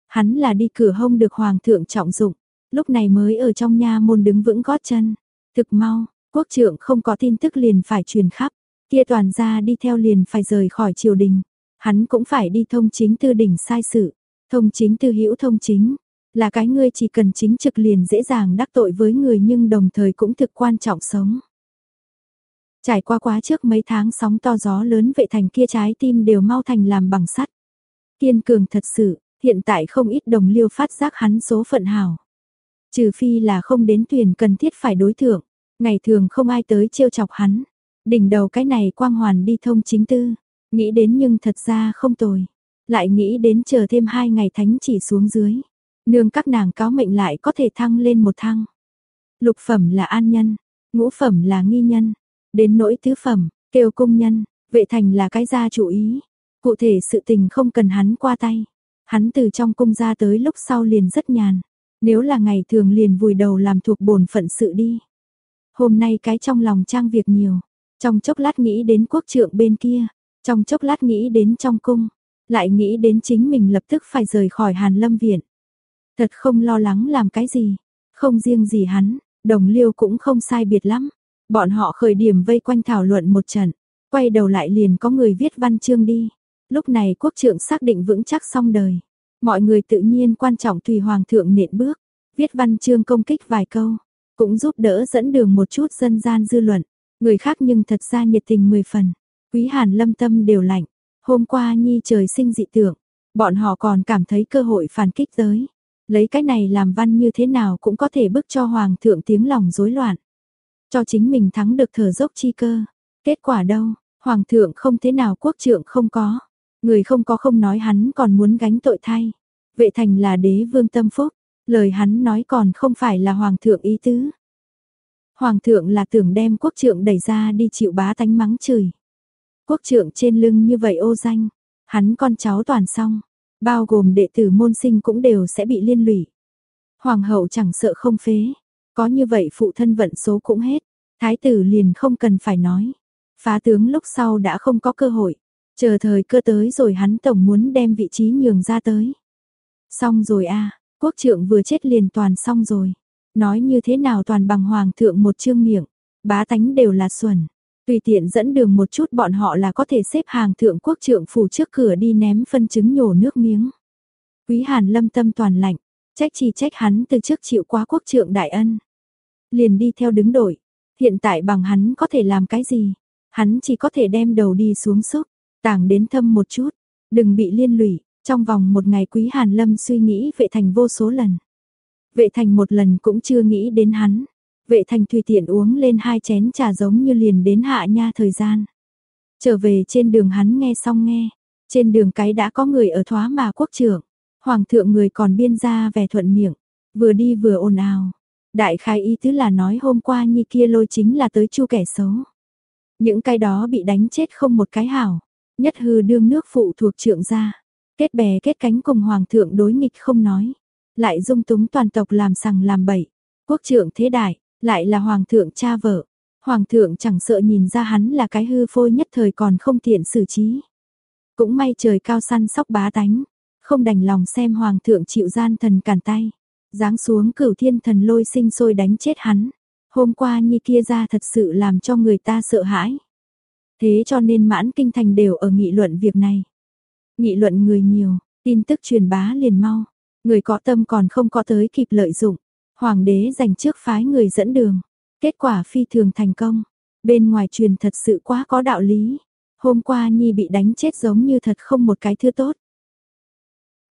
Hắn là đi cửa hông được hoàng thượng trọng dụng, lúc này mới ở trong nha môn đứng vững gót chân. Thực mau, quốc trưởng không có tin tức liền phải truyền khắp, kia toàn gia đi theo liền phải rời khỏi triều đình. Hắn cũng phải đi thông chính tư đỉnh sai sự, thông chính tư hữu thông chính, là cái ngươi chỉ cần chính trực liền dễ dàng đắc tội với người nhưng đồng thời cũng thực quan trọng sống. Trải qua quá trước mấy tháng sóng to gió lớn vệ thành kia trái tim đều mau thành làm bằng sắt. Kiên cường thật sự, hiện tại không ít đồng liêu phát giác hắn số phận hảo. Trừ phi là không đến tuyển cần thiết phải đối thượng, ngày thường không ai tới trêu chọc hắn. Đỉnh đầu cái này quang hoàn đi thông chính tư, nghĩ đến nhưng thật ra không tồi. Lại nghĩ đến chờ thêm hai ngày thánh chỉ xuống dưới. Nương các nàng cáo mệnh lại có thể thăng lên một thăng. Lục phẩm là an nhân, ngũ phẩm là nghi nhân, đến nỗi tứ phẩm, kêu công nhân, vệ thành là cái gia chủ ý. Cụ thể sự tình không cần hắn qua tay. Hắn từ trong cung ra tới lúc sau liền rất nhàn. Nếu là ngày thường liền vùi đầu làm thuộc bổn phận sự đi. Hôm nay cái trong lòng trang việc nhiều. Trong chốc lát nghĩ đến quốc trượng bên kia. Trong chốc lát nghĩ đến trong cung. Lại nghĩ đến chính mình lập tức phải rời khỏi Hàn Lâm Viện. Thật không lo lắng làm cái gì. Không riêng gì hắn, đồng liêu cũng không sai biệt lắm. Bọn họ khởi điểm vây quanh thảo luận một trận. Quay đầu lại liền có người viết văn chương đi. Lúc này quốc trượng xác định vững chắc xong đời. Mọi người tự nhiên quan trọng tùy hoàng thượng nện bước. Viết văn chương công kích vài câu. Cũng giúp đỡ dẫn đường một chút dân gian dư luận. Người khác nhưng thật ra nhiệt tình mười phần. Quý hàn lâm tâm đều lạnh. Hôm qua nhi trời sinh dị tượng. Bọn họ còn cảm thấy cơ hội phản kích tới. Lấy cái này làm văn như thế nào cũng có thể bức cho hoàng thượng tiếng lòng rối loạn. Cho chính mình thắng được thở dốc chi cơ. Kết quả đâu, hoàng thượng không thế nào quốc trượng không có. Người không có không nói hắn còn muốn gánh tội thay. Vệ thành là đế vương tâm phúc, lời hắn nói còn không phải là hoàng thượng ý tứ. Hoàng thượng là tưởng đem quốc trượng đẩy ra đi chịu bá tánh mắng chửi. Quốc trượng trên lưng như vậy ô danh, hắn con cháu toàn xong, bao gồm đệ tử môn sinh cũng đều sẽ bị liên lụy. Hoàng hậu chẳng sợ không phế, có như vậy phụ thân vận số cũng hết, thái tử liền không cần phải nói. Phá tướng lúc sau đã không có cơ hội, chờ thời cơ tới rồi hắn tổng muốn đem vị trí nhường ra tới. Xong rồi a, quốc trượng vừa chết liền toàn xong rồi. Nói như thế nào toàn bằng hoàng thượng một chương miệng, bá tánh đều là xuẩn. Tùy tiện dẫn đường một chút bọn họ là có thể xếp hàng thượng quốc trượng phủ trước cửa đi ném phân chứng nhổ nước miếng. Quý Hàn lâm tâm toàn lạnh, trách chỉ trách hắn từ trước chịu quá quốc trượng đại ân. Liền đi theo đứng đội, hiện tại bằng hắn có thể làm cái gì? Hắn chỉ có thể đem đầu đi xuống xúc, tảng đến thâm một chút, đừng bị liên lụy. Trong vòng một ngày Quý Hàn Lâm suy nghĩ vệ thành vô số lần. Vệ thành một lần cũng chưa nghĩ đến hắn. Vệ thành tùy tiện uống lên hai chén trà giống như liền đến hạ nha thời gian. Trở về trên đường hắn nghe xong nghe. Trên đường cái đã có người ở thoá mà quốc trưởng. Hoàng thượng người còn biên ra vẻ thuận miệng. Vừa đi vừa ồn ào. Đại khai ý tứ là nói hôm qua nhi kia lôi chính là tới chu kẻ xấu. Những cái đó bị đánh chết không một cái hảo. Nhất hư đương nước phụ thuộc trượng gia, kết bè kết cánh cùng hoàng thượng đối nghịch không nói, lại dung túng toàn tộc làm sằng làm bậy, quốc trượng thế đại, lại là hoàng thượng cha vợ. Hoàng thượng chẳng sợ nhìn ra hắn là cái hư phôi nhất thời còn không tiện xử trí. Cũng may trời cao săn sóc bá tánh, không đành lòng xem hoàng thượng chịu gian thần cản tay. Giáng xuống cửu thiên thần lôi sinh sôi đánh chết hắn. Hôm qua nhi kia ra thật sự làm cho người ta sợ hãi. Thế cho nên mãn kinh thành đều ở nghị luận việc này. Nghị luận người nhiều, tin tức truyền bá liền mau. Người có tâm còn không có tới kịp lợi dụng. Hoàng đế dành trước phái người dẫn đường. Kết quả phi thường thành công. Bên ngoài truyền thật sự quá có đạo lý. Hôm qua Nhi bị đánh chết giống như thật không một cái thứ tốt.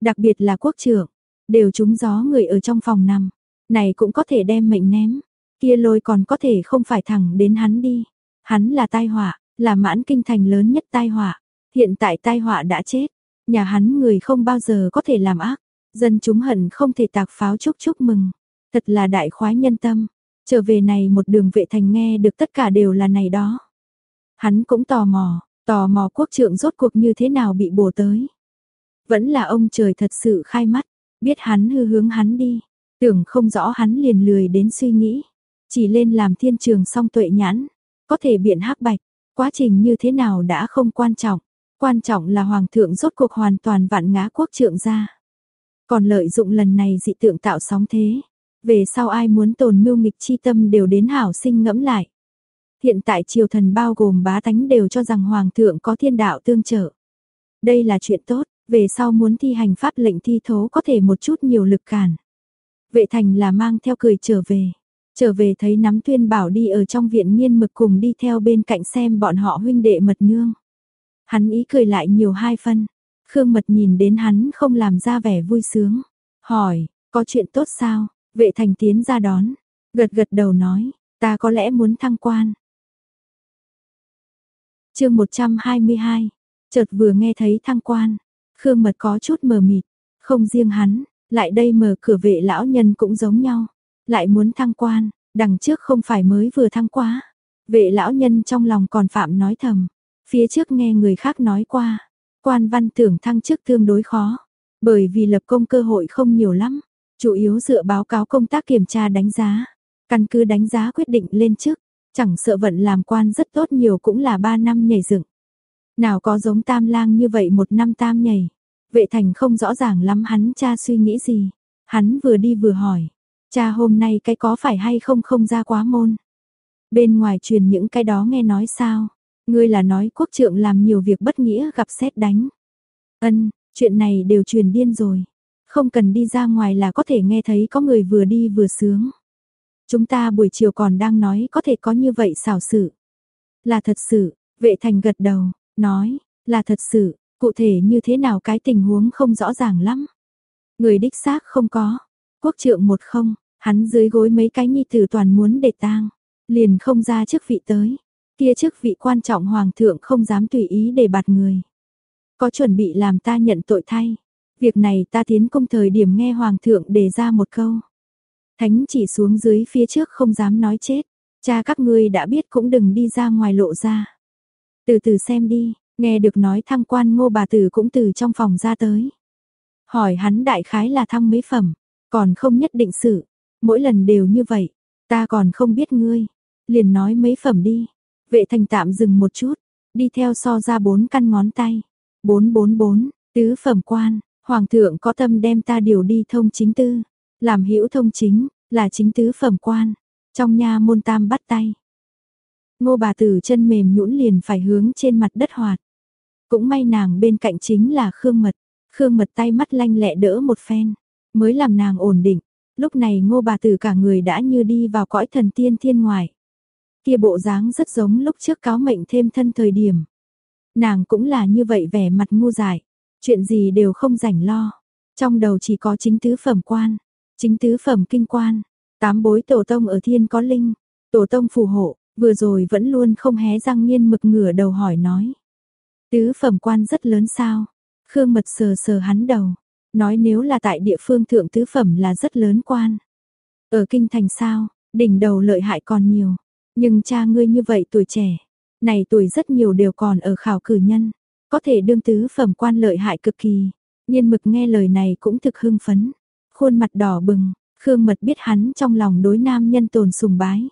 Đặc biệt là quốc trưởng, đều trúng gió người ở trong phòng nằm. Này cũng có thể đem mệnh ném. Kia lôi còn có thể không phải thẳng đến hắn đi. Hắn là tai họa, là mãn kinh thành lớn nhất tai họa. Hiện tại tai họa đã chết. Nhà hắn người không bao giờ có thể làm ác. Dân chúng hận không thể tạc pháo chúc chúc mừng. Thật là đại khoái nhân tâm. Trở về này một đường vệ thành nghe được tất cả đều là này đó. Hắn cũng tò mò, tò mò quốc trượng rốt cuộc như thế nào bị bổ tới. Vẫn là ông trời thật sự khai mắt, biết hắn hư hướng hắn đi, tưởng không rõ hắn liền lười đến suy nghĩ. Chỉ lên làm thiên trường song tuệ nhãn, có thể biện hắc bạch, quá trình như thế nào đã không quan trọng. Quan trọng là hoàng thượng rốt cuộc hoàn toàn vạn ngã quốc trượng ra. Còn lợi dụng lần này dị tượng tạo sóng thế, về sau ai muốn tồn mưu nghịch chi tâm đều đến hảo sinh ngẫm lại. Hiện tại triều thần bao gồm bá tánh đều cho rằng hoàng thượng có thiên đạo tương trợ. Đây là chuyện tốt, về sau muốn thi hành pháp lệnh thi thố có thể một chút nhiều lực cản. Vệ thành là mang theo cười trở về. Trở về thấy nắm tuyên bảo đi ở trong viện nghiên mực cùng đi theo bên cạnh xem bọn họ huynh đệ mật nương. Hắn ý cười lại nhiều hai phân. Khương mật nhìn đến hắn không làm ra vẻ vui sướng. Hỏi, có chuyện tốt sao? Vệ thành tiến ra đón, gật gật đầu nói, ta có lẽ muốn thăng quan. chương 122, chợt vừa nghe thấy thăng quan, Khương Mật có chút mờ mịt, không riêng hắn, lại đây mở cửa vệ lão nhân cũng giống nhau, lại muốn thăng quan, đằng trước không phải mới vừa thăng quá. Vệ lão nhân trong lòng còn phạm nói thầm, phía trước nghe người khác nói qua, quan văn tưởng thăng chức tương đối khó, bởi vì lập công cơ hội không nhiều lắm, chủ yếu dựa báo cáo công tác kiểm tra đánh giá, căn cứ đánh giá quyết định lên chức, chẳng sợ vận làm quan rất tốt nhiều cũng là 3 năm nhảy dựng. Nào có giống tam lang như vậy một năm tam nhảy. Vệ thành không rõ ràng lắm hắn cha suy nghĩ gì. Hắn vừa đi vừa hỏi. Cha hôm nay cái có phải hay không không ra quá môn. Bên ngoài truyền những cái đó nghe nói sao. Ngươi là nói quốc trượng làm nhiều việc bất nghĩa gặp xét đánh. Ân, chuyện này đều truyền điên rồi. Không cần đi ra ngoài là có thể nghe thấy có người vừa đi vừa sướng. Chúng ta buổi chiều còn đang nói có thể có như vậy xảo sự. Là thật sự, vệ thành gật đầu, nói, là thật sự, cụ thể như thế nào cái tình huống không rõ ràng lắm. Người đích xác không có, quốc trượng một không, hắn dưới gối mấy cái nhi tử toàn muốn để tang, liền không ra chức vị tới. Kia chức vị quan trọng hoàng thượng không dám tùy ý để bạt người. Có chuẩn bị làm ta nhận tội thay. Việc này ta tiến công thời điểm nghe Hoàng thượng đề ra một câu. Thánh chỉ xuống dưới phía trước không dám nói chết. Cha các ngươi đã biết cũng đừng đi ra ngoài lộ ra. Từ từ xem đi, nghe được nói thăng quan ngô bà tử cũng từ trong phòng ra tới. Hỏi hắn đại khái là thăng mấy phẩm, còn không nhất định sự. Mỗi lần đều như vậy, ta còn không biết ngươi. Liền nói mấy phẩm đi. Vệ thành tạm dừng một chút, đi theo so ra bốn căn ngón tay. Bốn bốn bốn, tứ phẩm quan, Hoàng thượng có tâm đem ta điều đi thông chính tư, làm hữu thông chính, là chính tứ phẩm quan, trong nha môn tam bắt tay. Ngô bà tử chân mềm nhũn liền phải hướng trên mặt đất hoạt. Cũng may nàng bên cạnh chính là Khương Mật, Khương Mật tay mắt lanh lẹ đỡ một phen, mới làm nàng ổn định. Lúc này ngô bà tử cả người đã như đi vào cõi thần tiên thiên ngoại. Kia bộ dáng rất giống lúc trước cáo mệnh thêm thân thời điểm. Nàng cũng là như vậy vẻ mặt ngu dại. Chuyện gì đều không rảnh lo. Trong đầu chỉ có chính tứ phẩm quan, chính tứ phẩm kinh quan, tám bối tổ tông ở thiên có linh, tổ tông phù hộ, vừa rồi vẫn luôn không hé răng nghiên mực ngửa đầu hỏi nói. Tứ phẩm quan rất lớn sao? Khương mật sờ sờ hắn đầu, nói nếu là tại địa phương thượng tứ phẩm là rất lớn quan. Ở kinh thành sao, đỉnh đầu lợi hại còn nhiều, nhưng cha ngươi như vậy tuổi trẻ, này tuổi rất nhiều đều còn ở khảo cử nhân, có thể đương tứ phẩm quan lợi hại cực kỳ. Nhiên mực nghe lời này cũng thực hưng phấn, khuôn mặt đỏ bừng, Khương Mật biết hắn trong lòng đối nam nhân tồn sùng bái.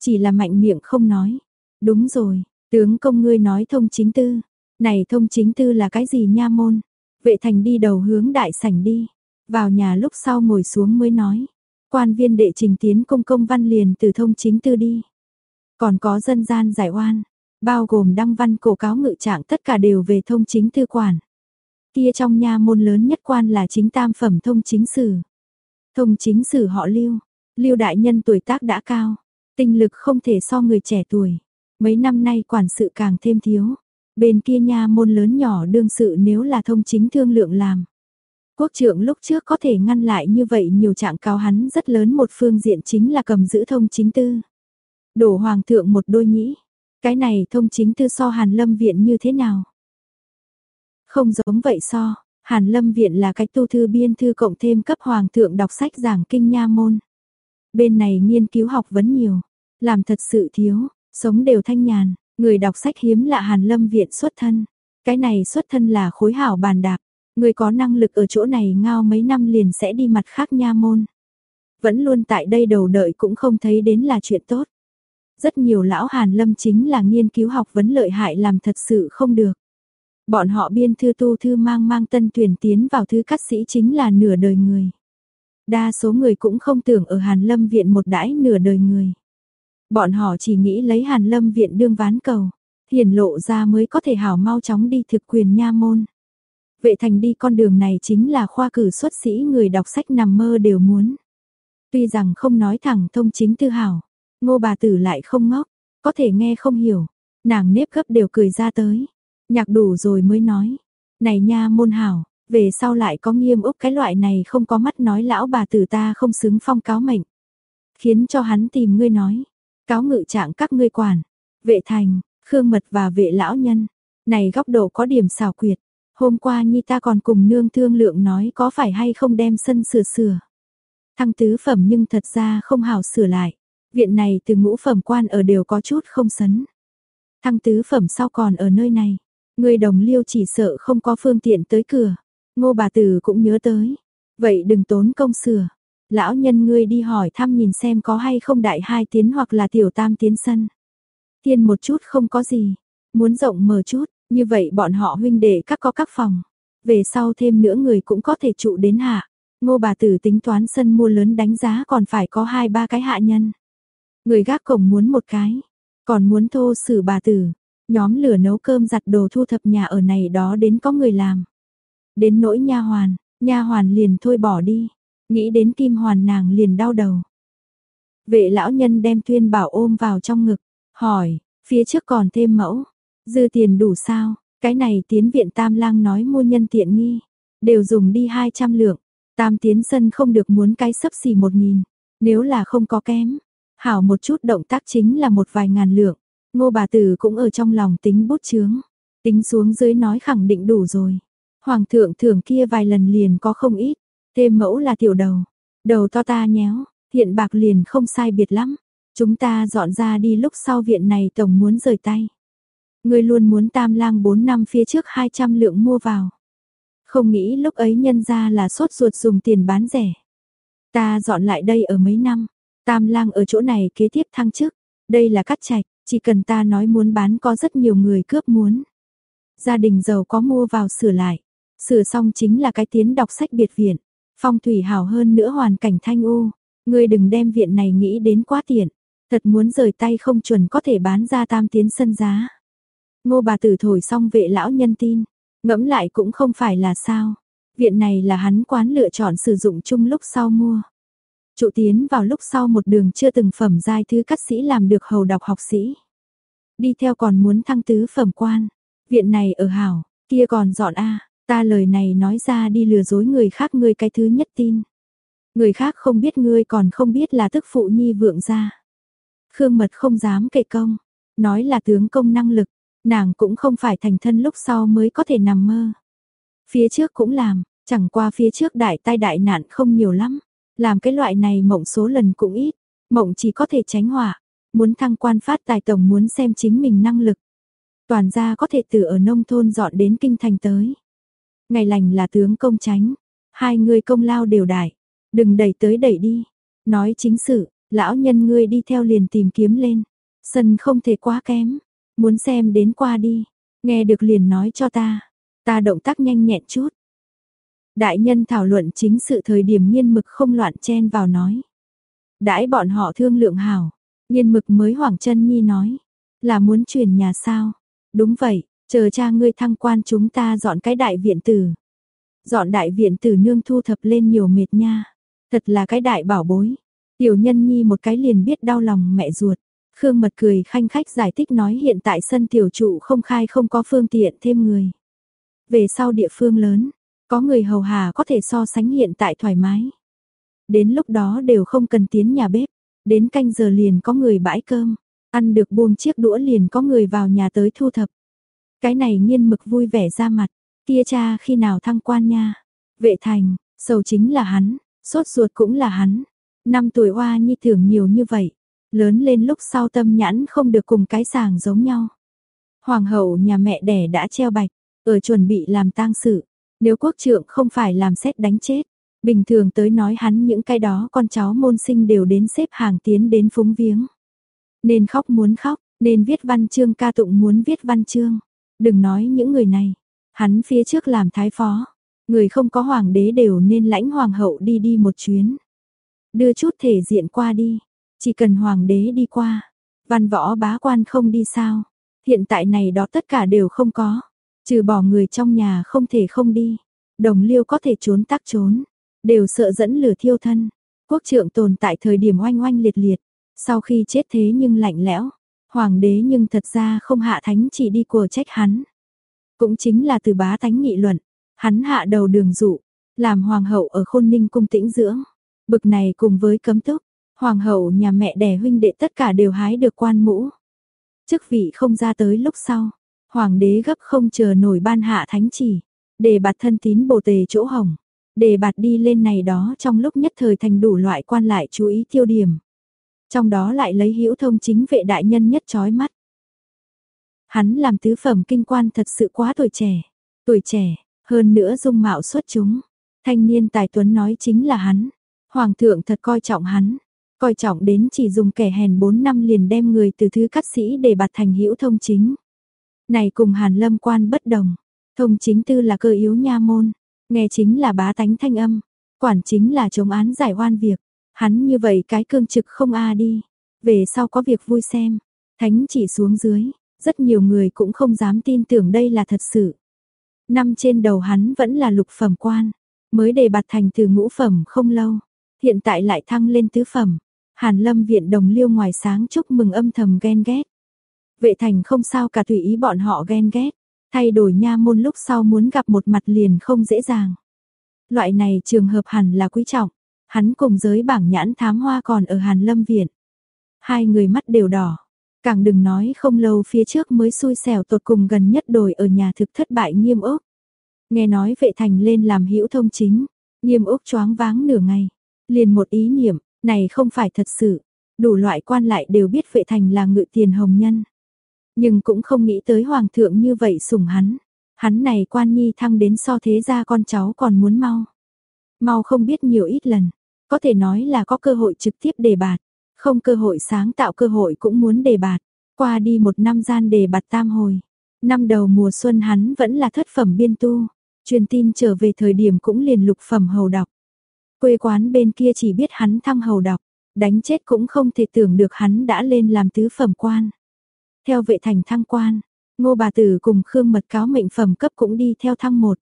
Chỉ là mạnh miệng không nói. Đúng rồi, tướng công ngươi nói thông chính tư. Này thông chính tư là cái gì nha môn? Vệ thành đi đầu hướng đại sảnh đi. Vào nhà lúc sau ngồi xuống mới nói. Quan viên đệ trình tiến công công văn liền từ thông chính tư đi. Còn có dân gian giải oan. Bao gồm đăng văn, cổ cáo ngự trạng, tất cả đều về thông chính tư quản. Kia trong nha môn lớn nhất quan là chính tam phẩm thông chính sử. Thông chính sử họ lưu. Lưu đại nhân tuổi tác đã cao. Tinh lực không thể so người trẻ tuổi. Mấy năm nay quản sự càng thêm thiếu. Bên kia nha môn lớn nhỏ đương sự nếu là thông chính thương lượng làm. Quốc trưởng lúc trước có thể ngăn lại như vậy nhiều trạng cao hắn rất lớn một phương diện chính là cầm giữ thông chính tư. Đổ hoàng thượng một đôi nhĩ. Cái này thông chính tư so hàn lâm viện như thế nào? Không giống vậy so, hàn lâm viện là cái tu thư biên thư cộng thêm cấp hoàng thượng đọc sách giảng kinh nha môn. Bên này nghiên cứu học vấn nhiều, làm thật sự thiếu, sống đều thanh nhàn, người đọc sách hiếm là Hàn Lâm viện xuất thân. Cái này xuất thân là khối hảo bàn đạp, người có năng lực ở chỗ này ngao mấy năm liền sẽ đi mặt khác nha môn. Vẫn luôn tại đây đầu đợi cũng không thấy đến là chuyện tốt. Rất nhiều lão Hàn Lâm chính là nghiên cứu học vấn lợi hại làm thật sự không được. Bọn họ biên thư tu thư mang mang tân tuyển tiến vào thư cắt sĩ chính là nửa đời người. Đa số người cũng không tưởng ở Hàn Lâm viện một đãi nửa đời người. Bọn họ chỉ nghĩ lấy Hàn Lâm viện đương ván cầu, hiển lộ ra mới có thể hảo mau chóng đi thực quyền nha môn. Vệ thành đi con đường này chính là khoa cử xuất sĩ người đọc sách nằm mơ đều muốn. Tuy rằng không nói thẳng thông chính tư hảo, ngô bà tử lại không ngốc, có thể nghe không hiểu, nàng nếp gấp đều cười ra tới. Nhạc đủ rồi mới nói, này nha môn hảo, về sau lại có nghiêm úc cái loại này không có mắt nói lão bà tử ta không xứng phong cáo mệnh. Khiến cho hắn tìm ngươi nói, cáo ngự trạng các ngươi quản, vệ thành, khương mật và vệ lão nhân. Này góc độ có điểm xào quyệt, hôm qua nhi ta còn cùng nương thương lượng nói có phải hay không đem sân sửa sửa. Thăng tứ phẩm nhưng thật ra không hảo sửa lại, viện này từ ngũ phẩm quan ở đều có chút không sấn. Thăng tứ phẩm sau còn ở nơi này, người đồng liêu chỉ sợ không có phương tiện tới cửa. Ngô bà tử cũng nhớ tới. Vậy đừng tốn công sửa. Lão nhân ngươi đi hỏi thăm nhìn xem có hay không đại hai tiến hoặc là tiểu tam tiến sân. Tiên một chút không có gì. Muốn rộng mở chút, như vậy bọn họ huynh đệ các có các phòng. Về sau thêm nữa người cũng có thể trụ đến hạ. Ngô bà tử tính toán sân mua lớn đánh giá còn phải có hai ba cái hạ nhân. Người gác cổng muốn một cái. Còn muốn thô xử bà tử. Nhóm lửa nấu cơm giặt đồ thu thập nhà ở này đó đến có người làm. Đến nỗi nha hoàn, nha hoàn liền thôi bỏ đi, nghĩ đến kim hoàn nàng liền đau đầu. Vệ lão nhân đem tuyên bảo ôm vào trong ngực, hỏi, phía trước còn thêm mẫu, dư tiền đủ sao, cái này tiến viện tam lang nói mua nhân tiện nghi, đều dùng đi 200 lượng, tam tiến sân không được muốn cái sấp xỉ một nghìn, nếu là không có kém, hảo một chút động tác chính là một vài ngàn lượng, ngô bà tử cũng ở trong lòng tính bút chướng, tính xuống dưới nói khẳng định đủ rồi. Hoàng thượng thưởng kia vài lần liền có không ít, thêm mẫu là tiểu đầu, đầu to ta nhéo, hiện bạc liền không sai biệt lắm. Chúng ta dọn ra đi lúc sau viện này tổng muốn rời tay. ngươi luôn muốn tam lang 4 năm phía trước 200 lượng mua vào. Không nghĩ lúc ấy nhân ra là sốt ruột dùng tiền bán rẻ. Ta dọn lại đây ở mấy năm, tam lang ở chỗ này kế tiếp thăng chức. Đây là cắt trạch, chỉ cần ta nói muốn bán có rất nhiều người cướp muốn. Gia đình giàu có mua vào sửa lại. Sửa xong chính là cái tiến đọc sách biệt viện, phong thủy hảo hơn nữa hoàn cảnh thanh u, ngươi đừng đem viện này nghĩ đến quá tiện, thật muốn rời tay không chuẩn có thể bán ra tam tiến sân giá. Ngô bà tử thổi xong vệ lão nhân tin, ngẫm lại cũng không phải là sao. Viện này là hắn quán lựa chọn sử dụng chung lúc sau mua. Trụ tiến vào lúc sau một đường chưa từng phẩm giai thứ cắt sĩ làm được hầu đọc học sĩ. Đi theo còn muốn thăng tứ phẩm quan. Viện này ở hảo, kia còn dọn a Ta lời này nói ra đi lừa dối người khác ngươi cái thứ nhất tin. Người khác không biết ngươi còn không biết là tức phụ nhi vượng ra. Khương mật không dám kệ công, nói là tướng công năng lực, nàng cũng không phải thành thân lúc sau mới có thể nằm mơ. Phía trước cũng làm, chẳng qua phía trước đại tai đại nạn không nhiều lắm, làm cái loại này mộng số lần cũng ít, mộng chỉ có thể tránh hỏa, muốn thăng quan phát tài tổng muốn xem chính mình năng lực. toàn gia có thể từ ở nông thôn dọn đến kinh thành tới. Ngày lành là tướng công tránh, hai người công lao đều đại, đừng đẩy tới đẩy đi. Nói chính sự, lão nhân ngươi đi theo liền tìm kiếm lên. Sân không thể quá kém, muốn xem đến qua đi, nghe được liền nói cho ta. Ta động tác nhanh nhẹn chút. Đại nhân thảo luận chính sự thời điểm nghiên mực không loạn chen vào nói. Đãi bọn họ thương lượng hảo, nghiên mực mới hoảng chân nhi nói. Là muốn chuyển nhà sao? Đúng vậy, chờ cha ngươi thăng quan chúng ta dọn cái đại viện tử. Dọn đại viện tử nương thu thập lên nhiều mệt nha. Thật là cái đại bảo bối. Tiểu nhân nhi một cái liền biết đau lòng mẹ ruột. Khương mật cười khanh khách giải thích nói hiện tại sân tiểu trụ không khai không có phương tiện thêm người. Về sau địa phương lớn, có người hầu hà có thể so sánh hiện tại thoải mái. Đến lúc đó đều không cần tiến nhà bếp, đến canh giờ liền có người bãi cơm, ăn được buông chiếc đũa liền có người vào nhà tới thu thập. Cái này nghiên mực vui vẻ ra mặt, kia cha khi nào thăng quan nha. Vệ thành, sầu chính là hắn, sốt ruột cũng là hắn. Năm tuổi oa nhi thưởng nhiều như vậy, lớn lên lúc sau tâm nhãn không được cùng cái sàng giống nhau. Hoàng hậu nhà mẹ đẻ đã treo bạch, ở chuẩn bị làm tang sự. Nếu quốc trượng không phải làm xét đánh chết, bình thường tới nói hắn những cái đó con cháu môn sinh đều đến xếp hàng tiến đến phúng viếng. Nên khóc muốn khóc, nên viết văn chương ca tụng muốn viết văn chương. Đừng nói những người này, hắn phía trước làm thái phó, người không có hoàng đế đều nên lãnh hoàng hậu đi đi một chuyến. Đưa chút thể diện qua đi, chỉ cần hoàng đế đi qua, văn võ bá quan không đi sao. Hiện tại này đó tất cả đều không có. Trừ bỏ người trong nhà không thể không đi, đồng liêu có thể trốn tắc trốn, đều sợ dẫn lửa thiêu thân. Quốc trượng tồn tại thời điểm oanh oanh liệt liệt, sau khi chết thế nhưng lạnh lẽo, hoàng đế nhưng thật ra không hạ thánh chỉ đi của trách hắn. Cũng chính là từ bá thánh nghị luận, hắn hạ đầu đường dụ, làm hoàng hậu ở khôn ninh cung tĩnh dưỡng. Bực này cùng với cấm túc, hoàng hậu nhà mẹ đẻ huynh đệ tất cả đều hái được quan mũ. Chức vị không ra tới lúc sau, Hoàng đế gấp không chờ nổi ban hạ thánh chỉ, để bạt thân tín bồ tề chỗ hồng, để bạt đi lên này đó trong lúc nhất thời thành đủ loại quan lại chú ý tiêu điểm. Trong đó lại lấy hữu thông chính vệ đại nhân nhất chói mắt. Hắn làm tứ phẩm kinh quan thật sự quá tuổi trẻ, tuổi trẻ, hơn nữa dung mạo xuất chúng. Thanh niên tài tuấn nói chính là hắn. Hoàng thượng thật coi trọng hắn, coi trọng đến chỉ dùng kẻ hèn 4 năm liền đem người từ thứ cắt sĩ để bạt thành hữu thông chính. Này cùng Hàn Lâm quan bất đồng, thông chính tư là cơ yếu nha môn, nghe chính là bá tánh thanh âm, quản chính là chống án giải oan việc. Hắn như vậy cái cương trực không a đi, về sau có việc vui xem. Thánh chỉ xuống dưới, rất nhiều người cũng không dám tin tưởng đây là thật sự. Năm trên đầu hắn vẫn là lục phẩm quan, mới đề bạt thành từ ngũ phẩm không lâu, hiện tại lại thăng lên tứ phẩm. Hàn Lâm viện đồng liêu ngoài sáng chúc mừng âm thầm ghen ghét. Vệ thành không sao cả tùy ý bọn họ ghen ghét, thay đổi nha môn lúc sau muốn gặp một mặt liền không dễ dàng. Loại này trường hợp hẳn là quý trọng, hắn cùng giới bảng nhãn thám hoa còn ở Hàn Lâm Viện. Hai người mắt đều đỏ, càng đừng nói không lâu phía trước mới xui xẻo tột cùng gần nhất đổi ở nhà thực thất bại nghiêm ốc. Nghe nói vệ thành lên làm hữu thông chính, nghiêm ốc choáng váng nửa ngày, liền một ý niệm, này không phải thật sự, đủ loại quan lại đều biết vệ thành là ngự tiền hồng nhân. Nhưng cũng không nghĩ tới hoàng thượng như vậy sủng hắn. Hắn này quan nhi thăng đến so thế ra con cháu còn muốn mau. Mau không biết nhiều ít lần, có thể nói là có cơ hội trực tiếp đề bạt, không cơ hội sáng tạo cơ hội cũng muốn đề bạt. Qua đi một năm gian đề bạt tam hồi, năm đầu mùa xuân hắn vẫn là thất phẩm biên tu, truyền tin trở về thời điểm cũng liền lục phẩm hầu đọc. Quê quán bên kia chỉ biết hắn thăng hầu đọc, đánh chết cũng không thể tưởng được hắn đã lên làm tứ phẩm quan. Theo vệ thành thăng quan, ngô bà tử cùng Khương mật cáo mệnh phẩm cấp cũng đi theo thăng một.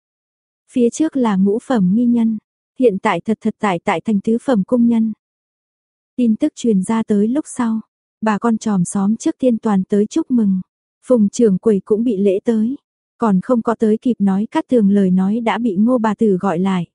Phía trước là ngũ phẩm nghi nhân, hiện tại thật thật tại tại thành tứ phẩm cung nhân. Tin tức truyền ra tới lúc sau, bà con tròm xóm trước tiên toàn tới chúc mừng. Phùng trưởng quầy cũng bị lễ tới, còn không có tới kịp nói cắt tường lời nói đã bị ngô bà tử gọi lại.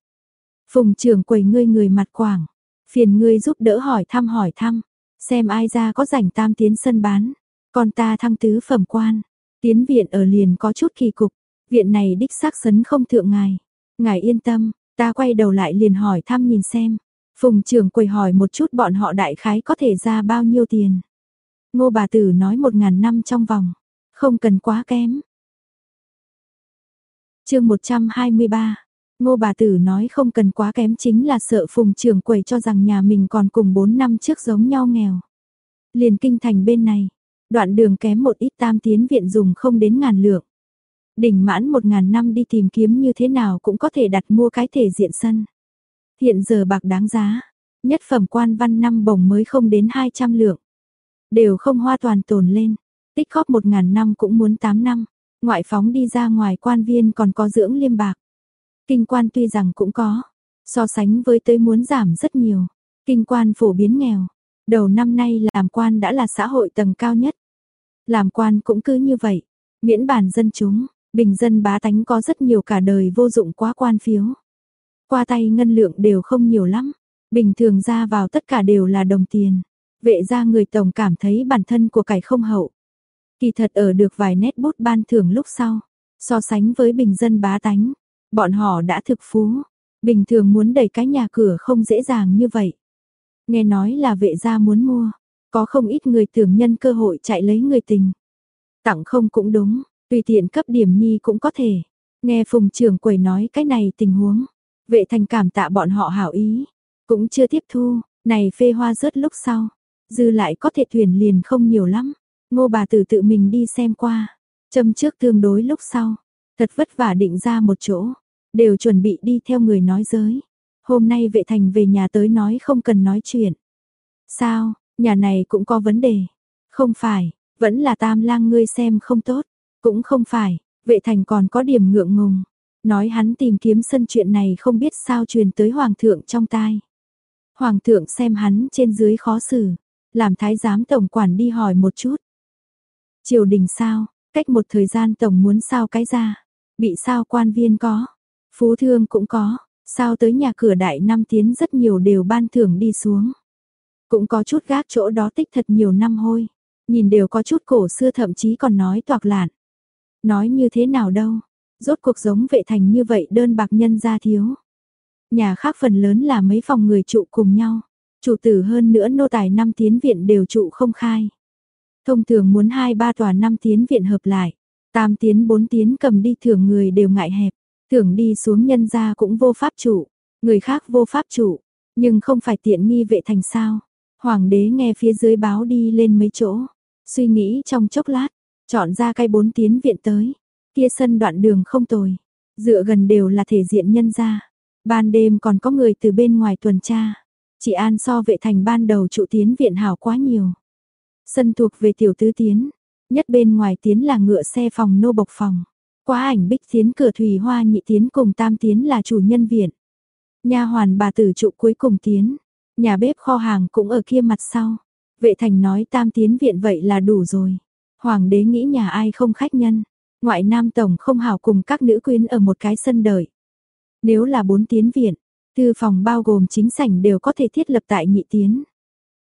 Phùng trưởng quầy ngươi người mặt quảng, phiền ngươi giúp đỡ hỏi thăm hỏi thăm, xem ai ra có rảnh tam tiến sân bán. Con ta thăng tứ phẩm quan, tiến viện ở liền có chút kỳ cục, viện này đích xác sấn không thượng ngài. Ngài yên tâm, ta quay đầu lại liền hỏi thăm nhìn xem. Phùng trưởng quầy hỏi một chút bọn họ đại khái có thể ra bao nhiêu tiền. Ngô bà tử nói một ngàn năm trong vòng. Không cần quá kém. chương 123 Ngô bà tử nói không cần quá kém chính là sợ phùng trưởng quầy cho rằng nhà mình còn cùng 4 năm trước giống nhau nghèo. Liền kinh thành bên này, đoạn đường kém một ít tam tiến viện dùng không đến ngàn lượng. Đỉnh mãn một ngàn năm đi tìm kiếm như thế nào cũng có thể đặt mua cái thể diện sân. Hiện giờ bạc đáng giá, nhất phẩm quan văn năm bổng mới không đến 200 lượng. Đều không hoa toàn tồn lên, tích góp một ngàn năm cũng muốn 8 năm, ngoại phóng đi ra ngoài quan viên còn có dưỡng liêm bạc. Kinh quan tuy rằng cũng có, so sánh với tới muốn giảm rất nhiều. Kinh quan phổ biến nghèo, đầu năm nay làm quan đã là xã hội tầng cao nhất. Làm quan cũng cứ như vậy, miễn bản dân chúng, bình dân bá tánh có rất nhiều cả đời vô dụng quá quan phiếu. Qua tay ngân lượng đều không nhiều lắm, bình thường ra vào tất cả đều là đồng tiền. Vệ ra người tổng cảm thấy bản thân của cải không hậu. Kỳ thật ở được vài nét bút ban thưởng lúc sau, so sánh với bình dân bá tánh, Bọn họ đã thực phú, bình thường muốn đẩy cái nhà cửa không dễ dàng như vậy. Nghe nói là vệ gia muốn mua, có không ít người tưởng nhân cơ hội chạy lấy người tình. Tặng không cũng đúng, tùy tiện cấp điểm nhi cũng có thể. Nghe phùng trưởng quầy nói cái này tình huống, vệ thành cảm tạ bọn họ hảo ý, cũng chưa tiếp thu, này phê hoa rớt lúc sau, dư lại có thể thuyền liền không nhiều lắm. Ngô bà tử tự mình đi xem qua, châm trước tương đối lúc sau, thật vất vả định ra một chỗ, đều chuẩn bị đi theo người nói giới. Hôm nay vệ thành về nhà tới nói không cần nói chuyện. Sao, nhà này cũng có vấn đề. Không phải, vẫn là tam lang ngươi xem không tốt. Cũng không phải, vệ thành còn có điểm ngượng ngùng. Nói hắn tìm kiếm sân chuyện này không biết sao truyền tới hoàng thượng trong tai. Hoàng thượng xem hắn trên dưới khó xử. Làm thái giám tổng quản đi hỏi một chút. Triều đình sao, cách một thời gian tổng muốn sao cái ra. Bị sao quan viên có. Phú thương cũng có, sao tới nhà cửa đại năm tiến rất nhiều đều ban thưởng đi xuống. Cũng có chút gác chỗ đó tích thật nhiều năm hôi, nhìn đều có chút cổ xưa thậm chí còn nói toạc lạn. Nói như thế nào đâu, rốt cuộc giống vệ thành như vậy đơn bạc nhân gia thiếu. Nhà khác phần lớn là mấy phòng người trụ cùng nhau, chủ tử hơn nữa nô tài năm tiến viện đều trụ không khai. Thông thường muốn hai ba tòa năm tiến viện hợp lại, tam tiến bốn tiến cầm đi thường người đều ngại hẹp. Tưởng đi xuống nhân gia cũng vô pháp chủ, người khác vô pháp chủ, nhưng không phải tiện nghi vệ thành sao. Hoàng đế nghe phía dưới báo đi lên mấy chỗ, suy nghĩ trong chốc lát, chọn ra cây bốn tiến viện tới. Kia sân đoạn đường không tồi, dựa gần đều là thể diện nhân gia. Ban đêm còn có người từ bên ngoài tuần tra. Chỉ an so vệ thành ban đầu trụ tiến viện hảo quá nhiều. Sân thuộc về tiểu tứ tiến, nhất bên ngoài tiến là ngựa xe phòng nô bộc phòng. Quá ảnh bích tiến cửa thủy hoa nhị tiến cùng tam tiến là chủ nhân viện. Nha hoàn bà tử trụ cuối cùng tiến. Nhà bếp kho hàng cũng ở kia mặt sau. Vệ thành nói tam tiến viện vậy là đủ rồi. Hoàng đế nghĩ nhà ai không khách nhân. Ngoại nam tổng không hảo cùng các nữ quyến ở một cái sân đợi. Nếu là bốn tiến viện, tư phòng bao gồm chính sảnh đều có thể thiết lập tại nhị tiến.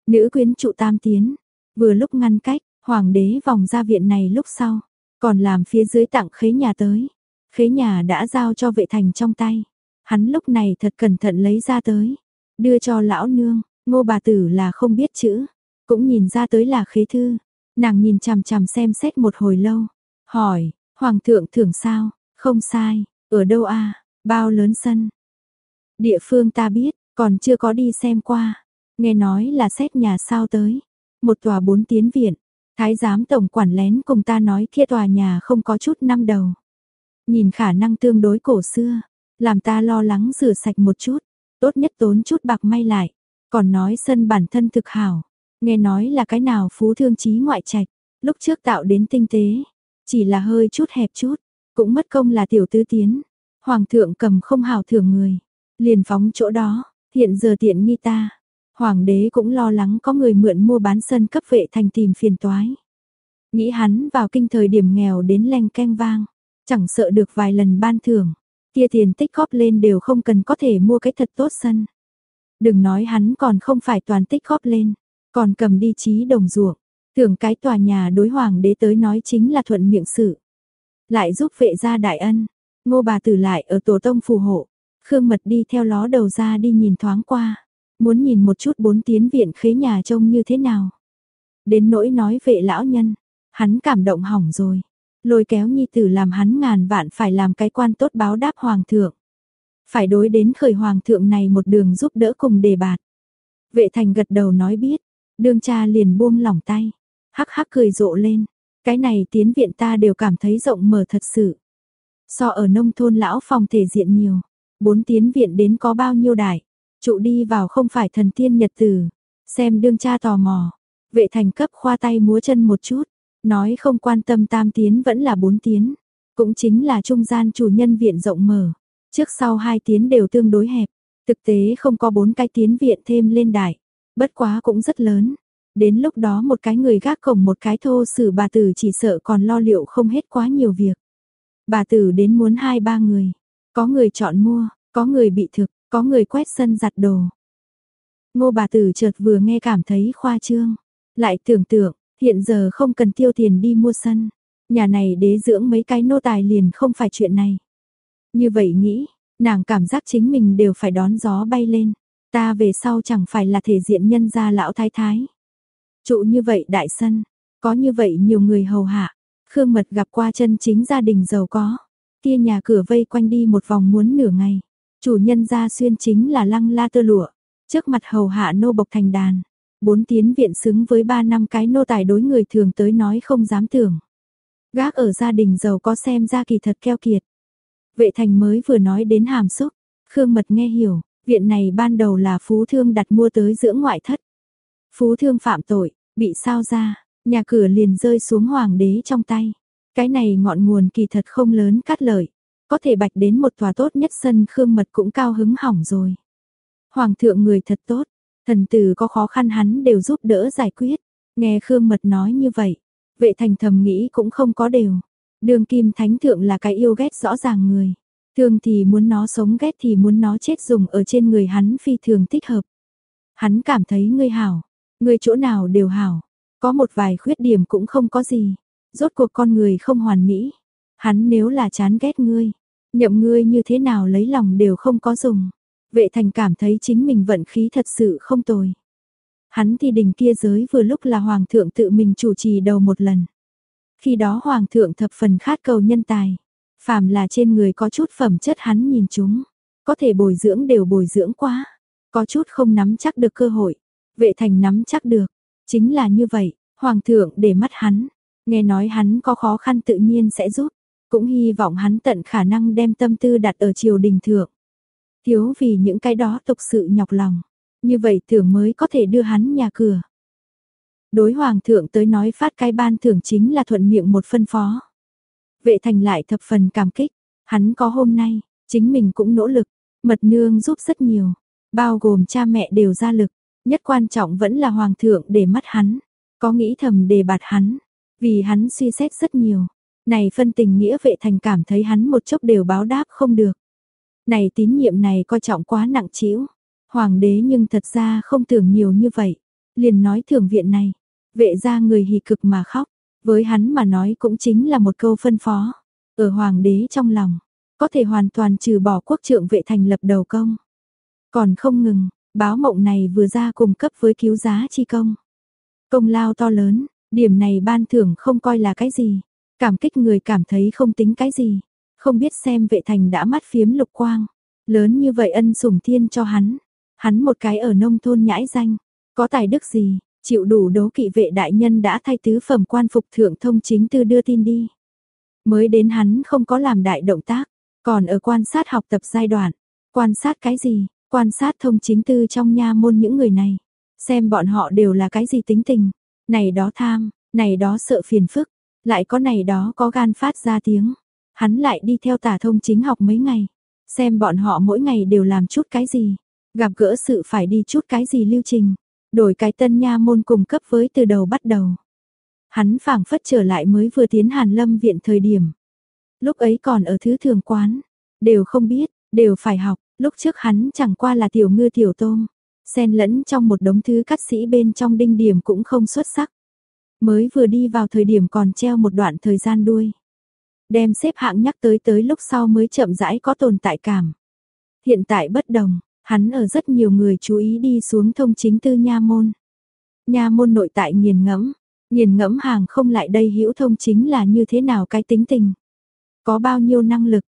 Nữ quyến trụ tam tiến, vừa lúc ngăn cách, hoàng đế vòng ra viện này lúc sau, còn làm phía dưới tặng khế nhà tới. Khế nhà đã giao cho vệ thành trong tay. Hắn lúc này thật cẩn thận lấy ra tới. Đưa cho lão nương, ngô bà tử là không biết chữ. Cũng nhìn ra tới là khế thư. Nàng nhìn chằm chằm xem xét một hồi lâu. Hỏi, hoàng thượng thưởng sao? Không sai, ở đâu a Bao lớn sân? Địa phương ta biết, còn chưa có đi xem qua. Nghe nói là xét nhà sao tới. Một tòa bốn tiến viện, Thái giám tổng quản lén cùng ta nói kia tòa nhà không có chút năm đầu. Nhìn khả năng tương đối cổ xưa, làm ta lo lắng rửa sạch một chút, tốt nhất tốn chút bạc may lại. Còn nói sân bản thân thực hảo, nghe nói là cái nào phú thương chí ngoại trạch, lúc trước tạo đến tinh tế, chỉ là hơi chút hẹp chút, cũng mất công là tiểu tứ tiến. Hoàng thượng cầm không hảo thưởng người, liền phóng chỗ đó, hiện giờ tiện nghi ta, Hoàng đế cũng lo lắng có người mượn mua bán sân cấp vệ thành tìm phiền toái. Nghĩ hắn vào kinh thời điểm nghèo đến leng keng vang, chẳng sợ được vài lần ban thưởng, kia tiền tích góp lên đều không cần có thể mua cái thật tốt sân. Đừng nói hắn còn không phải toàn tích góp lên, còn cầm đi trí đồng ruộng, tưởng cái tòa nhà đối hoàng đế tới nói chính là thuận miệng sự. Lại giúp vệ gia đại ân, ngô bà tử lại ở tổ tông phù hộ, Khương Mật đi theo ló đầu ra đi nhìn thoáng qua muốn nhìn một chút bốn tiến viện khế nhà trông như thế nào. Đến nỗi nói vệ lão nhân, Hắn cảm động hỏng rồi, lôi kéo nhi tử làm hắn ngàn vạn phải làm cái quan tốt báo đáp hoàng thượng. Phải đối đến khởi hoàng thượng này một đường giúp đỡ cùng đề bạt. Vệ thành gật đầu nói biết, đương cha liền buông lỏng tay, hắc hắc cười rộ lên, cái này tiến viện ta đều cảm thấy rộng mở thật sự. So ở nông thôn lão phòng thể diện nhiều, bốn tiến viện đến có bao nhiêu đại, trụ đi vào không phải thần tiên nhật tử, xem đương cha tò mò, vệ thành cấp khoa tay múa chân một chút, nói không quan tâm tam tiến vẫn là bốn tiến, cũng chính là trung gian chủ nhân viện rộng mở, trước sau hai tiến đều tương đối hẹp, thực tế không có bốn cái tiến viện thêm lên đại, bất quá cũng rất lớn. Đến lúc đó một cái người gác cổng một cái thô sử bà tử chỉ sợ còn lo liệu không hết quá nhiều việc. Bà tử đến muốn hai ba người, có người chọn mua, có người bị thực, có người quét sân giặt đồ. Ngô bà tử chợt vừa nghe cảm thấy khoa trương, lại tưởng tượng, hiện giờ không cần tiêu tiền đi mua sân, nhà này đế dưỡng mấy cái nô tài liền không phải chuyện này. Như vậy nghĩ, nàng cảm giác chính mình đều phải đón gió bay lên, ta về sau chẳng phải là thể diện nhân gia lão thái thái. Trụ như vậy đại sân, có như vậy nhiều người hầu hạ, Khương Mật gặp qua chân chính gia đình giàu có, kia nhà cửa vây quanh đi một vòng muốn nửa ngày. Chủ nhân gia xuyên chính là lăng la tơ lụa, trước mặt hầu hạ nô bộc thành đàn. Bốn tiến viện xứng với ba năm cái nô tài đối người thường tới nói không dám tưởng. Gác ở gia đình giàu có xem ra kỳ thật keo kiệt. Vệ thành mới vừa nói đến hàm xúc, Khương Mật nghe hiểu, viện này ban đầu là phú thương đặt mua tới dưỡng ngoại thất. Phú thương phạm tội, bị sao ra, nhà cửa liền rơi xuống hoàng đế trong tay. Cái này ngọn nguồn kỳ thật không lớn cắt lợi, có thể bạch đến một tòa tốt nhất sân khương mật cũng cao hứng hỏng rồi. Hoàng thượng người thật tốt, thần tử có khó khăn hắn đều giúp đỡ giải quyết. Nghe khương mật nói như vậy, vệ thành thầm nghĩ cũng không có đều. Đường kim thánh thượng là cái yêu ghét rõ ràng người. Thương thì muốn nó sống ghét thì muốn nó chết dùng ở trên người hắn phi thường thích hợp. Hắn cảm thấy ngươi hảo, ngươi chỗ nào đều hảo, có một vài khuyết điểm cũng không có gì. Rốt cuộc con người không hoàn mỹ. Hắn nếu là chán ghét ngươi, nhậm ngươi như thế nào lấy lòng đều không có dùng. Vệ thành cảm thấy chính mình vận khí thật sự không tồi. Hắn thì đình kia giới vừa lúc là hoàng thượng tự mình chủ trì đầu một lần. Khi đó hoàng thượng thập phần khát cầu nhân tài. Phàm là trên người có chút phẩm chất hắn nhìn chúng. Có thể bồi dưỡng đều bồi dưỡng quá. Có chút không nắm chắc được cơ hội. Vệ thành nắm chắc được. Chính là như vậy, hoàng thượng để mắt hắn. Nghe nói hắn có khó khăn tự nhiên sẽ giúp. Cũng hy vọng hắn tận khả năng đem tâm tư đặt ở triều đình thượng. Thiếu vì những cái đó tục sự nhọc lòng. Như vậy thưởng mới có thể đưa hắn nhà cửa. Đối hoàng thượng tới nói phát cái ban thưởng chính là thuận miệng một phân phó. Vệ thành lại thập phần cảm kích. Hắn có hôm nay, chính mình cũng nỗ lực. Mật nương giúp rất nhiều. Bao gồm cha mẹ đều ra lực. Nhất quan trọng vẫn là hoàng thượng để mắt hắn. Có nghĩ thầm đề bạt hắn. Vì hắn suy xét rất nhiều. Này phân tình nghĩa vệ thành cảm thấy hắn một chốc đều báo đáp không được. Này tín nhiệm này coi trọng quá nặng trĩu. Hoàng đế nhưng thật ra không tưởng nhiều như vậy. Liền nói thưởng viện này. Vệ ra người hì cực mà khóc. Với hắn mà nói cũng chính là một câu phân phó. Ở hoàng đế trong lòng. Có thể hoàn toàn trừ bỏ quốc trượng vệ thành lập đầu công. Còn không ngừng, báo mộng này vừa ra cùng cấp với cứu giá chi công. Công lao to lớn, điểm này ban thưởng không coi là cái gì. Cảm kích người cảm thấy không tính cái gì, không biết xem vệ thành đã mắt phiếm lục quang, lớn như vậy ân sủng thiên cho hắn, hắn một cái ở nông thôn nhãi danh, có tài đức gì, chịu đủ đấu kỵ vệ đại nhân đã thay tứ phẩm quan phục thượng thông chính tư đưa tin đi. Mới đến hắn không có làm đại động tác, còn ở quan sát học tập giai đoạn, quan sát cái gì, quan sát thông chính tư trong nha môn những người này, xem bọn họ đều là cái gì tính tình, này đó tham, này đó sợ phiền phức, lại có này đó có gan phát ra tiếng. Hắn lại đi theo tả thông chính học mấy ngày. Xem bọn họ mỗi ngày đều làm chút cái gì. Gặp gỡ sự phải đi chút cái gì lưu trình. Đổi cái tân nha môn cùng cấp với từ đầu bắt đầu. Hắn phảng phất trở lại mới vừa tiến hàn lâm viện thời điểm. Lúc ấy còn ở thứ thường quán. Đều không biết, đều phải học. Lúc trước hắn chẳng qua là tiểu ngư tiểu tôm. Xen lẫn trong một đống thứ cắt sĩ bên trong đinh điểm cũng không xuất sắc. Mới vừa đi vào thời điểm còn treo một đoạn thời gian đuôi. Đem xếp hạng nhắc tới tới lúc sau mới chậm rãi có tồn tại cảm. Hiện tại bất đồng, hắn ở rất nhiều người chú ý đi xuống thông chính tư nha môn. Nha môn nội tại nghiền ngẫm, Nghiền ngẫm hàng không lại đây hữu thông chính là như thế nào cái tính tình. Có bao nhiêu năng lực.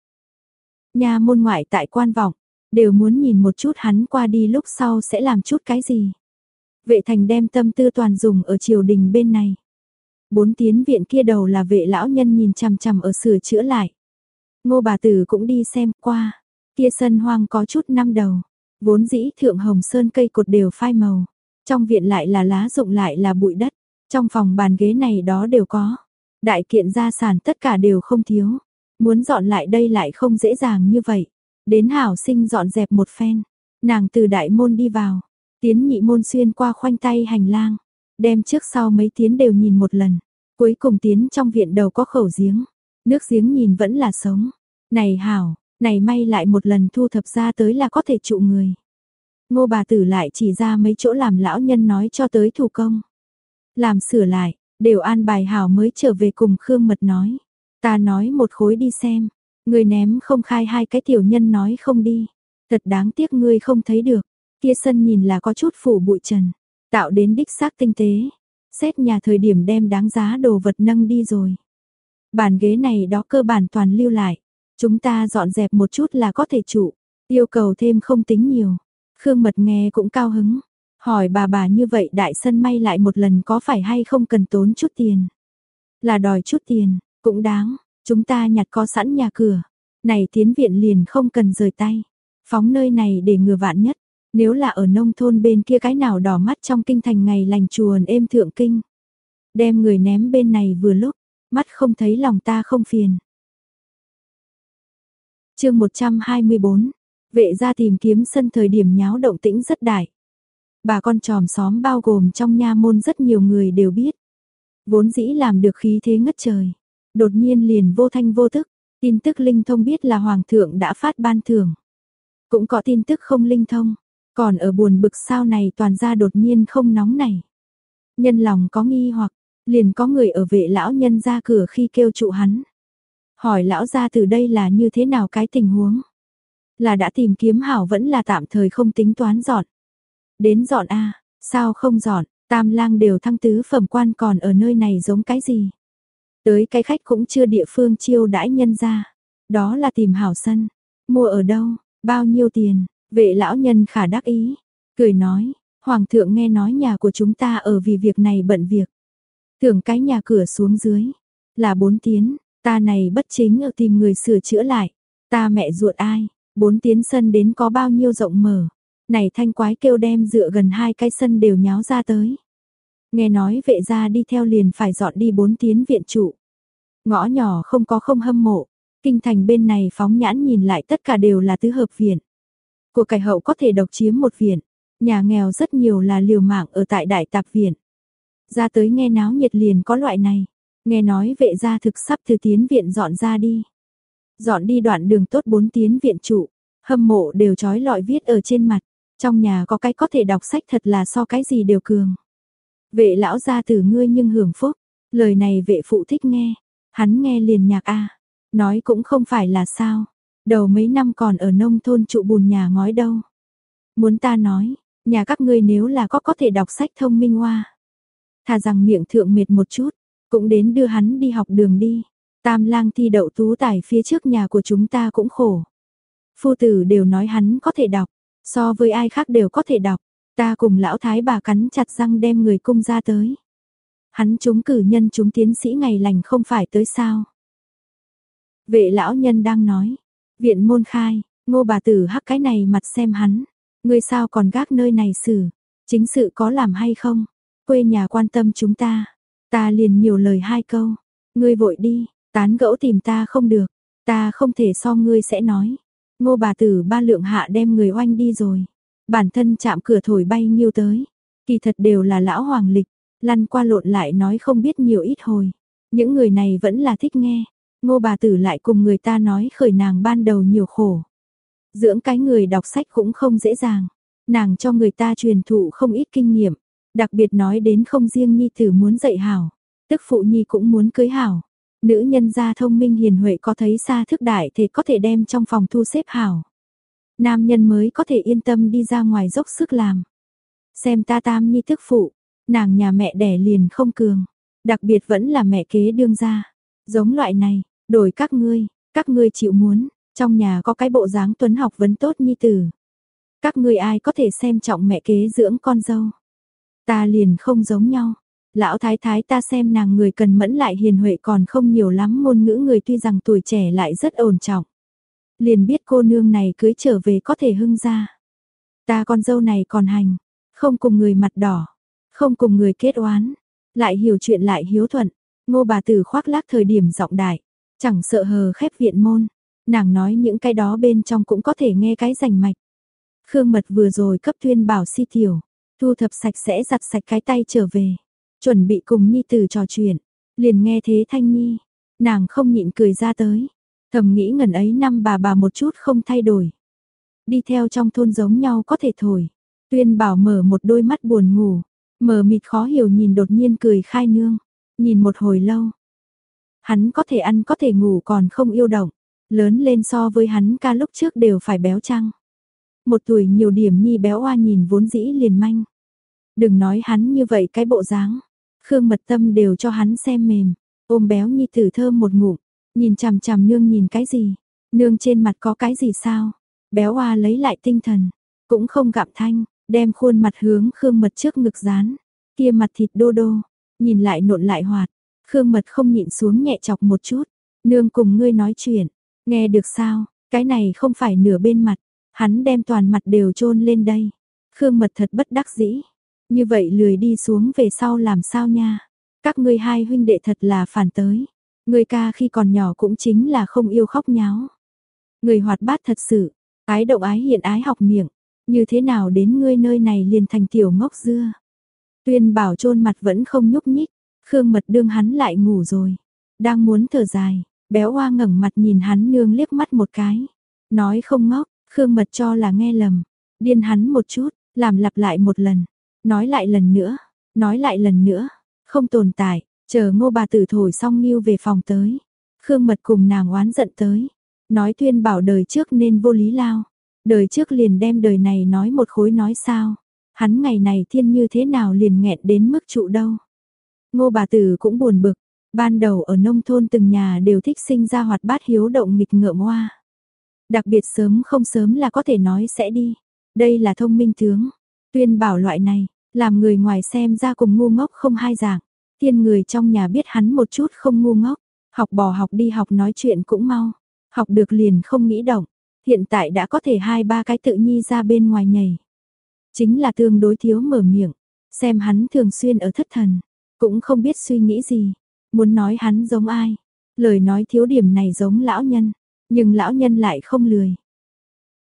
Nha môn ngoại tại quan vọng, đều muốn nhìn một chút hắn qua đi lúc sau sẽ làm chút cái gì. Vệ thành đem tâm tư toàn dùng ở triều đình bên này. Bốn tiến viện kia đầu là vệ lão nhân nhìn chằm chằm ở sửa chữa lại. Ngô bà tử cũng đi xem qua. Kia sân hoang có chút năm đầu. Vốn dĩ thượng hồng sơn cây cột đều phai màu. Trong viện lại là lá rụng lại là bụi đất. Trong phòng bàn ghế này đó đều có. Đại kiện gia sản tất cả đều không thiếu. Muốn dọn lại đây lại không dễ dàng như vậy. Đến hảo sinh dọn dẹp một phen. Nàng từ đại môn đi vào. Tiến nhị môn xuyên qua khoanh tay hành lang. Đem trước sau mấy tiến đều nhìn một lần. Cuối cùng tiến trong viện đầu có khẩu giếng. Nước giếng nhìn vẫn là sống. Này hảo, này may lại một lần thu thập ra tới là có thể trụ người. Ngô bà tử lại chỉ ra mấy chỗ làm lão nhân nói cho tới thủ công. Làm sửa lại, đều an bài hảo mới trở về cùng Khương Mật nói. Ta nói một khối đi xem, người ném không khai hai cái tiểu nhân nói không đi. Thật đáng tiếc ngươi không thấy được, kia sân nhìn là có chút phủ bụi trần, tạo đến đích xác tinh tế. Xét nhà thời điểm đem đáng giá đồ vật nâng đi rồi. Bàn ghế này đó cơ bản toàn lưu lại. Chúng ta dọn dẹp một chút là có thể trụ. Yêu cầu thêm không tính nhiều. Khương Mật nghe cũng cao hứng. Hỏi bà bà như vậy đại sân may lại một lần có phải hay không cần tốn chút tiền. Là đòi chút tiền, cũng đáng. Chúng ta nhặt có sẵn nhà cửa. Này tiến viện liền không cần rời tay. Phóng nơi này để ngừa vạn nhất. Nếu là ở nông thôn bên kia cái nào đỏ mắt trong kinh thành ngày lành chuồn êm thượng kinh. Đem người ném bên này vừa lúc, mắt không thấy lòng ta không phiền. chương 124, vệ ra tìm kiếm sân thời điểm nháo động tĩnh rất đại. Bà con tròm xóm bao gồm trong nha môn rất nhiều người đều biết. Vốn dĩ làm được khí thế ngất trời. Đột nhiên liền vô thanh vô tức, tin tức linh thông biết là hoàng thượng đã phát ban thưởng. Cũng có tin tức không linh thông, còn ở buồn bực sao này toàn ra đột nhiên không nóng này. Nhân lòng có nghi hoặc, liền có người ở vệ lão nhân ra cửa khi kêu trụ hắn. Hỏi lão ra từ đây là như thế nào cái tình huống? Là đã tìm kiếm hảo vẫn là tạm thời không tính toán dọn. Đến dọn a sao không dọn, tam lang đều thăng tứ phẩm quan còn ở nơi này giống cái gì? Tới cái khách cũng chưa địa phương chiêu đãi nhân ra. Đó là tìm hảo sân. Mua ở đâu, bao nhiêu tiền, vệ lão nhân khả đắc ý. Cười nói, Hoàng thượng nghe nói nhà của chúng ta ở vì việc này bận việc. Tưởng cái nhà cửa xuống dưới. Là bốn tiếng, ta này bất chính ở tìm người sửa chữa lại. Ta mẹ ruột ai, bốn tiếng sân đến có bao nhiêu rộng mở. Này thanh quái kêu đem dựa gần hai cái sân đều nháo ra tới. Nghe nói vệ gia đi theo liền phải dọn đi bốn tiến viện trụ. Ngõ nhỏ không có không hâm mộ. Kinh thành bên này phóng nhãn nhìn lại tất cả đều là tứ hợp viện. Của cải hậu có thể độc chiếm một viện. Nhà nghèo rất nhiều là liều mạng ở tại đại tạp viện. Ra tới nghe náo nhiệt liền có loại này. Nghe nói vệ gia thực sắp từ tiến viện dọn ra đi. Dọn đi đoạn đường tốt bốn tiến viện trụ. Hâm mộ đều trói lọi viết ở trên mặt. Trong nhà có cái có thể đọc sách thật là so cái gì đều cường. Vệ lão gia từ ngươi nhưng hưởng phúc, lời này vệ phụ thích nghe, hắn nghe liền nhạc a, nói cũng không phải là sao, đầu mấy năm còn ở nông thôn trụ bùn nhà ngói đâu. Muốn ta nói, nhà các ngươi nếu là có có thể đọc sách thông minh hoa, thà rằng miệng thượng mệt một chút, cũng đến đưa hắn đi học đường đi. Tam lang thi đậu tú tài phía trước nhà của chúng ta cũng khổ. Phu tử đều nói hắn có thể đọc, so với ai khác đều có thể đọc. Ta cùng lão thái bà cắn chặt răng đem người cung ra tới. Hắn chúng cử nhân chúng tiến sĩ ngày lành không phải tới sao. Vệ lão nhân đang nói. Viện môn khai, ngô bà tử hắc cái này mặt xem hắn. Người sao còn gác nơi này xử. Chính sự có làm hay không? Quê nhà quan tâm chúng ta. Ta liền nhiều lời hai câu. Ngươi vội đi, tán gẫu tìm ta không được. Ta không thể so ngươi sẽ nói. Ngô bà tử ba lượng hạ đem người oanh đi rồi. Bản thân chạm cửa thổi bay nhiêu tới. Kỳ thật đều là lão hoàng lịch, lăn qua lộn lại nói không biết nhiều ít hồi. Những người này vẫn là thích nghe. Ngô bà tử lại cùng người ta nói khởi nàng ban đầu nhiều khổ. Dưỡng cái người đọc sách cũng không dễ dàng. Nàng cho người ta truyền thụ không ít kinh nghiệm. Đặc biệt nói đến không riêng nhi tử muốn dạy hảo. Tức phụ nhi cũng muốn cưới hảo. Nữ nhân gia thông minh hiền huệ có thấy xa thức đại thì có thể đem trong phòng thu xếp hảo nam nhân mới có thể yên tâm đi ra ngoài dốc sức làm. Xem ta tam nhi tức phụ, nàng nhà mẹ đẻ liền không cường, Đặc biệt vẫn là mẹ kế đương gia. Giống loại này, đổi các ngươi, các ngươi chịu muốn, trong nhà có cái bộ dáng tuấn học vấn tốt nhi tử. Các ngươi ai có thể xem trọng mẹ kế dưỡng con dâu. Ta liền không giống nhau. Lão thái thái ta xem nàng người cần mẫn lại hiền huệ còn không nhiều lắm ngôn ngữ người tuy rằng tuổi trẻ lại rất ổn trọng. Liền biết cô nương này cưới trở về có thể hưng ra. Ta con dâu này còn hành, không cùng người mặt đỏ, không cùng người kết oán, lại hiểu chuyện lại hiếu thuận. Ngô bà tử khoác lác thời điểm giọng đại, chẳng sợ hờ khép viện môn, nàng nói những cái đó bên trong cũng có thể nghe cái rành mạch. Khương Mật vừa rồi cấp tuyên bảo si tiểu, thu thập sạch sẽ giặt sạch cái tay trở về, chuẩn bị cùng Nhi Tử trò chuyện, liền nghe thế Thanh Nhi, nàng không nhịn cười ra tới, thầm nghĩ ngần ấy năm bà bà một chút không thay đổi. Đi theo trong thôn giống nhau có thể thổi, tuyên bảo mở một đôi mắt buồn ngủ, mờ mịt khó hiểu nhìn đột nhiên cười khai nương, nhìn một hồi lâu. Hắn có thể ăn có thể ngủ còn không yêu động, lớn lên so với hắn ca lúc trước đều phải béo trăng. Một tuổi nhiều điểm nhi béo oa nhìn vốn dĩ liền manh. Đừng nói hắn như vậy cái bộ dáng. Khương mật tâm đều cho hắn xem mềm. Ôm béo nhi tử thơm một ngụm. Nhìn chằm chằm nương nhìn cái gì. Nương trên mặt có cái gì sao. Béo oa lấy lại tinh thần. Cũng không gặm thanh. Đem khuôn mặt hướng khương mật trước ngực dán. Kia mặt thịt đô đô. Nhìn lại nộn lại hoạt. Khương mật không nhịn xuống nhẹ chọc một chút. Nương cùng ngươi nói chuyện. Nghe được sao, cái này không phải nửa bên mặt, hắn đem toàn mặt đều trôn lên đây. Khương mật thật bất đắc dĩ. Như vậy lười đi xuống về sau làm sao nha. Các ngươi hai huynh đệ thật là phản tới. Người ca khi còn nhỏ cũng chính là không yêu khóc nháo. Người hoạt bát thật sự, ái động ái hiện ái học miệng. Như thế nào đến ngươi nơi này liền thành tiểu ngốc dưa. Tuyên bảo trôn mặt vẫn không nhúc nhích. Khương mật đương hắn lại ngủ rồi. Đang muốn thở dài, Béo hoa ngẩng mặt nhìn hắn nương liếc mắt một cái. Nói không ngốc, Khương Mật cho là nghe lầm. Điên hắn một chút, làm lặp lại một lần. Nói lại lần nữa, nói lại lần nữa. Không tồn tại, chờ ngô bà tử thổi xong nghiêu về phòng tới. Khương Mật cùng nàng oán giận tới. Nói tuyên bảo đời trước nên vô lý lao. Đời trước liền đem đời này nói một khối nói sao. Hắn ngày này thiên như thế nào liền nghẹn đến mức trụ đâu. Ngô bà tử cũng buồn bực, Ban đầu ở nông thôn từng nhà đều thích sinh ra hoạt bát hiếu động nghịch ngợm hoa. Đặc biệt sớm không sớm là có thể nói sẽ đi. Đây là thông minh tướng. Tuyên bảo loại này, làm người ngoài xem ra cùng ngu ngốc không hai dạng. Tiên người trong nhà biết hắn một chút không ngu ngốc. Học bỏ học đi học nói chuyện cũng mau. Học được liền không nghĩ động. Hiện tại đã có thể hai ba cái tự nhi ra bên ngoài nhảy. Chính là tương đối thiếu mở miệng. Xem hắn thường xuyên ở thất thần. Cũng không biết suy nghĩ gì. Muốn nói hắn giống ai? Lời nói thiếu điểm này giống lão nhân, nhưng lão nhân lại không lười.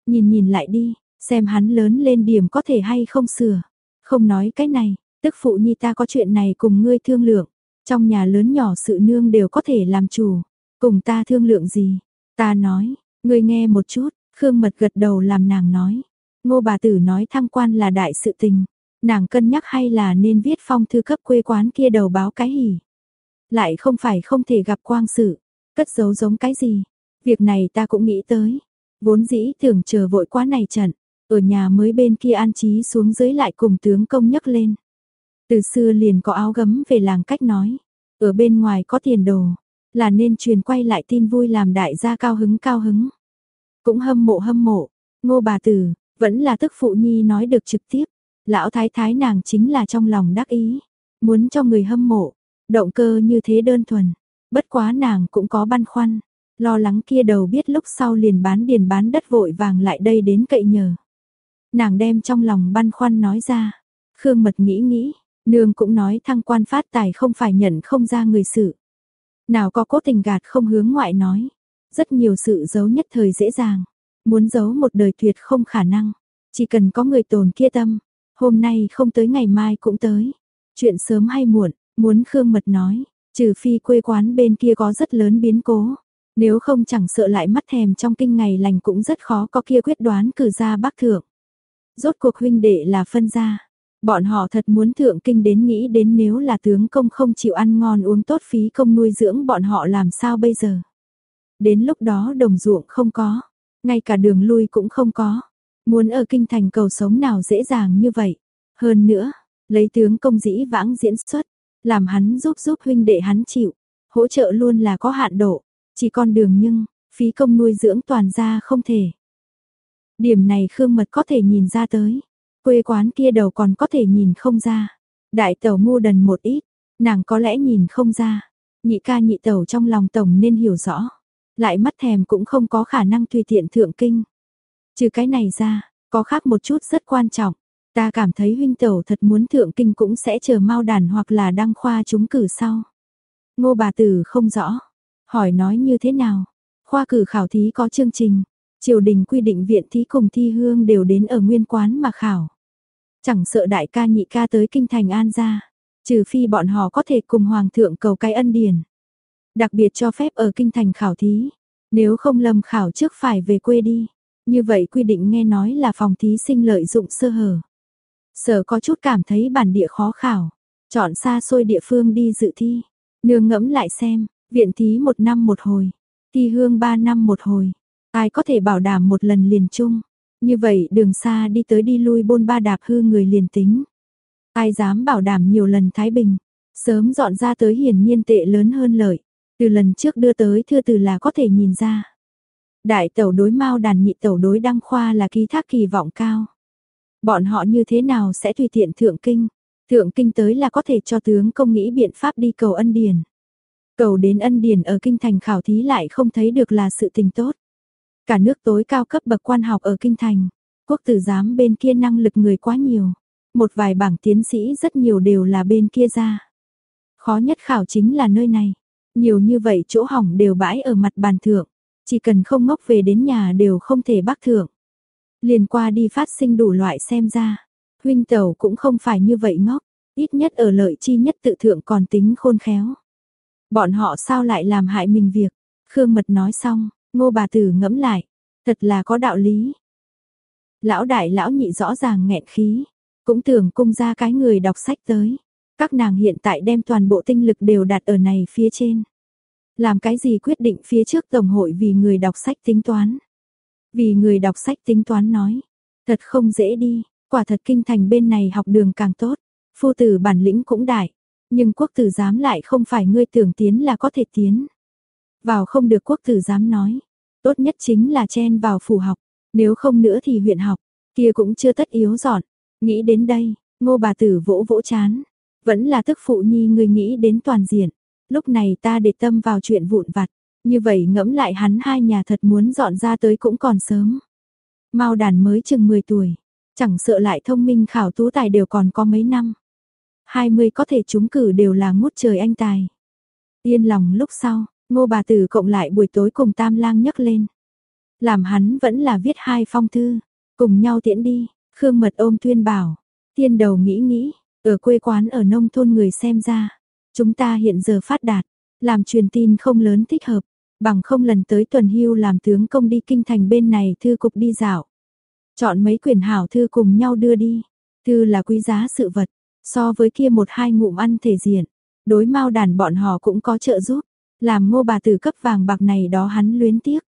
Nhìn nhìn lại đi, xem hắn lớn lên điểm có thể hay không sửa. Không nói cái này, tức phụ nhi ta có chuyện này cùng ngươi thương lượng. Trong nhà lớn nhỏ sự nương đều có thể làm chủ. Cùng ta thương lượng gì? Ta nói, ngươi nghe một chút, Khương Mật gật đầu làm nàng nói. Ngô bà tử nói thăng quan là đại sự tình. Nàng cân nhắc hay là nên viết phong thư cấp quê quán kia đầu báo cái hỉ. Lại không phải không thể gặp quang sự, cất giấu giống cái gì. Việc này ta cũng nghĩ tới. Vốn dĩ tưởng chờ vội quá này trận, ở nhà mới bên kia an trí xuống dưới lại cùng tướng công nhấc lên. Từ xưa liền có áo gấm về làng cách nói, ở bên ngoài có tiền đồ, là nên truyền quay lại tin vui làm đại gia cao hứng cao hứng. Cũng hâm mộ hâm mộ, ngô bà tử, vẫn là tức phụ nhi nói được trực tiếp, lão thái thái nàng chính là trong lòng đắc ý, muốn cho người hâm mộ, Động cơ như thế đơn thuần, bất quá nàng cũng có băn khoăn, lo lắng kia đầu biết lúc sau liền bán điền bán đất vội vàng lại đây đến cậy nhờ. Nàng đem trong lòng băn khoăn nói ra, Khương Mật nghĩ nghĩ, nương cũng nói thăng quan phát tài không phải nhận không ra người sự. Nào có cố tình gạt không hướng ngoại nói, rất nhiều sự giấu nhất thời dễ dàng, muốn giấu một đời tuyệt không khả năng, chỉ cần có người tồn kia tâm, hôm nay không tới ngày mai cũng tới. Chuyện sớm hay muộn, Muốn Khương Mật nói, trừ phi quê quán bên kia có rất lớn biến cố. Nếu không chẳng sợ lại mắt thèm trong kinh ngày lành cũng rất khó có kia quyết đoán cử ra bác thượng. Rốt cuộc huynh đệ là phân gia. Bọn họ thật muốn thượng kinh đến nghĩ đến nếu là tướng công không chịu ăn ngon uống tốt phí công nuôi dưỡng bọn họ làm sao bây giờ. Đến lúc đó đồng ruộng không có, ngay cả đường lui cũng không có. Muốn ở kinh thành cầu sống nào dễ dàng như vậy. Hơn nữa, lấy tướng công dĩ vãng diễn xuất, làm hắn giúp giúp huynh đệ hắn chịu, hỗ trợ luôn là có hạn độ, chỉ con đường nhưng, phí công nuôi dưỡng toàn gia không thể. Điểm này Khương Mật có thể nhìn ra tới, quê quán kia đầu còn có thể nhìn không ra. Đại tẩu ngu đần một ít, nàng có lẽ nhìn không ra, nhị ca nhị tẩu trong lòng tổng nên hiểu rõ. Lại mắt thèm cũng không có khả năng tùy tiện thượng kinh. Trừ cái này ra, có khác một chút rất quan trọng. Ta cảm thấy huynh tẩu thật muốn thượng kinh cũng sẽ chờ mau đàn hoặc là đăng khoa chúng cử sau. Ngô bà tử không rõ. Hỏi nói như thế nào? Khoa cử khảo thí có chương trình. Triều đình quy định viện thí cùng thi hương đều đến ở nguyên quán mà khảo. Chẳng sợ đại ca nhị ca tới kinh thành an ra Trừ phi bọn họ có thể cùng hoàng thượng cầu cái ân điển. Đặc biệt cho phép ở kinh thành khảo thí. Nếu không lầm khảo trước phải về quê đi. Như vậy quy định nghe nói là phòng thí sinh lợi dụng sơ hở. Sở có chút cảm thấy bản địa khó khảo. Chọn xa xôi địa phương đi dự thi. Nương ngẫm lại xem, viện thí một năm một hồi. Thi hương ba năm một hồi. Ai có thể bảo đảm một lần liền chung. Như vậy đường xa đi tới đi lui bôn ba đạp hư người liền tính. Ai dám bảo đảm nhiều lần Thái Bình. Sớm dọn ra tới hiển nhiên tệ lớn hơn lợi. Từ lần trước đưa tới thưa từ là có thể nhìn ra. Đại tẩu đối mau đàn nhị tẩu đối đăng khoa là ký thác kỳ vọng cao. Bọn họ như thế nào sẽ tùy tiện thượng kinh? Thượng kinh tới là có thể cho tướng công nghĩ biện pháp đi cầu ân điển. Cầu đến ân điển ở kinh thành khảo thí lại không thấy được là sự tình tốt. Cả nước tối cao cấp bậc quan học ở kinh thành, quốc tử giám bên kia năng lực người quá nhiều. Một vài bảng tiến sĩ rất nhiều đều là bên kia ra. Khó nhất khảo chính là nơi này. Nhiều như vậy chỗ hỏng đều bãi ở mặt bàn thượng. Chỉ cần không ngốc về đến nhà đều không thể bác thượng. Liền qua đi phát sinh đủ loại xem ra. Huynh tẩu cũng không phải như vậy ngốc. Ít nhất ở lợi chi nhất tự thượng còn tính khôn khéo. Bọn họ sao lại làm hại mình việc. Khương Mật nói xong, ngô bà tử ngẫm lại. Thật là có đạo lý. Lão đại lão nhị rõ ràng nghẹn khí. Cũng tưởng cung ra cái người đọc sách tới. Các nàng hiện tại đem toàn bộ tinh lực đều đặt ở này phía trên. Làm cái gì quyết định phía trước Tổng hội vì người đọc sách tính toán. Vì người đọc sách tính toán nói. Thật không dễ đi, quả thật kinh thành bên này học đường càng tốt. Phu tử bản lĩnh cũng đại. Nhưng quốc tử giám lại không phải ngươi tưởng tiến là có thể tiến. Vào không được quốc tử giám nói. Tốt nhất chính là chen vào phủ học. Nếu không nữa thì huyện học. Kia cũng chưa tất yếu dọn. Nghĩ đến đây, ngô bà tử vỗ vỗ chán. Vẫn là tức phụ nhi người nghĩ đến toàn diện. Lúc này ta để tâm vào chuyện vụn vặt. Như vậy ngẫm lại hắn hai nhà thật muốn dọn ra tới cũng còn sớm. Mao đàn mới chừng 10 tuổi. Chẳng sợ lại thông minh khảo tú tài đều còn có mấy năm. 20 có thể trúng cử đều là ngút trời anh tài. Yên lòng lúc sau, ngô bà tử cộng lại buổi tối cùng tam lang nhấc lên. Làm hắn vẫn là viết hai phong thư, cùng nhau tiễn đi, Khương Mật ôm tuyên bảo. Tiên đầu nghĩ nghĩ, ở quê quán ở nông thôn người xem ra, chúng ta hiện giờ phát đạt, làm truyền tin không lớn thích hợp, bằng không lần tới tuần hưu làm tướng công đi kinh thành bên này thư cục đi dạo. Chọn mấy quyển hảo thư cùng nhau đưa đi, thư là quý giá sự vật, so với kia một hai ngụm ăn thể diện, đối mau đàn bọn họ cũng có trợ giúp, làm ngô bà tử cấp vàng bạc này đó hắn luyến tiếc.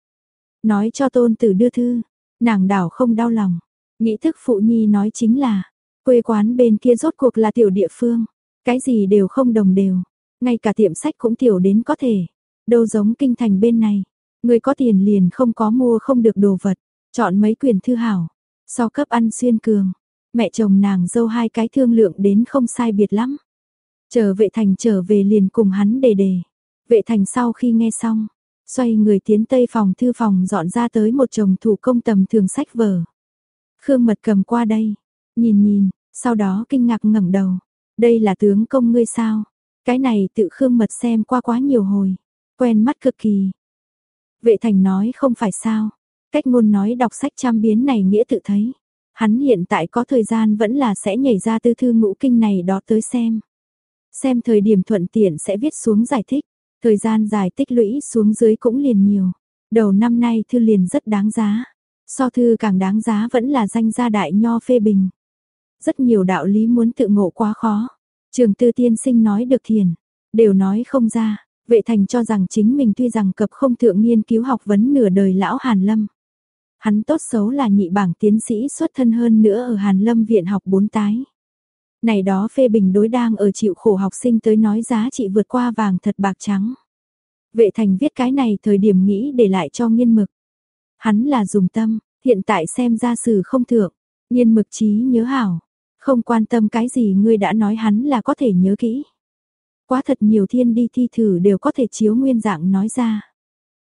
Nói cho tôn tử đưa thư, nàng đảo không đau lòng, nghĩ thức phụ nhi nói chính là, quê quán bên kia rốt cuộc là tiểu địa phương, cái gì đều không đồng đều, ngay cả tiệm sách cũng tiểu đến có thể, đâu giống kinh thành bên này, người có tiền liền không có mua không được đồ vật, chọn mấy quyền thư hảo, so cấp ăn xuyên cường, mẹ chồng nàng dâu hai cái thương lượng đến không sai biệt lắm. Chờ vệ thành trở về liền cùng hắn đề đề. Vệ thành sau khi nghe xong, xoay người tiến tây phòng thư phòng dọn ra tới một chồng thủ công tầm thường sách vở. Khương mật cầm qua đây, nhìn nhìn, sau đó kinh ngạc ngẩng đầu. Đây là tướng công ngươi sao? Cái này tự Khương mật xem qua quá nhiều hồi, quen mắt cực kỳ. Vệ thành nói không phải sao, cách ngôn nói đọc sách trăm biến này nghĩa tự thấy. Hắn hiện tại có thời gian vẫn là sẽ nhảy ra tư thư ngũ kinh này đó tới xem. Xem thời điểm thuận tiện sẽ viết xuống giải thích, thời gian dài tích lũy xuống dưới cũng liền nhiều. Đầu năm nay thư liền rất đáng giá. So thư càng đáng giá vẫn là danh gia đại nho phê bình. Rất nhiều đạo lý muốn tự ngộ quá khó. Trường tư tiên sinh nói được thiền, đều nói không ra. Vệ thành cho rằng chính mình tuy rằng cập không thượng nghiên cứu học vấn nửa đời lão Hàn Lâm. Hắn tốt xấu là nhị bảng tiến sĩ xuất thân hơn nữa ở Hàn Lâm viện học bốn tái. Này đó phê bình đối đang ở chịu khổ học sinh tới nói giá trị vượt qua vàng thật bạc trắng. Vệ thành viết cái này thời điểm nghĩ để lại cho nghiên mực. Hắn là dùng tâm, hiện tại xem ra sử không thượng, nghiên mực trí nhớ hảo, không quan tâm cái gì ngươi đã nói hắn là có thể nhớ kỹ. Quá thật nhiều thiên đi thi thử đều có thể chiếu nguyên dạng nói ra.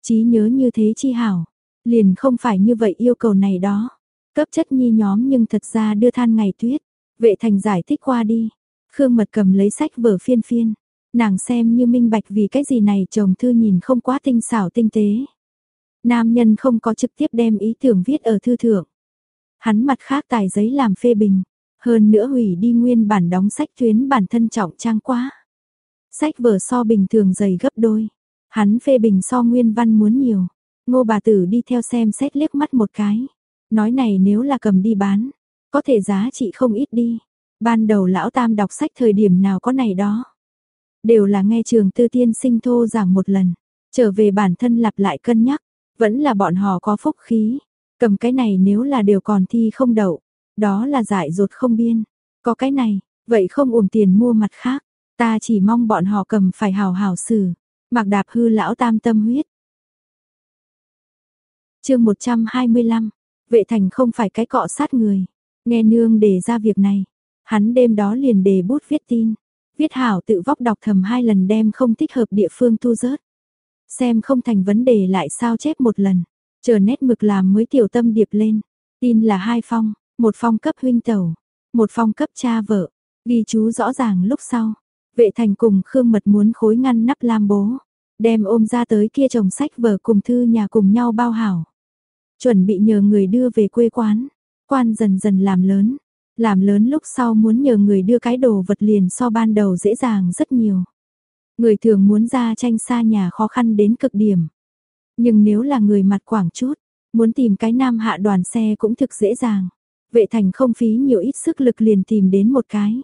Trí nhớ như thế chi hảo, liền không phải như vậy yêu cầu này đó. Cấp chất nhi nhóm nhưng thật ra đưa than ngày tuyết, vệ thành giải thích qua đi. Khương mật cầm lấy sách vở phiên phiên, nàng xem như minh bạch vì cái gì này chồng thư nhìn không quá tinh xảo tinh tế. Nam nhân không có trực tiếp đem ý tưởng viết ở thư thượng. Hắn mặt khác tài giấy làm phê bình, hơn nữa hủy đi nguyên bản đóng sách tuyến bản thân trọng trang quá. Sách vở so bình thường dày gấp đôi, hắn phê bình so nguyên văn muốn nhiều. Ngô bà tử đi theo xem xét liếc mắt một cái. Nói này nếu là cầm đi bán, có thể giá trị không ít đi. Ban đầu lão tam đọc sách thời điểm nào có này đó. Đều là nghe trường tư tiên sinh thô giảng một lần, trở về bản thân lặp lại cân nhắc, vẫn là bọn họ có phúc khí. Cầm cái này nếu là đều còn thi không đậu, đó là dại dột không biên. Có cái này, vậy không uổng tiền mua mặt khác. Ta chỉ mong bọn họ cầm phải hào hào xử. Mạc đạp hư lão tam tâm huyết. chương 125, vệ thành không phải cái cọ sát người. Nghe nương đề ra việc này. Hắn đêm đó liền đề bút viết tin. Viết hảo tự vóc đọc thầm hai lần đem không thích hợp địa phương thu rớt. Xem không thành vấn đề lại sao chép một lần. Chờ nét mực làm mới tiểu tâm điệp lên. Tin là hai phong, một phong cấp huynh tẩu, một phong cấp cha vợ. Ghi chú rõ ràng lúc sau. Vệ thành cùng Khương Mật muốn khối ngăn nắp lam bố. Đem ôm ra tới kia chồng sách vở cùng thư nhà cùng nhau bao hảo. Chuẩn bị nhờ người đưa về quê quán. Quan dần dần làm lớn. Làm lớn lúc sau muốn nhờ người đưa cái đồ vật liền so ban đầu dễ dàng rất nhiều. Người thường muốn ra tranh xa nhà khó khăn đến cực điểm. Nhưng nếu là người mặt quảng chút, muốn tìm cái nam hạ đoàn xe cũng thực dễ dàng. Vệ thành không phí nhiều ít sức lực liền tìm đến một cái.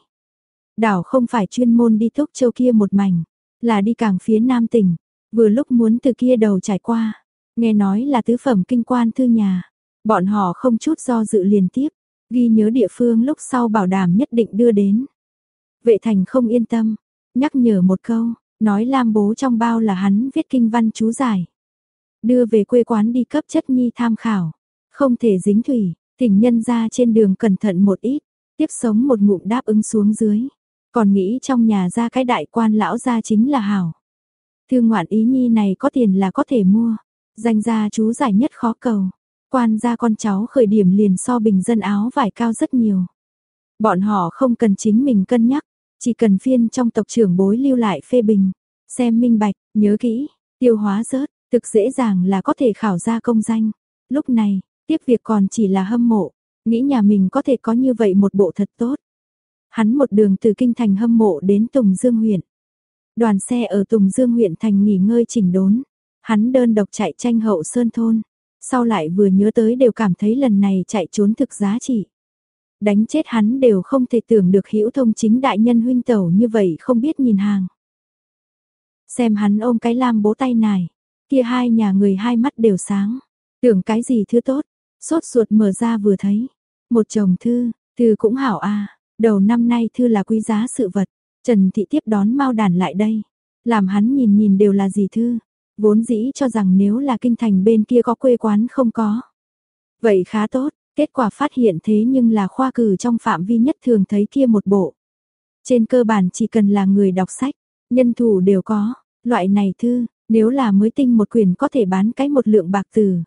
Đảo không phải chuyên môn đi thúc châu kia một mảnh, là đi càng phía nam tỉnh, vừa lúc muốn từ kia đầu trải qua. Nghe nói là tứ phẩm kinh quan thư nhà, bọn họ không chút do dự liền tiếp, ghi nhớ địa phương lúc sau bảo đảm nhất định đưa đến. Vệ thành không yên tâm, nhắc nhở một câu, nói Lam bố trong bao là hắn viết kinh văn chú giải. Đưa về quê quán đi cấp chất nhi tham khảo, không thể dính thủy, thỉnh nhân ra trên đường cẩn thận một ít, tiếp sống một ngụm đáp ứng xuống dưới. Còn nghĩ trong nhà ra cái đại quan lão gia chính là hảo. Thư ngoạn ý nhi này có tiền là có thể mua, danh gia chú giải nhất khó cầu. Quan gia con cháu khởi điểm liền so bình dân áo vải cao rất nhiều. Bọn họ không cần chính mình cân nhắc, chỉ cần phiên trong tộc trưởng bối lưu lại phê bình, xem minh bạch, nhớ kỹ, tiêu hóa rớt, thực dễ dàng là có thể khảo ra công danh. Lúc này, tiếp việc còn chỉ là hâm mộ, nghĩ nhà mình có thể có như vậy một bộ thật tốt. Hắn một đường từ kinh thành hâm mộ đến Tùng Dương huyện. Đoàn xe ở Tùng Dương huyện thành nghỉ ngơi chỉnh đốn. Hắn đơn độc chạy tranh hậu sơn thôn. Sau lại vừa nhớ tới đều cảm thấy lần này chạy trốn thực giá trị. Đánh chết hắn đều không thể tưởng được hữu thông chính đại nhân huynh tẩu như vậy không biết nhìn hàng. Xem hắn ôm cái lam bố tay này, Kia hai nhà người hai mắt đều sáng. Tưởng cái gì thứ tốt. Sốt ruột mở ra vừa thấy. Một chồng thư, thư cũng hảo a Đầu năm nay thư là quý giá sự vật, Trần Thị tiếp đón mau Đàn lại đây. Làm hắn nhìn nhìn đều là gì thư, vốn dĩ cho rằng nếu là kinh thành bên kia có quê quán không có. Vậy khá tốt, kết quả phát hiện thế nhưng là khoa cử trong phạm vi nhất thường thấy kia một bộ. Trên cơ bản chỉ cần là người đọc sách, nhân thủ đều có, loại này thư, nếu là mới tinh một quyển có thể bán cái một lượng bạc từ.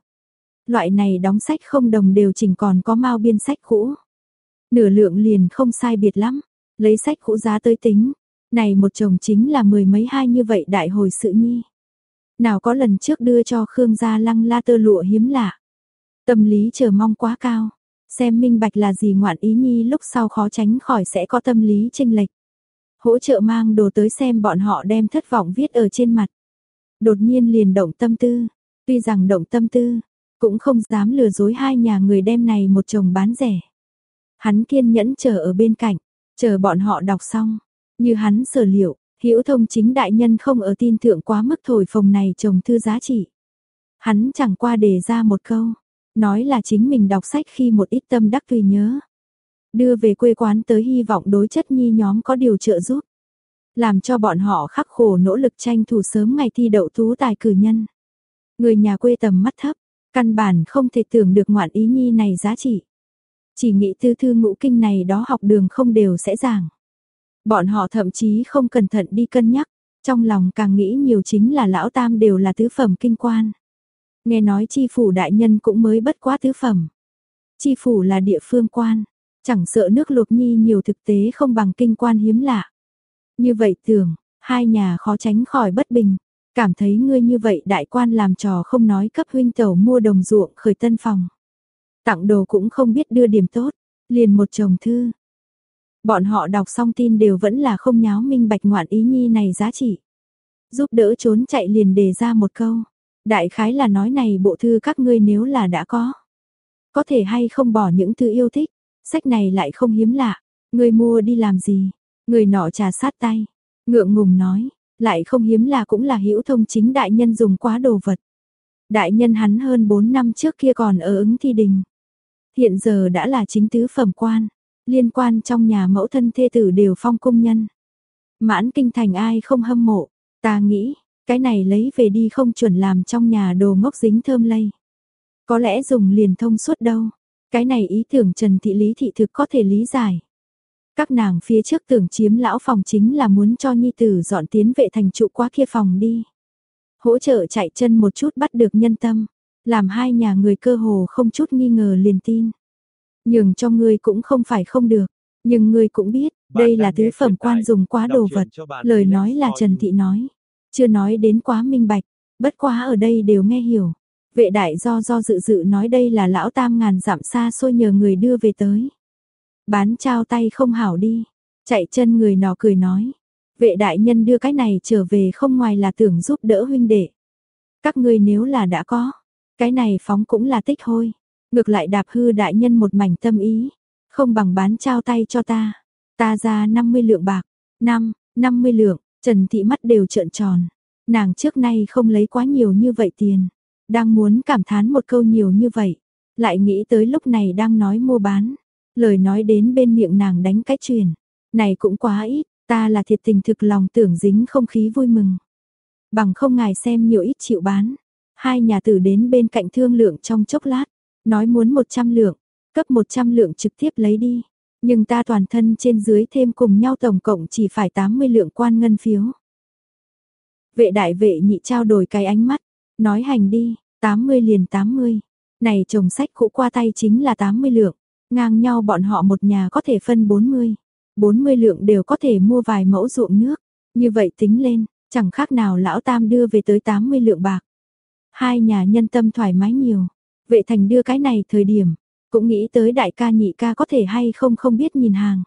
Loại này đóng sách không đồng đều chỉnh còn có mau biên sách cũ. Nửa lượng liền không sai biệt lắm, lấy sách cũ giá tới tính, này một chồng chính là mười mấy hai như vậy đại hồi sự nhi. Nào có lần trước đưa cho Khương gia lăng la tơ lụa hiếm lạ. Tâm lý chờ mong quá cao, xem minh bạch là gì ngoạn ý nhi lúc sau khó tránh khỏi sẽ có tâm lý chênh lệch. Hỗ trợ mang đồ tới xem bọn họ đem thất vọng viết ở trên mặt. Đột nhiên liền động tâm tư, tuy rằng động tâm tư, cũng không dám lừa dối hai nhà người đem này một chồng bán rẻ. Hắn kiên nhẫn chờ ở bên cạnh, chờ bọn họ đọc xong. Như hắn sở liệu, Hữu thông chính đại nhân không ở tin thượng quá mức thổi phồng này chồng thư giá trị. Hắn chẳng qua đề ra một câu, nói là chính mình đọc sách khi một ít tâm đắc tùy nhớ. đưa về quê quán tới hy vọng đối chất nhi nhóm có điều trợ giúp. Làm cho bọn họ khắc khổ nỗ lực tranh thủ sớm ngày thi đậu tú tài cử nhân. Người nhà quê tầm mắt thấp, căn bản không thể tưởng được ngoạn ý nhi này giá trị. Chỉ nghĩ tư thư ngũ kinh này đó học đường không đều sẽ giảng. Bọn họ thậm chí không cẩn thận đi cân nhắc, trong lòng càng nghĩ nhiều chính là lão tam đều là tứ phẩm kinh quan. Nghe nói chi phủ đại nhân cũng mới bất quá tứ phẩm. Chi phủ là địa phương quan, chẳng sợ nước luộc nhi nhiều thực tế không bằng kinh quan hiếm lạ. Như vậy tưởng, hai nhà khó tránh khỏi bất bình, cảm thấy ngươi như vậy đại quan làm trò không nói cấp huynh tẩu mua đồng ruộng khởi tân phòng. Tặng đồ cũng không biết đưa điểm tốt, liền một chồng thư. Bọn họ đọc xong tin đều vẫn là không nháo minh bạch ngoạn ý nhi này giá trị. Giúp đỡ trốn chạy liền đề ra một câu. Đại khái là nói này bộ thư các ngươi nếu là đã có. Có thể hay không bỏ những thứ yêu thích, sách này lại không hiếm lạ. Ngươi mua đi làm gì? Người nọ trà sát tay. Ngượng ngùng nói, lại không hiếm là cũng là hữu thông chính đại nhân dùng quá đồ vật. Đại nhân hắn hơn 4 năm trước kia còn ở ứng thi đình. Hiện giờ đã là chính tứ phẩm quan, liên quan trong nhà mẫu thân thê tử đều phong công nhân. Mãn kinh thành ai không hâm mộ, ta nghĩ, cái này lấy về đi không chuẩn làm trong nhà đồ ngốc dính thơm lây. Có lẽ dùng liền thông suốt đâu, cái này ý tưởng Trần Thị Lý Thị thực có thể lý giải. Các nàng phía trước tưởng chiếm lão phòng chính là muốn cho nhi tử dọn tiến vệ thành trụ qua kia phòng đi. Hỗ trợ chạy chân một chút bắt được nhân tâm, làm hai nhà người cơ hồ không chút nghi ngờ liền tin. Nhường cho ngươi cũng không phải không được, nhưng ngươi cũng biết, đây là tứ phẩm quan dùng quá đồ vật, lời nói là Trần Thị nói, chưa nói đến quá minh bạch, bất quá ở đây đều nghe hiểu. Vệ đại do do dự dự nói đây là lão tam ngàn dặm xa xôi nhờ người đưa về tới. Bán trao tay không hảo đi, chạy chân người nọ cười nói. Vệ đại nhân đưa cái này trở về không ngoài là tưởng giúp đỡ huynh đệ. Các ngươi nếu là đã có, cái này phóng cũng là tích hôi. Ngược lại đạp hư đại nhân một mảnh tâm ý. Không bằng bán trao tay cho ta. Ta ra 50 lượng bạc. Năm, 50 lượng, Trần Thị mắt đều trợn tròn. Nàng trước nay không lấy quá nhiều như vậy tiền. Đang muốn cảm thán một câu nhiều như vậy. Lại nghĩ tới lúc này đang nói mua bán. Lời nói đến bên miệng nàng đánh cái truyền. Này cũng quá ít, ta là thiệt tình thực lòng tưởng dính không khí vui mừng. Bằng không ngài xem nhiều ít chịu bán. Hai nhà tử đến bên cạnh thương lượng trong chốc lát. Nói muốn 100 lượng, cấp 100 lượng trực tiếp lấy đi. Nhưng ta toàn thân trên dưới thêm cùng nhau tổng cộng chỉ phải 80 lượng quan ngân phiếu. Vệ đại vệ nhị trao đổi cái ánh mắt, nói hành đi, 80 liền 80. Này chồng sách cũ qua tay chính là 80 lượng, ngang nhau bọn họ một nhà có thể phân 40. 40 lượng đều có thể mua vài mẫu ruộng nước. Như vậy tính lên, chẳng khác nào lão tam đưa về tới 80 lượng bạc. Hai nhà nhân tâm thoải mái nhiều. Vệ thành đưa cái này thời điểm, cũng nghĩ tới đại ca nhị ca có thể hay không không biết nhìn hàng.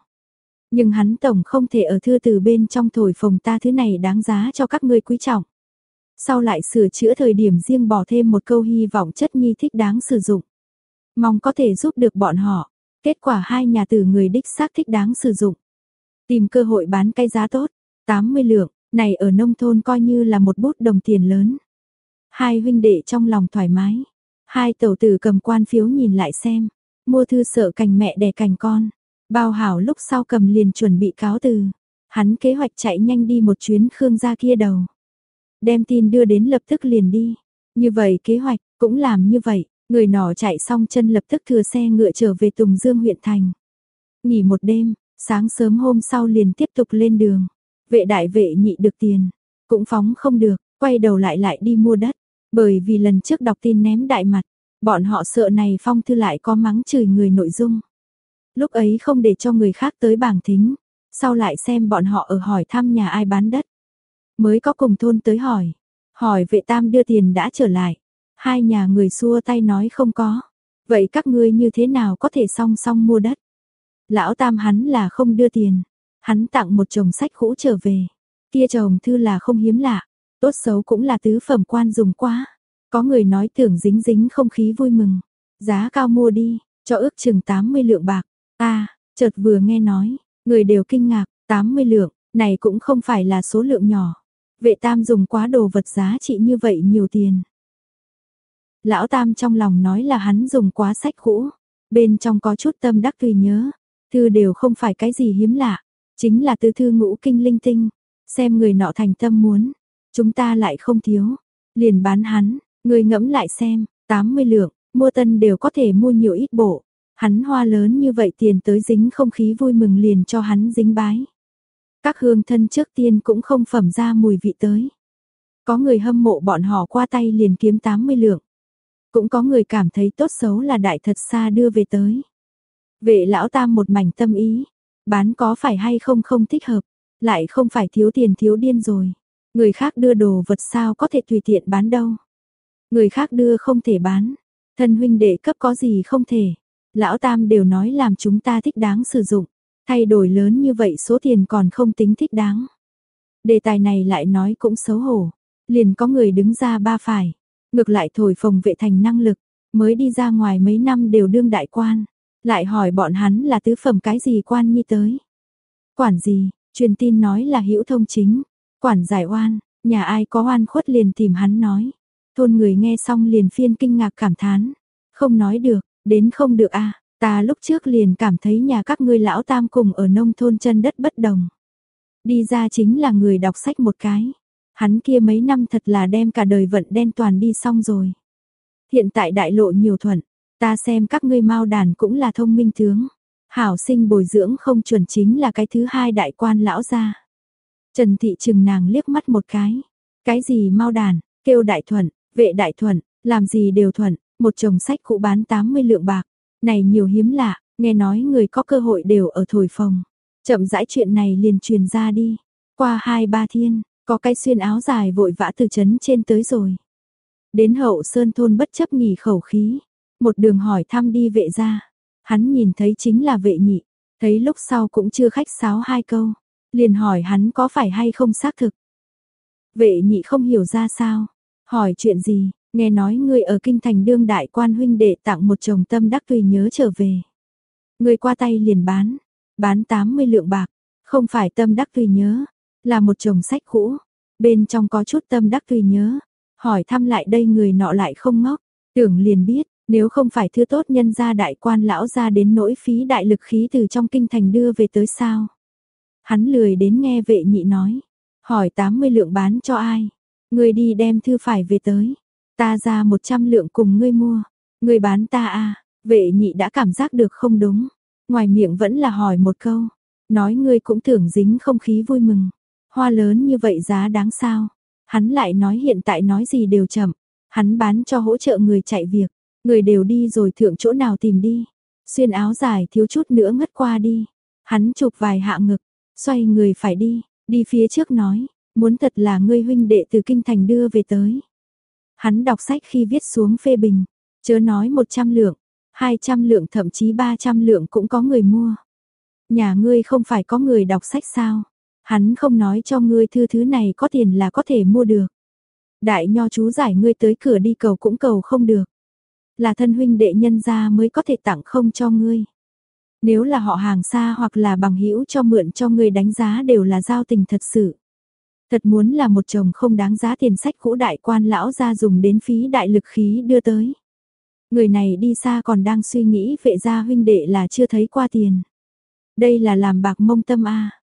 Nhưng hắn tổng không thể ở thư từ bên trong thổi phồng ta thứ này đáng giá cho các ngươi quý trọng. Sau lại sửa chữa thời điểm riêng bỏ thêm một câu hy vọng chất nhi thích đáng sử dụng. Mong có thể giúp được bọn họ. Kết quả hai nhà tử người đích xác thích đáng sử dụng. Tìm cơ hội bán cái giá tốt, 80 lượng, này ở nông thôn coi như là một bút đồng tiền lớn. Hai huynh đệ trong lòng thoải mái, Hai tẩu tử cầm quan phiếu nhìn lại xem, mua thư sợ cành mẹ đẻ cành con. Bao hảo lúc sau cầm liền chuẩn bị cáo từ. Hắn kế hoạch chạy nhanh đi một chuyến Khương gia kia đầu. Đem tin đưa đến lập tức liền đi. Như vậy kế hoạch cũng làm như vậy. Người nọ chạy xong chân lập tức thừa xe ngựa trở về Tùng Dương huyện thành. Nghỉ một đêm, sáng sớm hôm sau liền tiếp tục lên đường. Vệ đại vệ nhị được tiền, cũng phóng không được, quay đầu lại lại đi mua đất. Bởi vì lần trước đọc tin ném đại mặt, bọn họ sợ này phong thư lại có mắng chửi người nội dung. Lúc ấy không để cho người khác tới bảng thính, sau lại xem bọn họ ở hỏi thăm nhà ai bán đất. Mới có cùng thôn tới hỏi, hỏi vệ tam đưa tiền đã trở lại. Hai nhà người xua tay nói không có. Vậy các ngươi như thế nào có thể song song mua đất? Lão tam hắn là không đưa tiền. Hắn tặng một chồng sách cũ trở về. Kia chồng thư là không hiếm lạ. Tốt xấu cũng là tứ phẩm quan dùng quá. Có người nói tưởng dính dính không khí vui mừng. Giá cao mua đi, cho ước chừng 80 lượng bạc. Ta, chợt vừa nghe nói, người đều kinh ngạc, 80 lượng, này cũng không phải là số lượng nhỏ. Vệ tam dùng quá đồ vật giá trị như vậy nhiều tiền. Lão tam trong lòng nói là hắn dùng quá sách cũ, bên trong có chút tâm đắc tùy nhớ. Thư đều không phải cái gì hiếm lạ, chính là tư thư ngũ kinh linh tinh, xem người nọ thành tâm muốn, chúng ta lại không thiếu, liền bán hắn, người ngẫm lại xem, 80 lượng, mua tân đều có thể mua nhiều ít bộ, hắn hoa lớn như vậy tiền tới dính không khí vui mừng liền cho hắn dính bái. Các hương thân trước tiên cũng không phẩm ra mùi vị tới. Có người hâm mộ bọn họ qua tay liền kiếm 80 lượng. Cũng có người cảm thấy tốt xấu là đại thật xa đưa về tới. Vệ lão tam một mảnh tâm ý, bán có phải hay không không thích hợp, lại không phải thiếu tiền thiếu điên rồi. Người khác đưa đồ vật sao có thể tùy tiện bán đâu. Người khác đưa không thể bán, thân huynh đệ cấp có gì không thể. Lão tam đều nói làm chúng ta thích đáng sử dụng, thay đổi lớn như vậy số tiền còn không tính thích đáng. Đề tài này lại nói cũng xấu hổ, liền có người đứng ra ba phải, ngược lại thổi phồng vệ thành năng lực, mới đi ra ngoài mấy năm đều đương đại quan, lại hỏi bọn hắn là tứ phẩm cái gì quan nhi tới. Quản gì, truyền tin nói là hữu thông chính, quản giải oan, nhà ai có oan khuất liền tìm hắn nói. Thôn người nghe xong liền phiên kinh ngạc cảm thán, không nói được, đến không được a ta lúc trước liền cảm thấy nhà các ngươi lão tam cùng ở nông thôn chân đất bất đồng. Đi ra chính là người đọc sách một cái. Hắn kia mấy năm thật là đem cả đời vận đen toàn đi xong rồi. Hiện tại đại lộ nhiều thuận, ta xem các ngươi mau đàn cũng là thông minh tướng. Hảo sinh bồi dưỡng không chuẩn chính là cái thứ hai đại quan lão gia. Trần Thị trừng nàng liếc mắt một cái. Cái gì mau đàn, kêu đại thuận, vệ đại thuận, làm gì đều thuận, một chồng sách cũ bán 80 lượng bạc. Này nhiều hiếm lạ, nghe nói người có cơ hội đều ở thổi phòng Chậm rãi chuyện này liền truyền ra đi. Qua hai ba thiên, có cái xuyên áo dài vội vã từ chấn trên tới rồi. Đến hậu sơn thôn bất chấp nghỉ khẩu khí. Một đường hỏi thăm đi vệ ra. Hắn nhìn thấy chính là vệ nhị. Thấy lúc sau cũng chưa khách sáo hai câu. Liền hỏi hắn có phải hay không xác thực. Vệ nhị không hiểu ra sao. Hỏi chuyện gì, nghe nói ngươi ở kinh thành đương đại quan huynh đệ tặng một chồng tâm đắc tùy nhớ trở về. Ngươi qua tay liền bán, bán 80 lượng bạc, không phải tâm đắc tùy nhớ, là một chồng sách cũ, bên trong có chút tâm đắc tùy nhớ. Hỏi thăm lại đây người nọ lại không ngốc, tưởng liền biết, nếu không phải thứ tốt nhân gia đại quan lão ra đến nỗi phí đại lực khí từ trong kinh thành đưa về tới sao. Hắn lười đến nghe vệ nhị nói, hỏi 80 lượng bán cho ai, ngươi đi đem thư phải về tới, ta ra 100 lượng cùng ngươi mua, ngươi bán ta à, vệ nhị đã cảm giác được không đúng, ngoài miệng vẫn là hỏi một câu, nói ngươi cũng tưởng dính không khí vui mừng, hoa lớn như vậy giá đáng sao, hắn lại nói hiện tại nói gì đều chậm, hắn bán cho hỗ trợ người chạy việc, người đều đi rồi thượng chỗ nào tìm đi, xuyên áo dài thiếu chút nữa ngất qua đi, hắn chụp vài hạ ngực, xoay người phải đi, đi phía trước nói, muốn thật là ngươi huynh đệ từ kinh thành đưa về tới. Hắn đọc sách khi viết xuống phê bình, chớ nói 100 lượng, 200 lượng thậm chí 300 lượng cũng có người mua. Nhà ngươi không phải có người đọc sách sao? Hắn không nói cho ngươi thư thứ này có tiền là có thể mua được. Đại nho chú giải ngươi tới cửa đi cầu cũng cầu không được. Là thân huynh đệ nhân gia mới có thể tặng không cho ngươi. Nếu là họ hàng xa hoặc là bằng hữu cho mượn cho ngươi đánh giá đều là giao tình thật sự. Thật muốn là một chồng không đáng giá tiền sách cũ đại quan lão ra dùng đến phí đại lực khí đưa tới. Người này đi xa còn đang suy nghĩ vệ gia huynh đệ là chưa thấy qua tiền. Đây là làm bạc mông tâm a